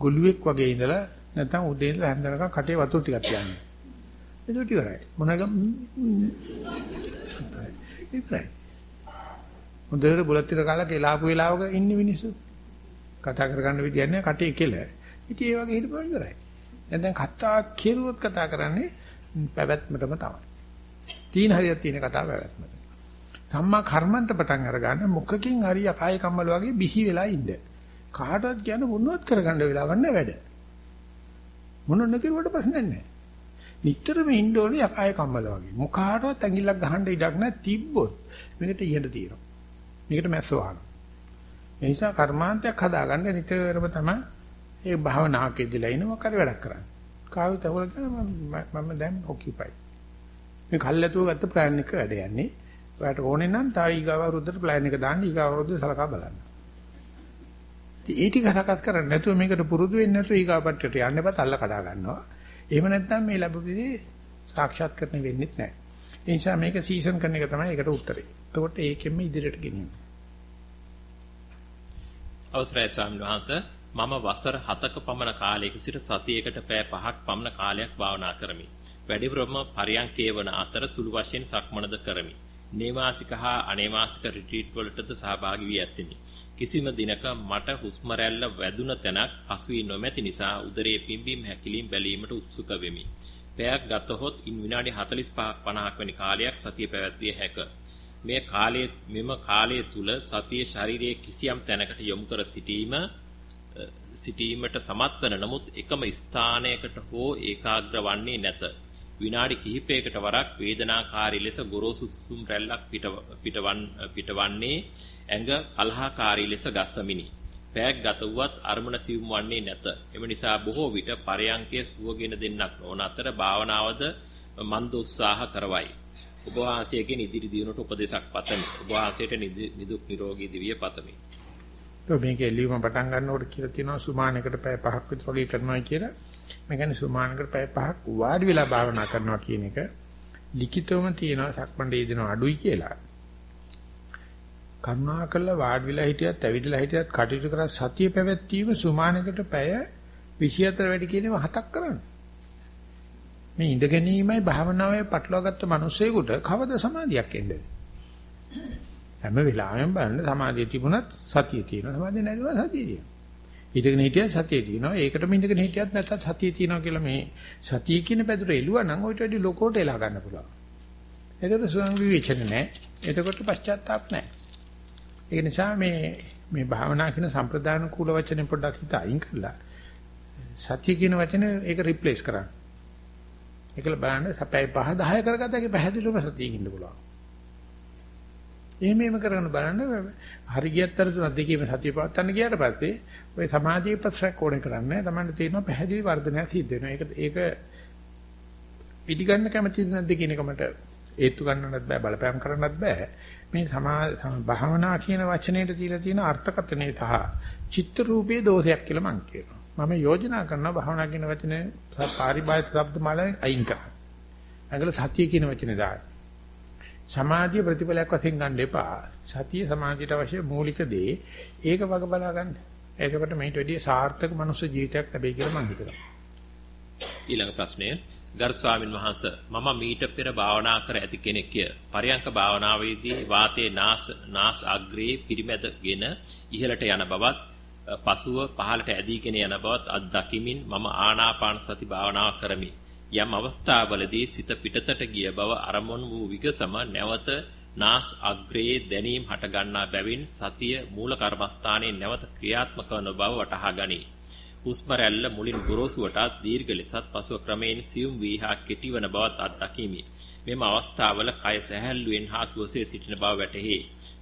ගොළුෙක් වගේ ඉඳලා නැත්නම් උදේ ඉඳලා හැන්දනකම් කටේ වතුර ටිකක් තියන්නේ. ඒක ඉවරයි. මොනගම් ඉවරයි. හොඳට බුලත් ටික කාලා කෙලාපු වෙලාවක ඉන්නේ මිනිස්සු. කතා කරගන්න විදියක් නැහැ කටේ කෙල. ඉතින් ඒ වගේ හිටපුවා ඉවරයි. දැන් දැන් කතා කෙරුවොත් කතා කරන්නේ පැවැත්මටම තමයි. තීන හරියක් තියෙන කතාව පැවැත්මට. සම්මා කර්මන්ත පටන් අරගන්න මොකකින් හරි අකාය කම්මල වගේ බිහි වෙලා ඉන්න. කාටවත් කියන මොනවත් කරගන්න වෙලාවක් නැහැ වැඩ. මොන නොකිරුවට ප්‍රශ්නයක් නැහැ. නිතරම ඉන්න ඕනේ අකාය කම්මල වගේ. මොකාටවත් ඇඟිල්ලක් ගහන්න ඉඩක් නැහැ තිබ්බොත් මේකට ඉහෙට තියෙනවා. මේකට මැස්ස වහනවා. ඒ නිසා කර්මාන්තයක් හදාගන්න නිතරම තමයි ඒ භාවනාවක ඉඳලා ඉන මොකද වැඩක් කරන්නේ. කාවිත හොල කියන මම දැන් ඔකියුපයි. මේ කල්ැතුව ගත්ත ප්ලෑන් එක වැඩ යන්නේ. ඔයාලට ඕනේ නම් තා ඊගාව වරුද්දට ප්ලෑන් එක දාන්න ඊගාව වරුද්ද සලකා බලන්න. ඉතින් ඒ ටික සකස් කරන්නේ නැතුව මේකට පුරුදු වෙන්නේ නැතුව ඊගාව පැත්තට යන්න එපා තල්ල කඩා ගන්නවා. එහෙම නැත්නම් මේ ලැබුපිදී සාක්ෂාත් කරන්න වෙන්නේ නැහැ. ඒ නිසා මේක සීසන් කරන එක තමයි ඒකට උත්තරේ. එතකොට ඒකෙම ඉදිරියට ගෙනියන්න. අවසරයි ස්වාමීන් වහන්සේ මම වසර 7ක පමණ කාලයක සිට සතියකට පෑ 5ක් පමණ කාලයක් භාවනා කරමි. වැඩිපුරම පරියන්කේ වන අතර සුළු වශයෙන් සක්මනද කරමි. නේවාසික හා අනේවාසික රිට්‍රීට් වලටද සහභාගී වී ඇත්තෙමි. කිසිම දිනක මට හුස්ම රැල්ල වැදුන තැනක් හසු වී නොමැති නිසා උදරයේ පිම්බීම හැකිලීම් බැලීමට උත්සුක වෙමි. පැයක් ගතහොත් ඉන් විනාඩි 45ක් 50ක් වැනි කාලයක් සතිය පැවැත්විය හැකිය. මේ කාලයේ මෙම කාලය තුල සතිය ශාරීරියේ කිසියම් තැනකට යොමු කර සිටීම සිටීමට සමත් වන නමුත් එකම ස්ථානයකට හෝ ඒකාග්‍ර වන්නේ නැත. විනාඩි කිහිපයකට වරක් වේදනාකාරී ලෙස ගොරෝසු සුසුම් රැල්ලක් පිටවන් පිටවන්නේ ඇඟ කලහකාරී ලෙස ගස්සමිනි. පැයක් ගත වුවත් අරමුණ සිවුම් වන්නේ නැත. එම නිසා බොහෝ විට පරයන්කයේ සුවගෙන දෙන්නක් නොවන අතර භාවනාවද මන්ද උත්සාහ කරවයි. ඔබ වහන්සේගෙන් ඉදිරි දියුණුවට උපදේශක් පතමි. ඔබ වහන්සේට නිදුක් නිරෝගී දිවිය පතමි. તો මේක එළියම පටන් ගන්නකොට කියලා තියෙනවා සුමානකට පැය පහක් විතර වගේ කරනවා කියලා. මේ කියන්නේ සුමානකට පැය පහක් වාඩි වෙලා භාවනා කරනවා කියන එක ලිඛිතවම තියෙනවා සක්මණේ දෙන අඩුයි කියලා. කරුණාකරලා වාඩි වෙලා හිටියත් ඇවිදලා හිටියත් කටයුතු කරා සතිය පැවැත්වීම සුමානකට පැය 24 වැඩි කියනවා හතක් කරන්න. මේ ඉඳ ගැනීමයි භාවනාවේ පටලවාගත්ත මිනිස්සෙකුට කවද සමාධියක් එන්නේ? හැම වෙලාවෙම බලන්න සමාධිය තිබුණත් සතිය තියෙනවා. සමාධිය නැතිව සතිය තියෙනවා. ඉඳගෙන හිටියත් සතිය තියෙනවා. ඒකටම ඉඳගෙන හිටියත් නැත්තත් සතිය තියෙනවා කියලා මේ සතිය කියන පැදුර එළුවා නම් ඔයිට වැඩි ලොකෝට එලා ගන්න පුළුවන්. ඒකට ස්වයං විවේචන නැහැ. එතකොට පශ්චාත්තාප නැහැ. ඒ නිසා මේ මේ භාවනා කියන සම්ප්‍රදාන කූල වචනේ පොඩ්ඩක් හිත අයින් කරලා සතිය කියන වචනේ ඒක රිප්ලේස් කරන්න. ඒකල බලන්න සපයි 5 10 කරගත්තගේ පැහැදිලිවම සතියින් ඉන්න පුළුවන්. එහෙම එහෙම කරගෙන බලන්න හරි ගියත් අර තුනක් දෙකේම සතිය පවත්වන්න ගියාට පස්සේ ඔය සමාධියේ ප්‍රශ්නයක් ඕනේ කරන්නේ තමයි තේරෙනවා පැහැදිලි වර්ධනයක් සිද්ධ වෙනවා. ඒක ඒක පිටිගන්න කැමති නැද්ද කියන එක මට ඒත්තු ගන්නවත් බෑ බලපෑම් කරන්නත් බෑ. මේ සමා භාවනා කියන වචනේට තියලා තියෙන අර්ථකථනය සහ චිත්ත රූපයේ දෝෂයක් කියලා මම කියනවා. මම යෝජනා කරනවා භාවනා කියන වචනේ පාරිභාෂික શબ્ද මාලාවෙන් අයින් කරන්න. අගල සතිය කියන වචනේ දාන්න. සමාධිය ප්‍රතිඵලයක් වශයෙන් ගන්න එපා. සතිය සමාධියට අවශ්‍ය මූලික දේ ඒක වග බලා ගන්න. ඒකකට මේට වැඩිය සාර්ථක මනුස්ස ජීවිතයක් ලැබෙයි කියලා මම හිතනවා. ඊළඟ ප්‍රශ්නය ගරු ස්වාමින් වහන්සේ මම මීට පෙර භාවනා කර ඇති කෙනෙක්ය. පරියංක භාවනාවේදී වාතයේ නාස් නාස් අග්‍රේ පිරිමැදගෙන ඉහළට යන බවත් පසුව පහළට ඇදීගෙන යන බවත් අත්දකිමින් මම ආනාපාන සති භාවනාව කරමි. යම් අවස්ථාවලදී සිත පිටතට ගිය බව අරමුණු වූ විගසම නැවත නාස් අග්‍රයේ දැනීම හට ගන්නා බැවින් සතිය මූල කර්මස්ථානයේ නැවත ක්‍රියාත්මක වන බව වටහා ගනී. හුස්ම රැල්ල මුලින් ගොරෝසුවටත් දීර්ඝ ලෙසත් පසුව ක්‍රමයෙන් සියුම් වී හා කෙටිවන බවත් අත්දැකීමි. මෙම අවස්ථාවල කය සැහැල්ලුවෙන් හා සුවසේ සිටින බව වැටහි.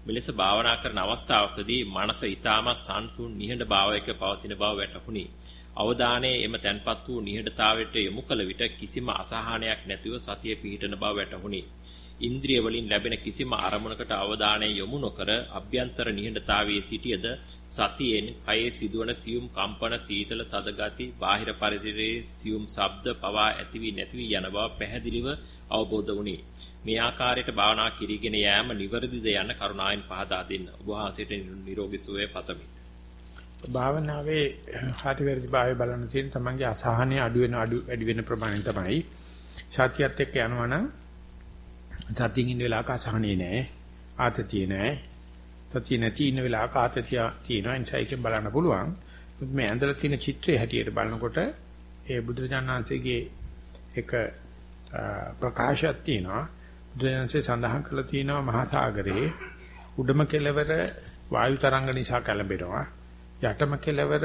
මෙලෙස භාවනා කරන අවස්ථාවකදී මනස ඊටමත් සංසුන් නිහඬ භාවයක පවතින බව වැටහුණි. අවධානයේ එම තැන්පත් වූ නිහඬතාවයට යොමු කළ විට කිසිම අසහනයක් නැතිව සතිය පිහිටන බව වැටහුණි. ඉන්ද්‍රිය වලින් ලැබෙන කිසිම අරමුණකට අවධානය යොමු නොකර අභ්‍යන්තර නිහඬතාවයේ සිටියද සතියෙන් කයේ සිදුවන සියුම් කම්පන සීතල තද ගති බාහිර පරිසරයේ සියුම් ශබ්ද පවා ඇතිවි නැතිවි යන බව පැහැදිලිව අවබෝධ වුණි. මේ ආකාරයට භාවනා කිරීගෙන යෑම නිවැරදිද යන කරුණාවෙන් පහදා දෙන්න. ඔබ වහන්සේට නිරෝගී සුවය පතමි. භාවනාවේ හරි වැරදි භාවය බලන්න තියෙන තමන්ගේ අසහනය අඩු වෙන අඩු වැඩි වෙන ප්‍රමාණය තමයි. සතියත් එක්ක යනවා නම් සතියින් ඉන්න වෙලාවක අසහනේ නැහැ. ආතතිය නැහැ. සතිය නැති ඉන්න වෙලාවක ආතතිය තියෙනවා. එනිසා ඒකෙන් බලන්න පුළුවන්. මේ ඇඳලා තියෙන චිත්‍රය හැටියට බලනකොට ඒ බුදුරජාණන්සේගේ එක ප්‍රකාශයක් තියෙනවා. බුදුරජාණන්සේ සඳහන් කරලා තියෙනවා මහා සාගරයේ උඩම කෙළවර වායු තරංග නිසා කැළඹෙනවා. යටම කෙළවර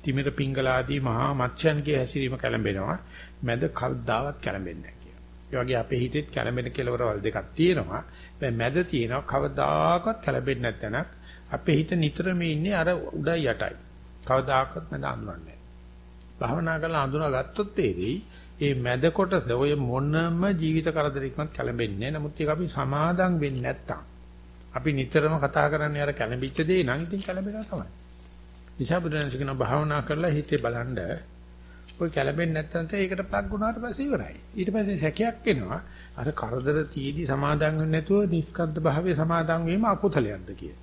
තිමිර පිංගලාදී මහා මත්ස්‍යන්ගේ හැසිරීම කැළඹෙනවා මැද කවදාවත් කැළඹෙන්නේ නැහැ කියනවා. ඒ වගේ අපේ හිතෙත් කැළඹෙන කෙළවරවල් දෙකක් තියෙනවා. දැන් මැද තියෙනවා කවදාකවත් කැළඹෙන්නේ නැත්නම් අපේ හිත නිතරම ඉන්නේ අර උඩයි යටයි. කවදාකවත් මැද අඳුරන්නේ නැහැ. භාවනා කරලා අඳුනගත්තොත් තේරෙයි ඒ මැද කොටස ඔය මොනම ජීවිත කරදරයක්වත් කැළඹෙන්නේ නැහැ. නමුත් ඒක අපි සමාදම් වෙන්නේ නැත්තම් අපි නිතරම කතා කරන්නේ අර කැළඹිච්ච දේ නම් ඉතින් කැළඹෙනවා තමයි. නිසා බුදුරජාණන් කියන භාවනා කරලා හිතේ බලන්න ඔය කැළඹෙන්නේ නැත්නම් ඒකට ප්ලග් වුණාට පස්සේ ඉවරයි. ඊට පස්සේ සැකයක් එනවා. අර කරදර තීදි සමාදම් වෙන්නේ නැතුව නිස්කන්ධ භාවයේ සමාදම් වීම අකුසලයක්ද කිය.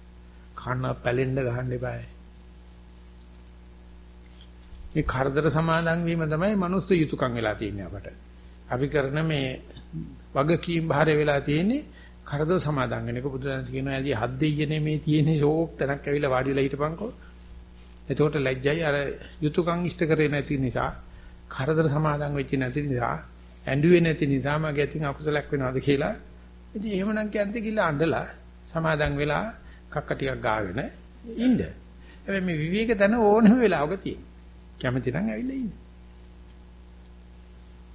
කන පැලෙන්න ගහන්න එපායි. මේ කරදර සමාදම් වීම තමයි මනුස්ස යුතුයකම් වෙලා තියෙන්නේ අපට. අපි කරන මේ වගකීම් භාරය වෙලා තියෙන්නේ කරදර සමාදම් වෙන එක බුදුරජාණන් කියනවා ඇයි හත් දෙයියනේ මේ තියෙන්නේ ෂෝක් තැනක් ඇවිල්ලා වාඩි වෙලා හිටපන්කෝ. එතකොට ලැජ්ජයි අර යුතුයකම් ඉෂ්ට කරේ නැති නිසා කරදර සමාදම් වෙච්ච නැති නිසා ඇඬුවේ නැති නිසා මගේ අතින් අකුසලයක් වෙනවද කියලා. ඉතින් එහෙමනම් කියන්නේ කිල්ල අඬලා සමාදම් වෙලා කක්ක ටිකක් ගාගෙන ඉන්න. හැබැයි මේ විවේක තන ඕනම වෙලාවක තියෙන. කැමති නම් ඇවිල්ලා ඉන්න.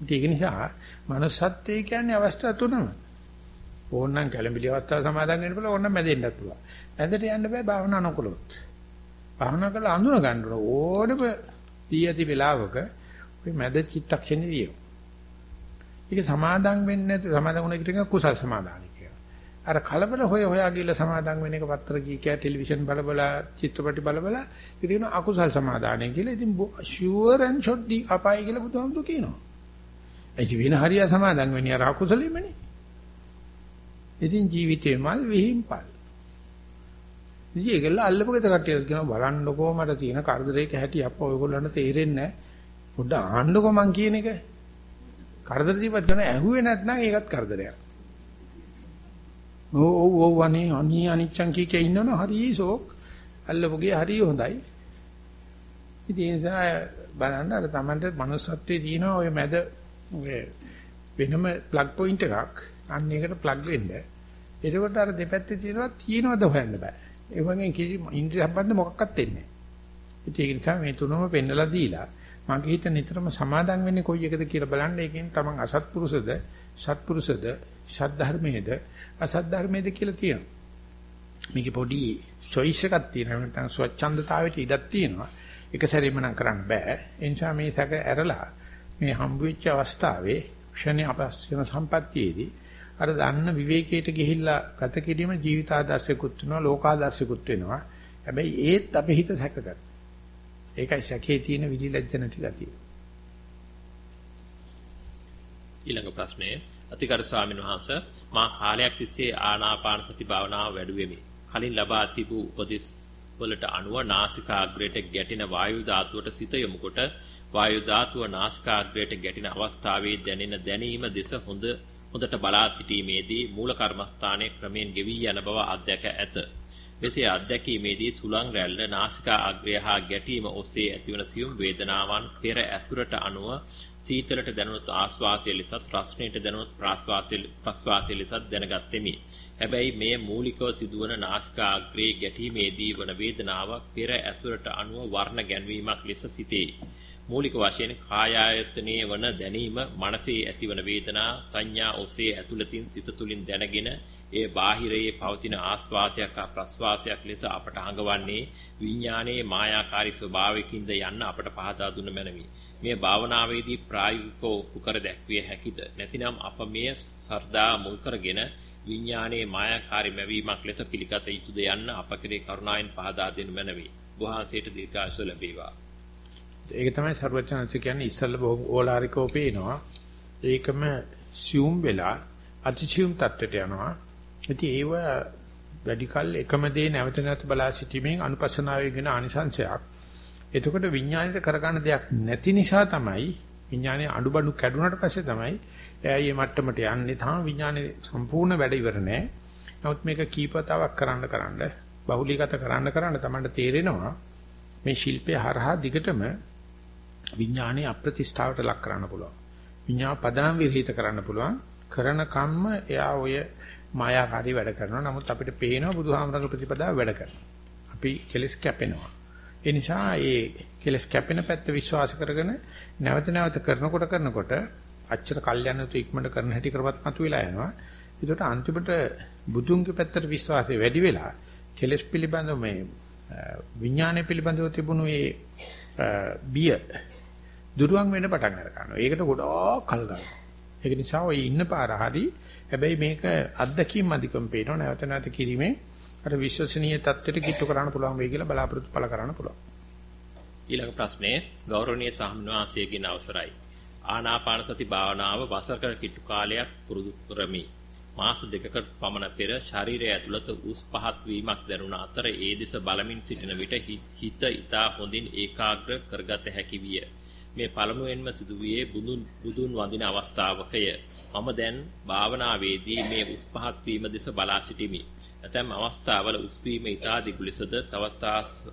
ඒක නිසා manussත්වයේ කියන්නේ අවස්ථා තුනම. ඕනනම් කැළඹිලි අවස්ථාව සමාදන් වෙන්න පුළුවන් ඕනනම් මැදෙන්නත් පුළුවන්. මැදට යන්න බෑ භාවනා නොකළොත්. භාවනා කරලා අඳුන ගන්න ඕනම දී ඇති වෙලාවක ඔය මැද චිත්තක්ෂණේ ඒක සමාදම් වෙන්නේ නැති සමාදම් වුණ එකට කියන කුසල් සමාදානයි කියලා. අර කලබල හොය හොයා ගිහලා සමාදම් වෙන එක පත්‍ර කී කිය ටෙලිවිෂන් බල බල චිත්‍රපටි බල බල ඒක කියන අකුසල් සමාදානයි කියලා. ඉතින් ෂුවර් ඇන්ඩ් ෂොට් දී අපායි කියලා බුදුහාමුදුරු කියනවා. ඒ වෙන හරිය සමාදම් වෙන්නේ අර අකුසලෙමනේ. ඉතින් ජීවිතේ මල් විහිම්පල්. ඉතින් ඒගොල්ලෝ අල්ලපු ගෙදර කට්ටිය කියනවා බලන්නකෝ මට තියෙන කරදරයක හැටි අප්පා ඔයගොල්ලන්ට තේරෙන්නේ නැහැ. පොඩ්ඩ ආන්නකෝ මං කියන එක. කරදර දීපත් කරන ඇහුවේ නැත්නම් ඒකත් කරදරයක්. ඔව් ඔව් ඔව් අනේ අනී අනිච්චන් කී කිය ඉන්නවනේ හරි ෂෝක්. අල්ලපුගේ හරි හොඳයි. ඉතින් ඒ නිසා බලන්න අර Tamante manussත්වයේ තියෙන ඔය මැද ඔය වෙනම plug point එකක් අන්න ඒකට plug වෙන්න. එතකොට අර දෙපැත්තේ තියෙනවා තියෙනවද හොයන්න බෑ. ඒ වගේ කිසි ඉන්ද්‍රිය සම්බන්ධ මොකක්වත් එන්නේ නැහැ. ඒක නිසා මේ තුනම පෙන්නලා දීලා මගේ හිත නිතරම සමාදම් වෙන්නේ කොයි එකද කියලා බලන්න ඒකෙන් තමන් අසත්පුරුෂද සත්පුරුෂද සද්ධර්මයේද අසද්ධර්මයේද කියලා තියෙනවා. මේකේ පොඩි choice එකක් තියෙනවා නැත්නම් ස්වච්ඡන්දතාවයට ඉඩක් තියෙනවා. එක සැරේම නම් කරන්න බෑ. ඒ නිසා මේ සැක ඇරලා මේ හම්බ වෙච්ච අවස්ථාවේ ක්ෂණේ අපස්යන සම්පත්තියේදී අර දන්න විවේකයට ගිහිල්ලා ගත කිරීම ජීවිත ආදර්ශයකුත් වෙනවා ලෝකාදර්ශයකුත් වෙනවා. හැබැයි ඒත් අපේ හිත සැක කරනවා. ඒකයි සැකේ තියෙන විලිලැජ්ජ නැති ගතිය. ඊළඟ ප්‍රශ්නය අතිකර ස්වාමීන් වහන්ස මා කාලයක් තිස්සේ ආනාපාන සති භාවනාව වැඩුවෙමි. කලින් ලබා තිබූ උපදෙස් වලට අනුව නාසිකාග්‍රයට ගැටෙන වායු ධාතුවට සිත යොමුකොට වායු ධාතුව නාසිකාග්‍රයට ගැටෙන අවස්ථාවේ දැනෙන දැනීම දෙස හොඳ හොඳට බලා සිටීමේදී මූල කර්මස්ථානයේ ක්‍රමෙන් ගෙවි යන බව අධ්‍යක් ඇත. මෙසේ අත්දැකීමේදී සුලං රැල්ල නාසිකා අග්‍රය හා ගැටීම ඔස්සේ ඇතිවන සියුම් වේදනාවන් පෙර ඇසුරට අනුව සීතලට දැනුණු ආස්වාසය ලෙසත් රස්නයට දැනුණු ප්‍රාස්වාසය ප්‍රස්වාසය ලෙසත් දැනගත්ෙමි. හැබැයි මේ මූලිකව සිදුවන නාසිකා අග්‍රයේ ගැටීමේදී වන වේදනාව පෙර ඇසුරට අනුව වර්ණ ගැන්වීමක් ලෙස සිටේ. මූලික වශයෙන් කායායතනයේ වන දැනීම මනසේ ඇතිවන වේදනා සංඥා ඔස්සේ ඇතුළතින් සිත තුළින් දැනගෙන ඒ බාහිරයේ පවතින ආස්වාසයක් හා ප්‍රස්වාසයක් ලෙස අපට හඟවන්නේ විඥානයේ මායාකාරී ස්වභාවයකින්ද යන්න අපට පහදා දුන්න මැනවි. මේ භාවනාවේදී ප්‍රායෝගිකව උකර දැක්විය හැකිද? නැතිනම් අප මේ සර්දා මුල් කරගෙන විඥානයේ මායාකාරී මැවීමක් ලෙස පිළිගත යුතුද යන්න අප කෙරේ කරුණාවෙන් පහදා දෙන්න මැනවි. වහන්සේට දීර්ඝායුෂ ලැබේවා. ඒක තමයි ਸਰවඥාන්සේ කියන්නේ ඉස්සල්ල බොහොම ඕලාරිකව පේනවා. ඒකම සියුම් වෙලා අතිසියුම් තත්ත්වයට යනවා. ඉතින් ඒව වැඩි කල එකම දේ නැවත නැවත බලා සිටීමෙන් අනුපස්සනාවේ වෙන ආනිසංශයක්. එතකොට විඥාණයට කරගන්න දෙයක් නැති නිසා තමයි විඥානයේ අඩුබඩු කැඩුනට පස්සේ තමයි එයා මේ මට්ටමට යන්නේ. තාම විඥානේ සම්පූර්ණ වැඩ ඉවර නැහැ. නමුත් මේක කීපතාවක් කරන්න කරන්න බහුලීගත කරන්න කරන්න තමයි තේරෙනවා මේ ශිල්පයේ හරහා දිගටම විඥානයේ අප්‍රතිෂ්ඨාවට ලක් කරන්න පුළුවන්. විඥාන පදනම් විරහිත කරන්න පුළුවන්. කරන කම්ම එයා ඔය මායාකාරී වැඩ කරනවා. නමුත් අපිට පේනවා බුදුහාමරගේ ප්‍රතිපදාව වැඩ කරනවා. අපි කෙලස් කැපෙනවා. ඒ නිසා ඒ කෙලස් කැපෙන පැත්ත විශ්වාස කරගෙන නැවත නැවත කරනකොට කරනකොට අච්චර කල්යන්නතු ඉක්මනට කරන හැටි කරවත් මතුවලා යනවා. ඒකට අන්තිමට බුදුන්ගේ පැත්තට විශ්වාසය වැඩි වෙලා කෙලස් පිළිබඳව මේ විඥානය පිළිබඳව තිබුණු ඒ බිය දුරුවන් වෙන්න පටන් ගන්නවා. ඒකට ගොඩාක් කල් ගන්නවා. ඒක නිසා ඔය ඉන්න පාර හරි හැබැයි මේක අත්දැකීම් අධිකම් පේනවා නැවත නැවත කිරීමේ අර විශ්වසනීය தත්වෙට කිට්ටු කරන්න පුළුවන් වෙයි කියලා බලාපොරොත්තු පළ කරන්න පුළුවන්. ඊළඟ ප්‍රශ්නේ ගෞරවනීය සාමණේරයන්ගෙන් අවසරයි. ආනාපාන සති භාවනාව වසරක කිට්ටු කාලයක් පුරුදු කරමි. මාස දෙකකට පමණ පෙර ශරීරය ඇතුළත උස් පහත් වීමක් දැනුණ අතර ඒ දෙස බලමින් සිටින විට හිත ඊතා හොඳින් ඒකාග්‍ර කරගත හැකි විය. මේ පළමුවෙන්ම සිදුවේ බුදුන් බුදුන් වඳින අවස්ථාවකය. මම දැන් භාවනාවේදී මේ උස් පහත් වීම දෙස බලා සිටිමි. ඇතැම් අවස්ථාවල උස් වීම ඊතා දිගු ලෙසද තවත්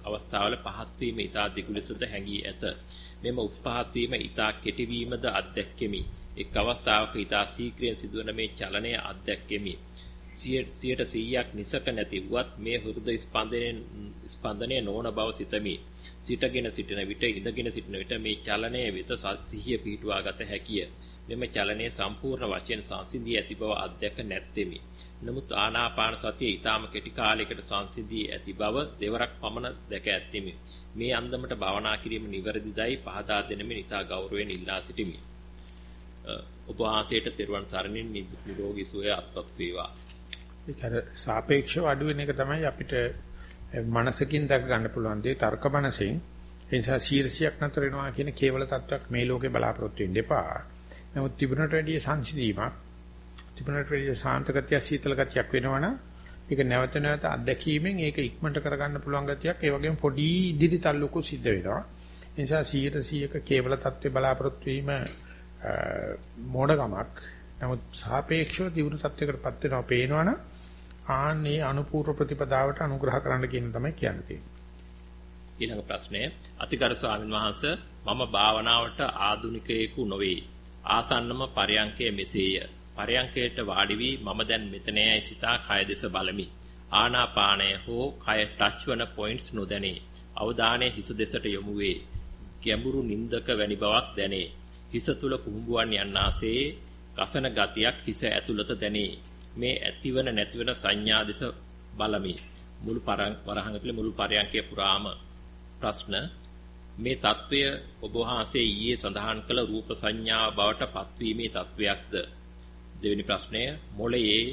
අවස්ථාවල පහත් වීම ඊතා දිගු ලෙසද හැඟී ඇත. මෙම උස් පහත් වීම ඊතා කෙටි වීමද අත්දැක්කෙමි. එක් අවස්ථාවක ඊතා ශීඝ්‍රයෙන් සිදුවන මේ චලනය අත්දැක්කෙමි. 100%ක් නිසක නැති වුවත් මේ හෘද ස්පන්දනයේ ස්පන්දනය නොවන බව සිතමි. සිටගෙන සිටින විට ඉඳගෙන සිටින විට මේ චලනයේ වෙත සිහිය පිහිටුවා ගත හැකිය. මෙම චලනයේ සම්පූර්ණ වශයෙන් සංසිඳී ඇති බව අධ්‍යක් නැත්තේමි. නමුත් ආනාපාන සතිය ඊටාම කෙටි කාලයකට සංසිඳී ඇති බව දෙවරක් පමණ දැක ඇත්තෙමි. මේ අන්දමට භවනා කිරීම නිවැරදිදයි පහදා දෙනමින් ඉතා ගෞරවයෙන් ඉල්ලා සිටිමි. ඔබ වහන්සේට තෙරුවන් සරණින් නිරෝගී සුවය අත්පත් වේවා. ඒක අර සාපේක්ෂව අඩු වෙන එක තමයි අපිට මනසකින් දක ගන්න පුළුවන් දේ තර්ක මනසෙන් ඒ නිසා ශීර්ෂයක් නතර වෙනවා කියන කේවල තත්වයක් මේ ලෝකේ බලාපොරොත්තු වෙන්න එපා. නමුත් තිබුණට වැඩිය සංසිඳීමක් තිබුණට වැඩිය සාන්ත ගතිය සීතල ගතියක් වෙනවනම් ඒක නැවත නැවත අත්දැකීමෙන් ඒක ඉක්මනට කරගන්න පුළුවන් ගතියක් ඒ වගේම පොඩි ඉදිරි තල්ලුකු සිද්ධ වෙනවා. ඒ නිසා 100%ක කේවල තත්ත්වේ බලාපොරොත්තු වීම මෝඩකමක්. නමුත් සාපේක්ෂව දියුණු සත්‍යයකටපත් වෙනවා පේනවනම් ආන්නේ අනුපූර්ව ප්‍රතිපදාවට අනුග්‍රහ කරන්න කියන තමයි කියන්නේ. ඊළඟ ප්‍රශ්නය අතිගරු ස්වාමින් වහන්සේ මම භාවනාවට ආධුනිකයෙකු නොවේ. ආසන්නම පරයන්කය මෙසේය. පරයන්කයට වාඩි වී මම දැන් මෙතනයි සිතා කය දෙස බලමි. ආනාපානය හෝ කය ටච් වන පොයින්ට්ස් නොදැනේ. අවධානය හිස දෙසට යොමු වේ. ගැඹුරු නින්දක වැනි බවක් දැනේ. හිස තුල කුඹුවන් යන්නාසේ කසන ගතියක් හිස ඇතුළත දැනේ. මේ ඇතිවන නැතිවන සංඥා දෙස බලමි. මුළු වරහන් ඇතුලේ මුළු පරයන්කය පුරාම ප්‍රශ්න. මේ తත්වය ඔබ වහන්සේ ඊයේ සඳහන් කළ රූප සංඥාව බවට පත්වීමේ తත්වයක්ද? දෙවෙනි ප්‍රශ්නය මොළයේ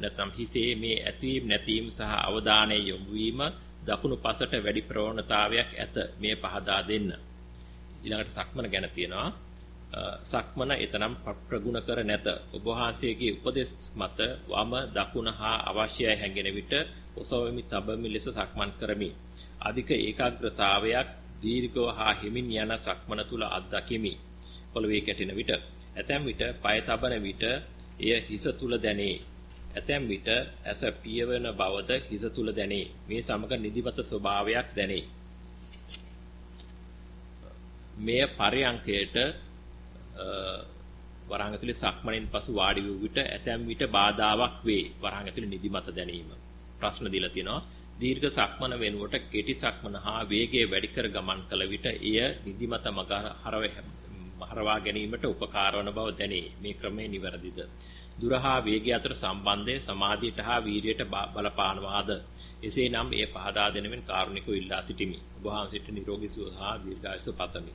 නැත්නම් හිසේ මේ ඇතවීම නැතිවීම සහ අවධානය යොමු වීම දකුණු පසට වැඩි ප්‍රවණතාවයක් ඇත. මේ පහදා දෙන්න. ඊළඟට සක්මන ගැන තියෙනවා. සක්මන එතරම් ප්‍රගුණ කර නැත ඔබ වහන්සේගේ උපදෙස් මත වම දකුණ හා අවශ්‍යයි හැඟෙන විට ඔසවමි තබමි ලෙස සක්මන් කරමි අධික ඒකාග්‍රතාවයක් දීර්ඝව හා හිමින් යන සක්මන තුල අත්දකිමි පොළවේ කැටෙන විට ඇතැම් විට පය තබන විට එය හිස තුල දැනේ. ඇතැම් විට ඇස පියවන බවද හිස තුල දැනේ. මේ සමග නිදිමත ස්වභාවයක් දැනේ. මෙය පරයන්කයට වරහන් ඇතුලේ සක්මණෙන් පසු වාඩි වූ විට ඇතැම් විට බාධාවක් වේ. වරහන් ඇතුලේ නිදිමත දැනීම. ප්‍රශ්න දීලා තියෙනවා. දීර්ඝ සක්මන වෙනුවට කෙටි සක්මන හා වේගය වැඩි කර ගමන් කළ විට එය නිදිමත මග හරවා ගැනීමට උපකාර වන බව දැනේ. මේ ක්‍රමය නිවැරදිද? දුර හා වේගය අතර සම්බන්ධය සමාධියට හා වීරියට බලපානවාද? එසේනම් එය පහදා දෙනමින් කාරුණිකව ඉල්ලා සිටිමි. ඔබ වහන්සේට නිරෝගී සුව හා දීර්ඝායුෂ පතමි.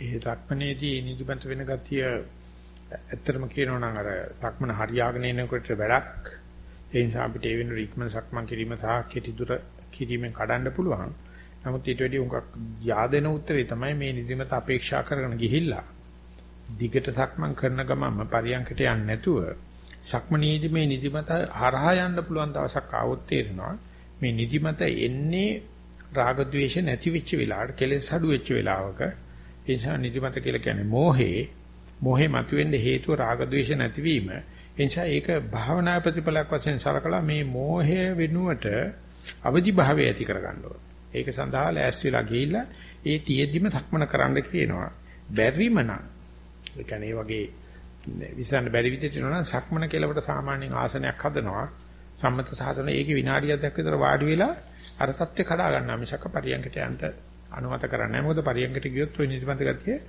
ඒ සක්මනේදී නිදිමත වෙන ගතිය ඇත්තටම කියනවා නම් අර සක්මන හරියාගෙන එනකොට වැඩක් ඒ නිසා අපිට ඒ වෙනුවට ඉක්මන සක්මන් කිරීම සහ කෙටි දුර කිරීමෙන් කඩන්න පුළුවන්. නමුත් ඊට වැඩි උඟක් yaadෙන උත්තරේ තමයි මේ නිදිමත අපේක්ෂා කරගෙන ගිහිල්ලා දිගට සක්මන් කරන ගමන්ම පරියන්කට යන්නේ නැතුව සක්මනේදී මේ නිදිමත හරහා යන්න පුළුවන් දවසක් ආවොත් තේරෙනවා මේ නිදිමත එන්නේ රාග ద్వේෂ නැති වෙච්ච වෙලාවට කෙලෙස් අඩු වෙච්ච වෙලාවක ඒ නිසා නිදිමත කියලා කියන්නේ මෝහේ මෝහේ මතුවෙන්න හේතුව රාග ద్వේෂ නැතිවීම ඒ නිසා ඒක භාවනා ප්‍රතිඵලයක් වශයෙන් සලකලා මේ මෝහය වෙනුවට අවදි භාවය ඇති කරගන්න ඕනේ ඒක සඳහා ලෑස්තිලා ගිහිල්ලා ඒ තියෙද්දිම සක්මන කරන්න කියනවා. බැරිම නම් ඒ කියන්නේ වගේ විසන්න බැරි විදිහට නෝ සක්මන කෙලවට සාමාන්‍යයෙන් ආසනයක් හදනවා. සම්මත සාධන ඒකේ විනාඩියක් දැක් විතර වාඩි වෙලා අර සත්‍ය කඩා ගන්නවා මිසක පරියන්කට යන්න අනුමත කරන්නේ නැහැ. මොකද පරියන්කට ගියොත් ওই නිදිමත ගතිය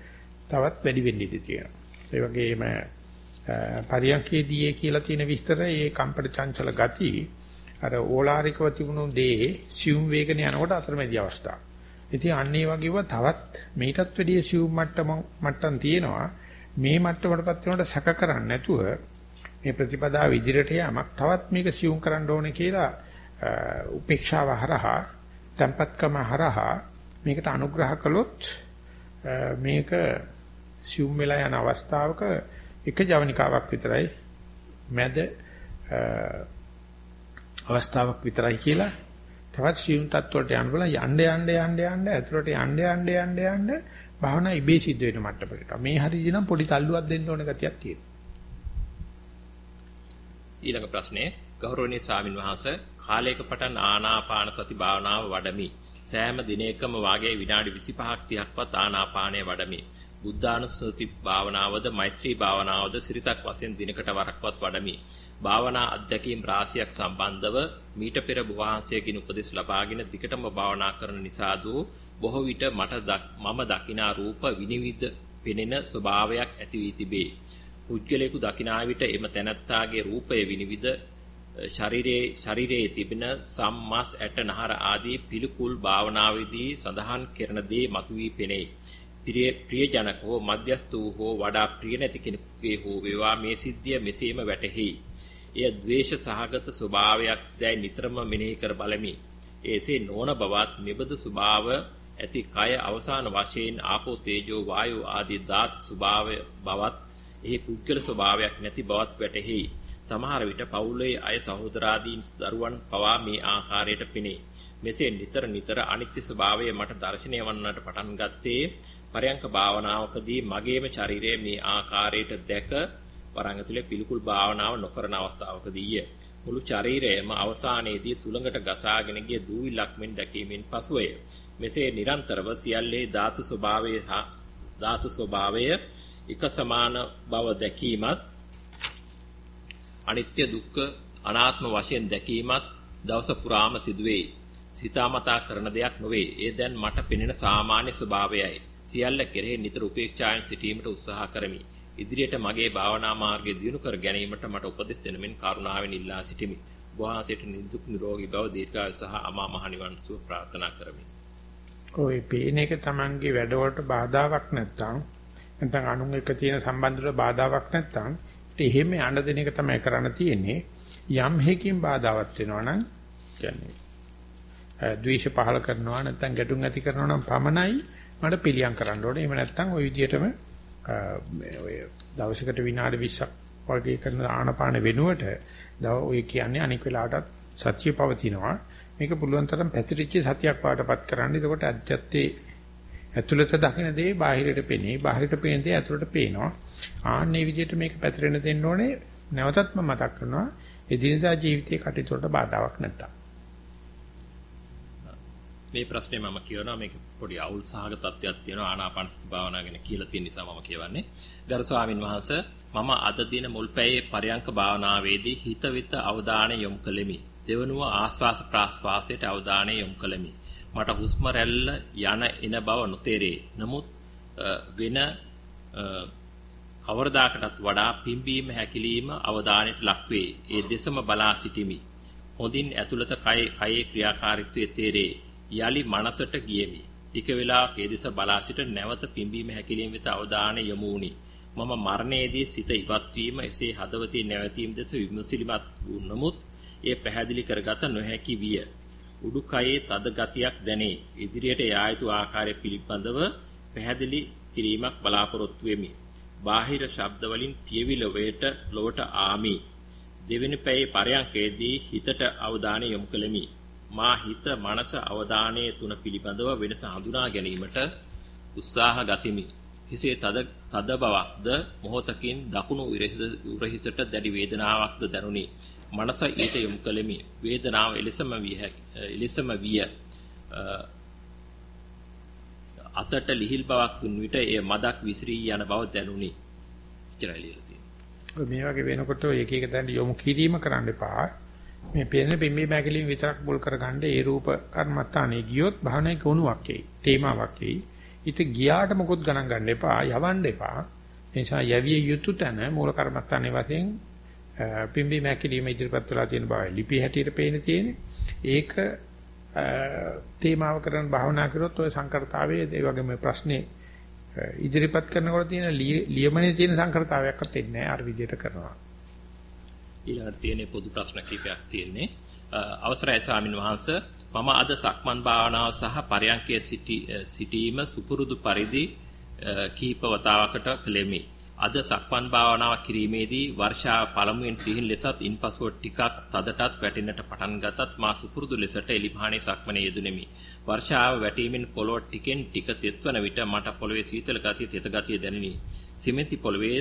තවත් වැඩි වෙන්න ඉඩ තියෙනවා. ඒ වගේම පරියන්කේදී කියලා තියෙන විස්තර ඒ කම්පට චංචල ගති අර ඕලාරිකව තිබුණු දේ සියුම් වේගන යනකොට අතරමැදි අවස්ථාව. ඉතින් අන්න ඒ වගේව තවත් මේකටත් වැඩිය සියුම් මට්ටම මට්ටම් තියෙනවා. මේ මට්ටමටපත් වෙනකොට සැක කරන්නේ නැතුව මේ ප්‍රතිපදාව ඉදිරියට යamak තවත් මේක සියුම් කරන්න ඕනේ කියලා උපේක්ෂාව හරහා tempatකම හරහා මේකට අනුග්‍රහ කළොත් මේක සියුම් වෙලා යන අවස්ථාවක එක ජවනිකාවක් විතරයි මැද අවස්ථාවක් විතරයි කියලා තවත් සියුම් තත්වලට යන්න බල යන්න යන්න යන්න යන්න ඇතුළට යන්න යන්න යන්න යන්න භාවනා ඉබේ සිද්ධ වෙන මට්ටමකට. මේ හරියදී නම් පොඩි තල්ලුවක් දෙන්න ඕන ගතියක් තියෙනවා. ඊළඟ ප්‍රශ්නේ ගෞරවනීය ස්වාමින් වහන්සේ කාලයක පටන් ආනාපාන සති භාවනාව වඩමි. සෑම දිනයකම වාගේ විනාඩි 25ක් 30ක්වත් ආනාපානය වඩමි. බුද්ධානුස්සති භාවනාවද මෛත්‍රී භාවනාවද සිරිතක් වශයෙන් දිනකට වරක්වත් වඩමි. භාවනා අධ්‍යක්ීම් රාශියක් සම්බන්ධව මීට පෙර වහන්සේගෙන් උපදෙස් ලබාගෙන දිකටම භාවනා කරන නිසාද බොහෝ විට මට මම දකිනා රූප විනිවිද පෙනෙන ස්වභාවයක් ඇති වී තිබේ. පුද්ගලයෙකු දකිනා විට එම තැනැත්තාගේ රූපය විනිවිද ශරීරයේ ශරීරයේ තිබෙන සම්මස් ඇට නහර ආදී පිළිකුල් භාවනාවේදී සඳහන් කරන දේ මතුවී පෙනේ. ප්‍රියජනක හෝ මධ්‍යස්ත වූ හෝ වඩා ප්‍රිය නැති කෙනෙකුගේ හෝ වේවා මේ සිද්ධිය මෙසේම වැටහෙයි. එය ද්වේෂ සහගත ස්වභාවයක් දැයි නිතරම මෙනෙහි කර බලමි. එසේ නොවන බවත් මෙබඳු ස්වභාව ඇති කය අවසාන වශයෙන් ආපෝ තේජෝ වායෝ ආදී ධාතු ස්වභාවය බවත් එහි පුද්ගල ස්වභාවයක් නැති බවත් වැටහෙයි. සමහර විට පවුලේ අය සහෝදරාදීන් දරුවන් පවා මේ ආකාරයට පෙනේ. මෙසේ නිතර නිතර අනිත්‍ය ස්වභාවය මට දැర్శණය වන්නට පටන් ගත්තේ පරයන්ක භාවනාවකදී මගේම ශරීරය මේ ආකාරයට දැක වරන් ඇතුලේ පිළිකුල් භාවනාව නොකරන අවස්ථාවකදීය. මුළු ශරීරයම අවසානයේදී සුළඟට ගසාගෙන ගිය දූවිලක් මෙන් දැකීමෙන් පසුවය. මෙසේ නිරන්තරව සියල්ලේ ධාතු ස්වභාවය හා ධාතු ස්වභාවය එක සමාන බව දැකීමත් අනිත්‍ය දුක්ඛ අනාත්ම වශයෙන් දැකීමත් දවස පුරාම සිදුවේ. සිතාමතා කරන දෙයක් නොවේ. ඒ දැන් මට පෙනෙන සාමාන්‍ය ස්වභාවයයි. සියල්ල කෙරෙහි නිතර උපේක්ෂාවෙන් සිටීමට උත්සාහ කරමි. ඉදිරියට මගේ භාවනා මාර්ගය දියුණු කර ගැනීමට මට උපදෙස් දෙනමින් කරුණාවෙන් ඉල්ලා සිටිමි. වහන්සේට නිදුක් නිරෝගී බව දීර්ඝායු සහ අමා මහ නිවන් සුව ප්‍රාර්ථනා කරමි. ඔය පේන එක Tamange වැඩවලට බාධාවක් නැත්තම් නැත්නම් අනුන් එක්ක තියෙන සම්බන්ධවල බාධාවක් නැත්තම් එහෙම යන්න දෙන එක තමයි කරන්න තියෙන්නේ. යම් හේකින් බාධාවත් වෙනවා නම් කියන්නේ ද්වේෂ පහල කරනවා නැත්නම් ගැටුම් ඇති කරනවා නම් පමණයි මට පිළියම් කරන්න ඕනේ. එහෙම නැත්නම් ওই විදිහටම ඔය දවසකට විනාඩි 20ක් වගේ කරන ආනපාන වෙනුවට ඔය කියන්නේ අනික් වෙලාවටත් සත්‍ය පවතිනවා. මේක පුළුවන් තරම් පැතිරිච්ච සතියක් වාටපත් කරන්න. එතකොට අධ්‍යත්තේ ඇතුළත දකින්න දේ බාහිරට පෙනේ. බාහිරට පේන දේ ඇතුළට පේනවා. ආන්නේ විදිහට මේක පැතිරෙන්න දෙන්න ඕනේ. නැවතත් මම මතක් කරනවා. එදිනදා ජීවිතයේ කටයුතු වලට බාධාවක් නැත්තම්. මේ ප්‍රශ්නේ මම කියනවා මේක පොඩි අවුල් සහගත තත්ත්වයක් තියෙනවා ආනාපාන සති භාවනාව ගැන කියලා තියෙන නිසා මම කියවන්නේ. ගරු ස්වාමින් වහන්සේ මම අද දින මුල් පැයේ පරයන්ක භාවනාවේදී හිත විත අවධානය යොමු කළෙමි. දෙවනුව ආස්වාස ප්‍රාස්වාසයට අවධානය යොමු කළෙමි. මට හුස්ම රැල්ල යන එන බව නොතේරේ. නමුත් වෙන කවරදාකටත් වඩා පිම්බීම හැකිලිම අවධානයට ලක්වේ. ඒ දෙසම බලා සිටිමි. හොඳින් ඇතුළත කයේ කයේ ක්‍රියාකාරීත්වය තේරේ. යලි මනසට ගියෙමි. ටික වේලාවක් ඒ දෙස බලා සිට නැවත පිම්බීම හැකිලිම වෙත අවධානය යොමු වුනි. මම මරණයේදී සිත ඉවත් වීම එසේ හදවතේ නැවතීම දෙස විමසිලිමත් වූ නමුත් ඒ පැහැදිලි කරගත නොහැකි විය. උඩුකයේ තද ගතියක් දැනේ. ඉදිරියට යා යුතු ආකාරය පිළිබඳව පැහැදිලි කිරීමක් බලාපොරොත්තු වෙමි. බාහිර ශබ්ද වලින් පියවි ලොවට ලොවට ආමි. දෙවෙනි පැයේ පරයන්කේදී හිතට අවධානය යොමු කළෙමි. මා හිත මනස අවධානයේ තුන පිළිබඳව වෙනස හඳුනා ගැනීමට උත්සාහ ගතිමි. හිසේ තද තද බවක්ද මොහොතකින් දකුණු උරහිසට දැඩි වේදනාවක්ද දැනුනි. මනස ඊට යොමු කළෙමි. වේදනාව එලෙසම විය එලෙසම විය. අතට ලිහිල් බවක් දුන් විට එය මදක් විසිරී යන බව දැනුනි. ඉතරයි ලියලා තියෙන්නේ. මේ වගේ වෙනකොට එක එක තැන් යොමු කිරීම කරන්න එපා. මේ පේන බිම්බි මැකිලින් විතරක් මුල් කරගන්න ඒ රූප කර්මත්තානේ ගියොත් භාවනාවේ ගුණයක් එයි. තේමාවක් එයි. ඊට ගියාට මොකොත් ගණන් ගන්න එපා. යවන්න එපා. ඒ නිසා යවිය යුතු තැන මූල කර්මත්තානේ වශයෙන් පිම්බි මැකිලිම ඉදිරිපත් වෙලා තියෙන බව ලිපි හැටියට පේන තියෙන්නේ. ඒක තේමාව කරන භාවනා කරොත් ඔය සංකර්තාවයේ ඒ වගේම ප්‍රශ්නේ ඉදිරිපත් කරනකොට තියෙන ලියමනේ තියෙන සංකර්තාවයක්වත් එන්නේ නැහැ අර විදිහට කරනවා. ඊළඟට තියෙන පොදු ප්‍රශ්න කිහිපයක් තියෙන්නේ. අවසරයි ස්වාමින් වහන්සේ මම අද සක්මන් භාවනාව සහ පරයන්කයේ සිටීම සුපුරුදු පරිදි කීප වතාවකට කළෙමි. අද සක්මන් භාවනාව කිරීමේදී වර්ෂාව පළමුවෙන් සිහින් ලෙසත් ඉන්පසුව ටිකක් තදටත් වැටෙන්නට පටන් ගතත් මා සුපුරුදු ලෙසට එලිමහානේ සක්මනේ යෙදුණෙමි. වර්ෂාව වැටීමෙන් පොළොව ටිකෙන් ටික තෙත්වන විට මට පොළවේ සීතල ගතිය තෙත ගතිය දැනිනි. සිමෙන්ති පොළවේ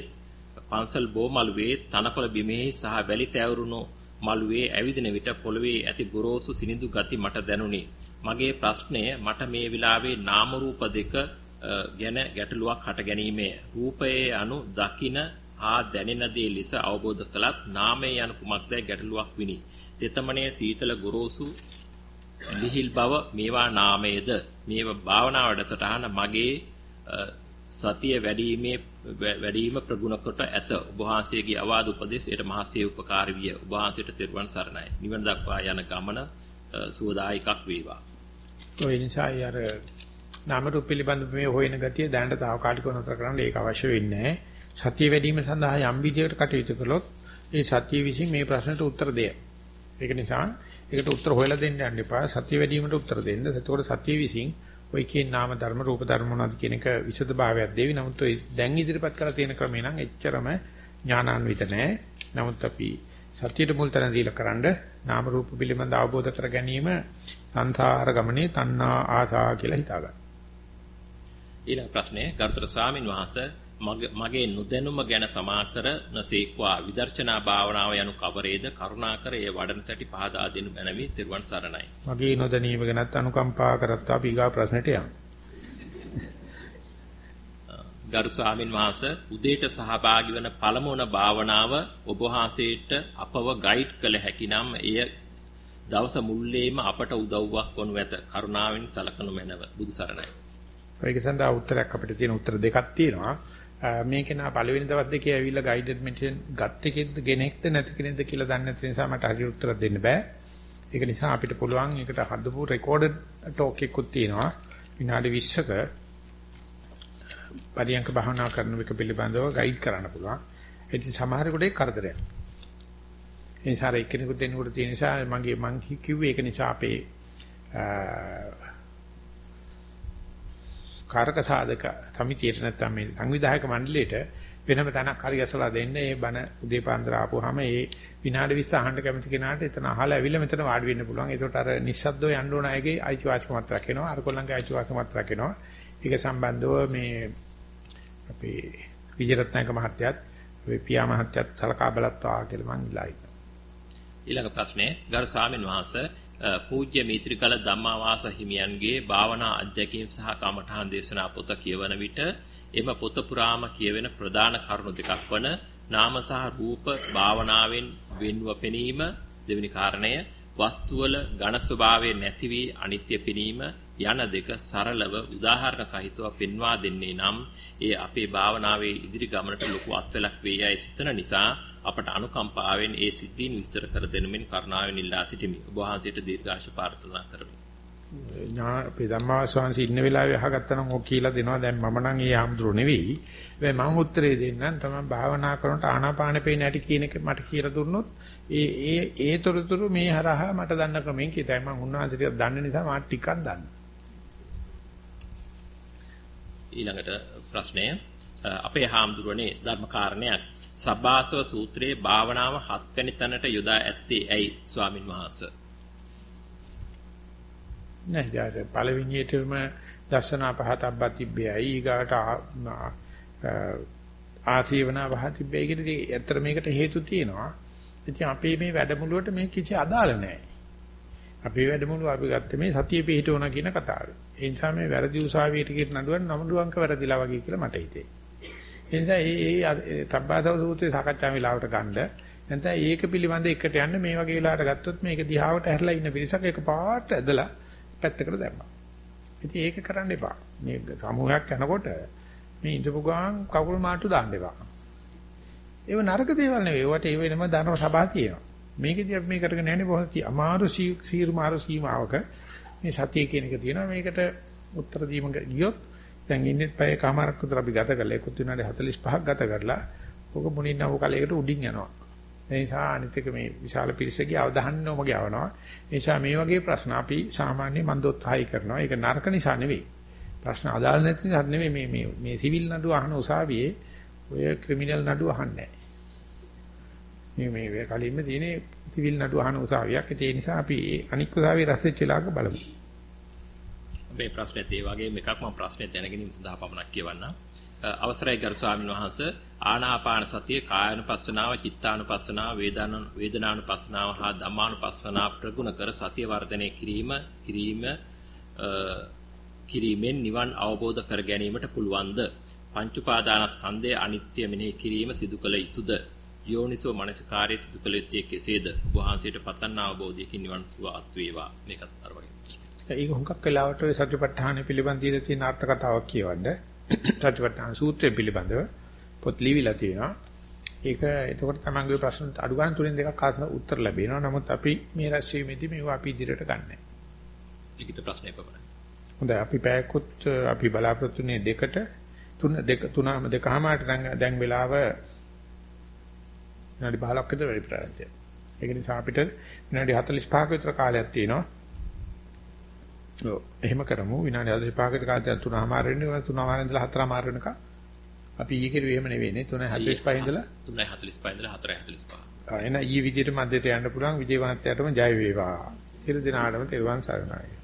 පන්සල් බෝමළුවේ තනකොළ බිමෙහි සහ වැලි තැවරුණු මළුවේ ඇවිදින විට පොළවේ ඇති ගොරෝසු සිනිඳු ගති මට දැනුනි. මගේ ප්‍රශ්නය මට මේ වෙලාවේ නාම රූප දෙක ගැන ගැටලුවක් හට ගැනීමේ රූපයේ anu දකින හා දැනෙන දේ ලෙස අවබෝධ කළත් නාමයේ යන කුමක්දයි ගැටලුවක් විනි. තෙතමනේ සීතල ගොරෝසු ලිහිල් බව මේවා නාමයේද මේව භාවනා වැඩසටහන මගේ සතිය වැඩිීමේ වැඩිම ප්‍රගුණ කොට ඇත. ඔබ වහන්සේගේ අවාද උපදෙස් ඊට මහත්සේ උපකාර විය. ඔබ වහන්සේට තෙරුවන් සරණයි. නිවන දක්වා යන ගමන සුවදායකක් වේවා. ඔය නිසා අර නාම රූප පිළිබඳ මේ හොයන ගතිය දැනට తాවකාලිකව නතර කරන්න ඒක අවශ්‍ය වෙන්නේ නැහැ. සතිය වැඩිම සඳහා යම් විදියකට කටයුතු කළොත් ඒ සතිය විසින් මේ ප්‍රශ්නට උත්තර දෙයි. ඒක නිසා ඒකට උත්තර හොයලා දෙන්න යන්න එපා. සතිය වැඩිවීමට උත්තර දෙන්න. එතකොට සතිය විසින් ඔය කියන නාම ධර්ම රූප ධර්ම මොනවද කියන එක විසද භාවයක් දෙවි. නමුත් ඔය දැන් ඉදිරිපත් කරලා තියෙන ක්‍රමේ නම් එච්චරම ඥානාන්විත නැහැ. නමුත් අපි සතියට මුල් තැන දීලා කරන්ඩ නාම රූප පිළිබඳ අවබෝධ කර ගැනීම සංසාර ගමනේ තණ්හා ආසා කියලා හිතා ගන්න. ඊළඟ ප්‍රශ්නය ගරුතර ස්වාමින් වහන්සේ මගේ නොදැනුම ගැන සමාකර නසේක්වා විදර්ශනා භාවනාව යනු කවරේද කරුණාකර ඒ වඩන සැටි පහදා දෙනු බැනවි තෙරුවන් සරණයි. මගේ නොදැනීම ගැනත් අනුකම්පා කරත්තා අපි ඊගා ප්‍රශ්නෙට යමු. [laughs] ගරු ස්වාමින් වහන්සේ උදේට සහභාගී වන පළමුවන භාවනාව ඔබ වහන්සේට අපව ගයිඩ් කළ හැකි නම් එය දවස මුල්ලේම අපට උදව්වක් වනු ඇත. කරුණාවෙන් සලකනු මැනව. බුදු සරණයි. ඒක සඳහා උත්තරයක් අපිට තියෙන උත්තර දෙකක් තියෙනවා. මේකේ නා පළවෙනි දවස් දෙකේ ඇවිල්ලා ගයිඩඩ් මෙඩිටේෂන් ගත්ත කෙනෙක්ද කෙනෙක්ද නැති කෙනෙක්ද කියලා දන්නේ නැති නිසා මට හරියට උත්තර දෙන්න බෑ. ඒක නිසා අපිට පුළුවන් ඒකට හදපු රෙකෝඩඩ් ටෝක් එකකුත් තියෙනවා. විනාඩි 20ක පරියන්ක භාවනා කරන එක පිළිබඳව ගයිඩ් කරන්න පුළුවන්. ඒ ඉතින් සමහරෙකුට ඒක කරදරයක්. ඒ නිසා එක්කෙනෙකුට දෙන්නෙකුට තියෙන නිසා මගේ මං කිව්වේ ඒක නිසා අපේ කාරක සාධක සමිතියට නැත්නම් මේ සංවිධායක මණ්ඩලයට වෙනම තැනක් හරි ගැසලා දෙන්න ඒ බණ උදේ පාන්දර ආපුවාම ඒ විනාඩි 20 අහන්න කැමති කෙනාට එතන අහලා ඇවිල්ලා මෙතන වාඩි වෙන්න පුළුවන්. ඒකට අර නිස්සද්දව යන්න ඕන අයගේ අයිතිවාසිකමක් රැකෙනවා. අර කොල්ලන්ගේ අයිතිවාසිකමක් රැකෙනවා. ඒක සම්බන්ධව මේ අපේ විජයරත්නායක මහත්තයත් අපේ පියා මහත්තයත් සලකා බලත්වා කියලා මං ඉල්ලා ඉන්නවා. ඊළඟ ප්‍රශ්නේ ගරු ස්වාමීන් වහන්සේ පූජ්‍ය මීත්‍රිකල ධම්මාවාස හිමියන්ගේ භාවනා අධ්‍යක්ීම් සහ කමඨාන් දේශනා පොත කියවන විට එම පොත පුරාම කියවෙන ප්‍රධාන කරුණු දෙකක් වන නාම සහ රූප භාවනාවෙන් වෙන්ව පෙනීම දෙවෙනි කාරණය වස්තුවල ඝන ස්වභාවය නැති වී අනිත්‍ය පෙනීම යන දෙක සරලව උදාහරණ සහිතව පෙන්වා දෙන්නේ නම් ඒ අපේ භාවනාවේ ඉදිරි ගමනට ලොකු අත්වලක් වේ යයි සිතන නිසා අපට අනුකම්පාවෙන් ඒ සිද්ධීන් විස්තර කර දෙනුමින් කරුණාවෙන් ඉල්ලා සිටිමි. ඔබ වහන්සේට දීර්ඝාෂ ප්‍රාර්ථනා කරමි. ඥා අපේ ධම්මාස්වාංශ ඉන්න වෙලාවේ අහගත්තා නම් ඔක් කියලා දෙනවා. දැන් මම නම් ඒ ආම්ද්‍රෝ නෙවෙයි. හැබැයි මම උත්තරේ දෙන්නම් තමයි භාවනා කරනකොට ආනාපාන පේන හැටි කියන එක මට කියලා දුන්නොත් ඒ ඒ ඒ තොරතුරු මේ හරහා මට දන්න ක්‍රමෙන් කියතයි මම උන්වහන්සේට දන්න නිසා මට ටිකක් දන්නවා. ඊළඟට ප්‍රශ්නය අපේ හාමුදුරනේ ධර්ම කාරණයක් සබ්බාසව සූත්‍රයේ භාවනාව හත්වැනි තැනට යොදා ඇත්තේ ඇයි ස්වාමින් වහන්සේ නෑ යාර පළවෙනියටම දර්ශන පහතබ්බ තිබ්බේයි ඊගාට ආසීවන පහ තිබ්බේ කියලා ඇත්තට මේකට හේතු තියෙනවා ඉතින් අපේ මේ වැඩමුළුවට මේ කිසි අදාළ නැහැ අපේ වැඩමුළුව අපි ගත්තේ මේ සතිය පිහිටවන කියන කතාව. ඒ නිසා මේ වැරදි උසාවියට කියන නඩුවන් නමුඩුවන්ක වැරදිලා වගේ කියලා මට හිතේ. ඒ නිසා මේ මේ තබ්බාසව සූත්‍රයේ සාකච්ඡා වෙලාවට ගන්න නැත්නම් ඒක පිළිබඳ එකට යන්න මේ වගේ වෙලාවට ගත්තොත් මේක දිහාවට ඇරලා ඉන්න පිරිසක් එක පාට ඇදලා පැත්තකට දැම්මා. ඉතින් ඒක කරන්න එපා. මේ සමූහයක් යනකොට මේ ඉඳපු ගාන කකුල් මාට්ටු දාන්න එපා. ඒව නරක දේවල් නෙවෙයි. ඒවට ඒ වෙනම ධර්ම සභා තියෙනවා. මේකදී අපි මේ කරගෙන යන්නේ බොහොම අමාරු සීරු මාරු සීමාවක මේ සතිය කියන එක තියෙනවා. මේකට උත්තර දීම ගියොත් දැන් ඉන්නේ පැය කමාරක් විතර අපි ගත කරලා ඒකුත් විනාඩි 45ක් ගත කරලා ඔක මුණින් නව කලයකට උඩින් යනවා. ඒ නිසා අනිත් එක මේ විශාල පිරිසගේ අවධානය ඔමගේ යවනවා. ඒ නිසා මේ වගේ ප්‍රශ්න අපි සාමාන්‍ය මන්දෝත්සාහය කරනවා. ඒක නරක නිසා නෙවෙයි. ප්‍රශ්න අදාළ නැති නිසා නෙවෙයි මේ මේ මේ සිවිල් නඩුව අහන උසාවියේ ඔය ක්‍රිමිනල් නඩුව අහන්නේ මේ මේ කලින්ම තියෙන සිවිල් නඩුව අහන උසාවියක්. ඒ නිසා අපි අනික් උසාවියේ රැස්වෙච්ච වෙලාවක බලමු. මේ ප්‍රශ්නෙත් ඒ වගේම එකක් මම ප්‍රශ්නේ දැනගැනීම සඳහා පමණක් කියවන්නම්. අවසරයි ගරු ස්වාමීන් වහන්සේ. ආනාපාන සතිය කායानुපස්සනාව චිත්තානුපස්සනාව වේදනාන වේදනානුපස්සනාව හා ධම්මානුපස්සනාව ප්‍රගුණ කර සතිය වර්ධනය කිරීම කිරීම කිරීමෙන් නිවන් අවබෝධ කර ගැනීමට පුළුවන්ද? පංච උපාදානස්කන්ධයේ අනිත්‍ය මෙනෙහි කිරීම සිදු කළ යුතුයද යෝනිසෝ මනසකාරයේ සිදු කළ යුත්තේ කෙසේද? වහන්සේට පතන් අවබෝධයකින් නිවන් සුව අත් වේවා මේකත් අර වගේ ඒක හුඟක් වෙලාවට සතිපට්ඨාන පිළිබඳ දීලා තියෙන අර්ථ කතාවක් කියවන්න. සතිපට්ඨාන සූත්‍රය පිළිබඳව පොත් ලියවිලා තියෙනවා. ඒක එතකොට තමන්ගේ ප්‍රශ්න අඩු ගන්න තුනෙන් දෙකක් අහන්න උත්තර ලැබෙනවා. නමුත් අපි මේ රැස්වීමේදී මේවා අපි ඉදිරියට ගන්නෑ. ලිඛිත ප්‍රශ්නය පමණයි. හොඳයි අපි පැයකොත් අපි බලාපොරොත්තු වෙන්නේ දෙකට තුන දෙක තුනම දෙකමාරට දැන් වෙලාව විනාඩි 15ක් විතර වැඩි ප්‍රාන්තය. ඒක නිසා අපිට විනාඩි 45ක විතර කාලයක් තියෙනවා. ඔව්. එහෙම කරමු. විනාඩි 45ක විතර කාලයක් තුනමාර වෙන්නේ තුනමාර ඉඳලා හතරමාර වෙනකම්. අපි ඊයේ කිරුවේ එහෙම නෙවෙයිනේ 3:45 ඉඳලා. 3:45 ඉඳලා 4:45. ආ එන ඊ විදියට මැදට යන්න පුළුවන්. විජේවන්තයාටම ජය වේවා. සියලු දිනාටම තෙරුවන් සරණයි.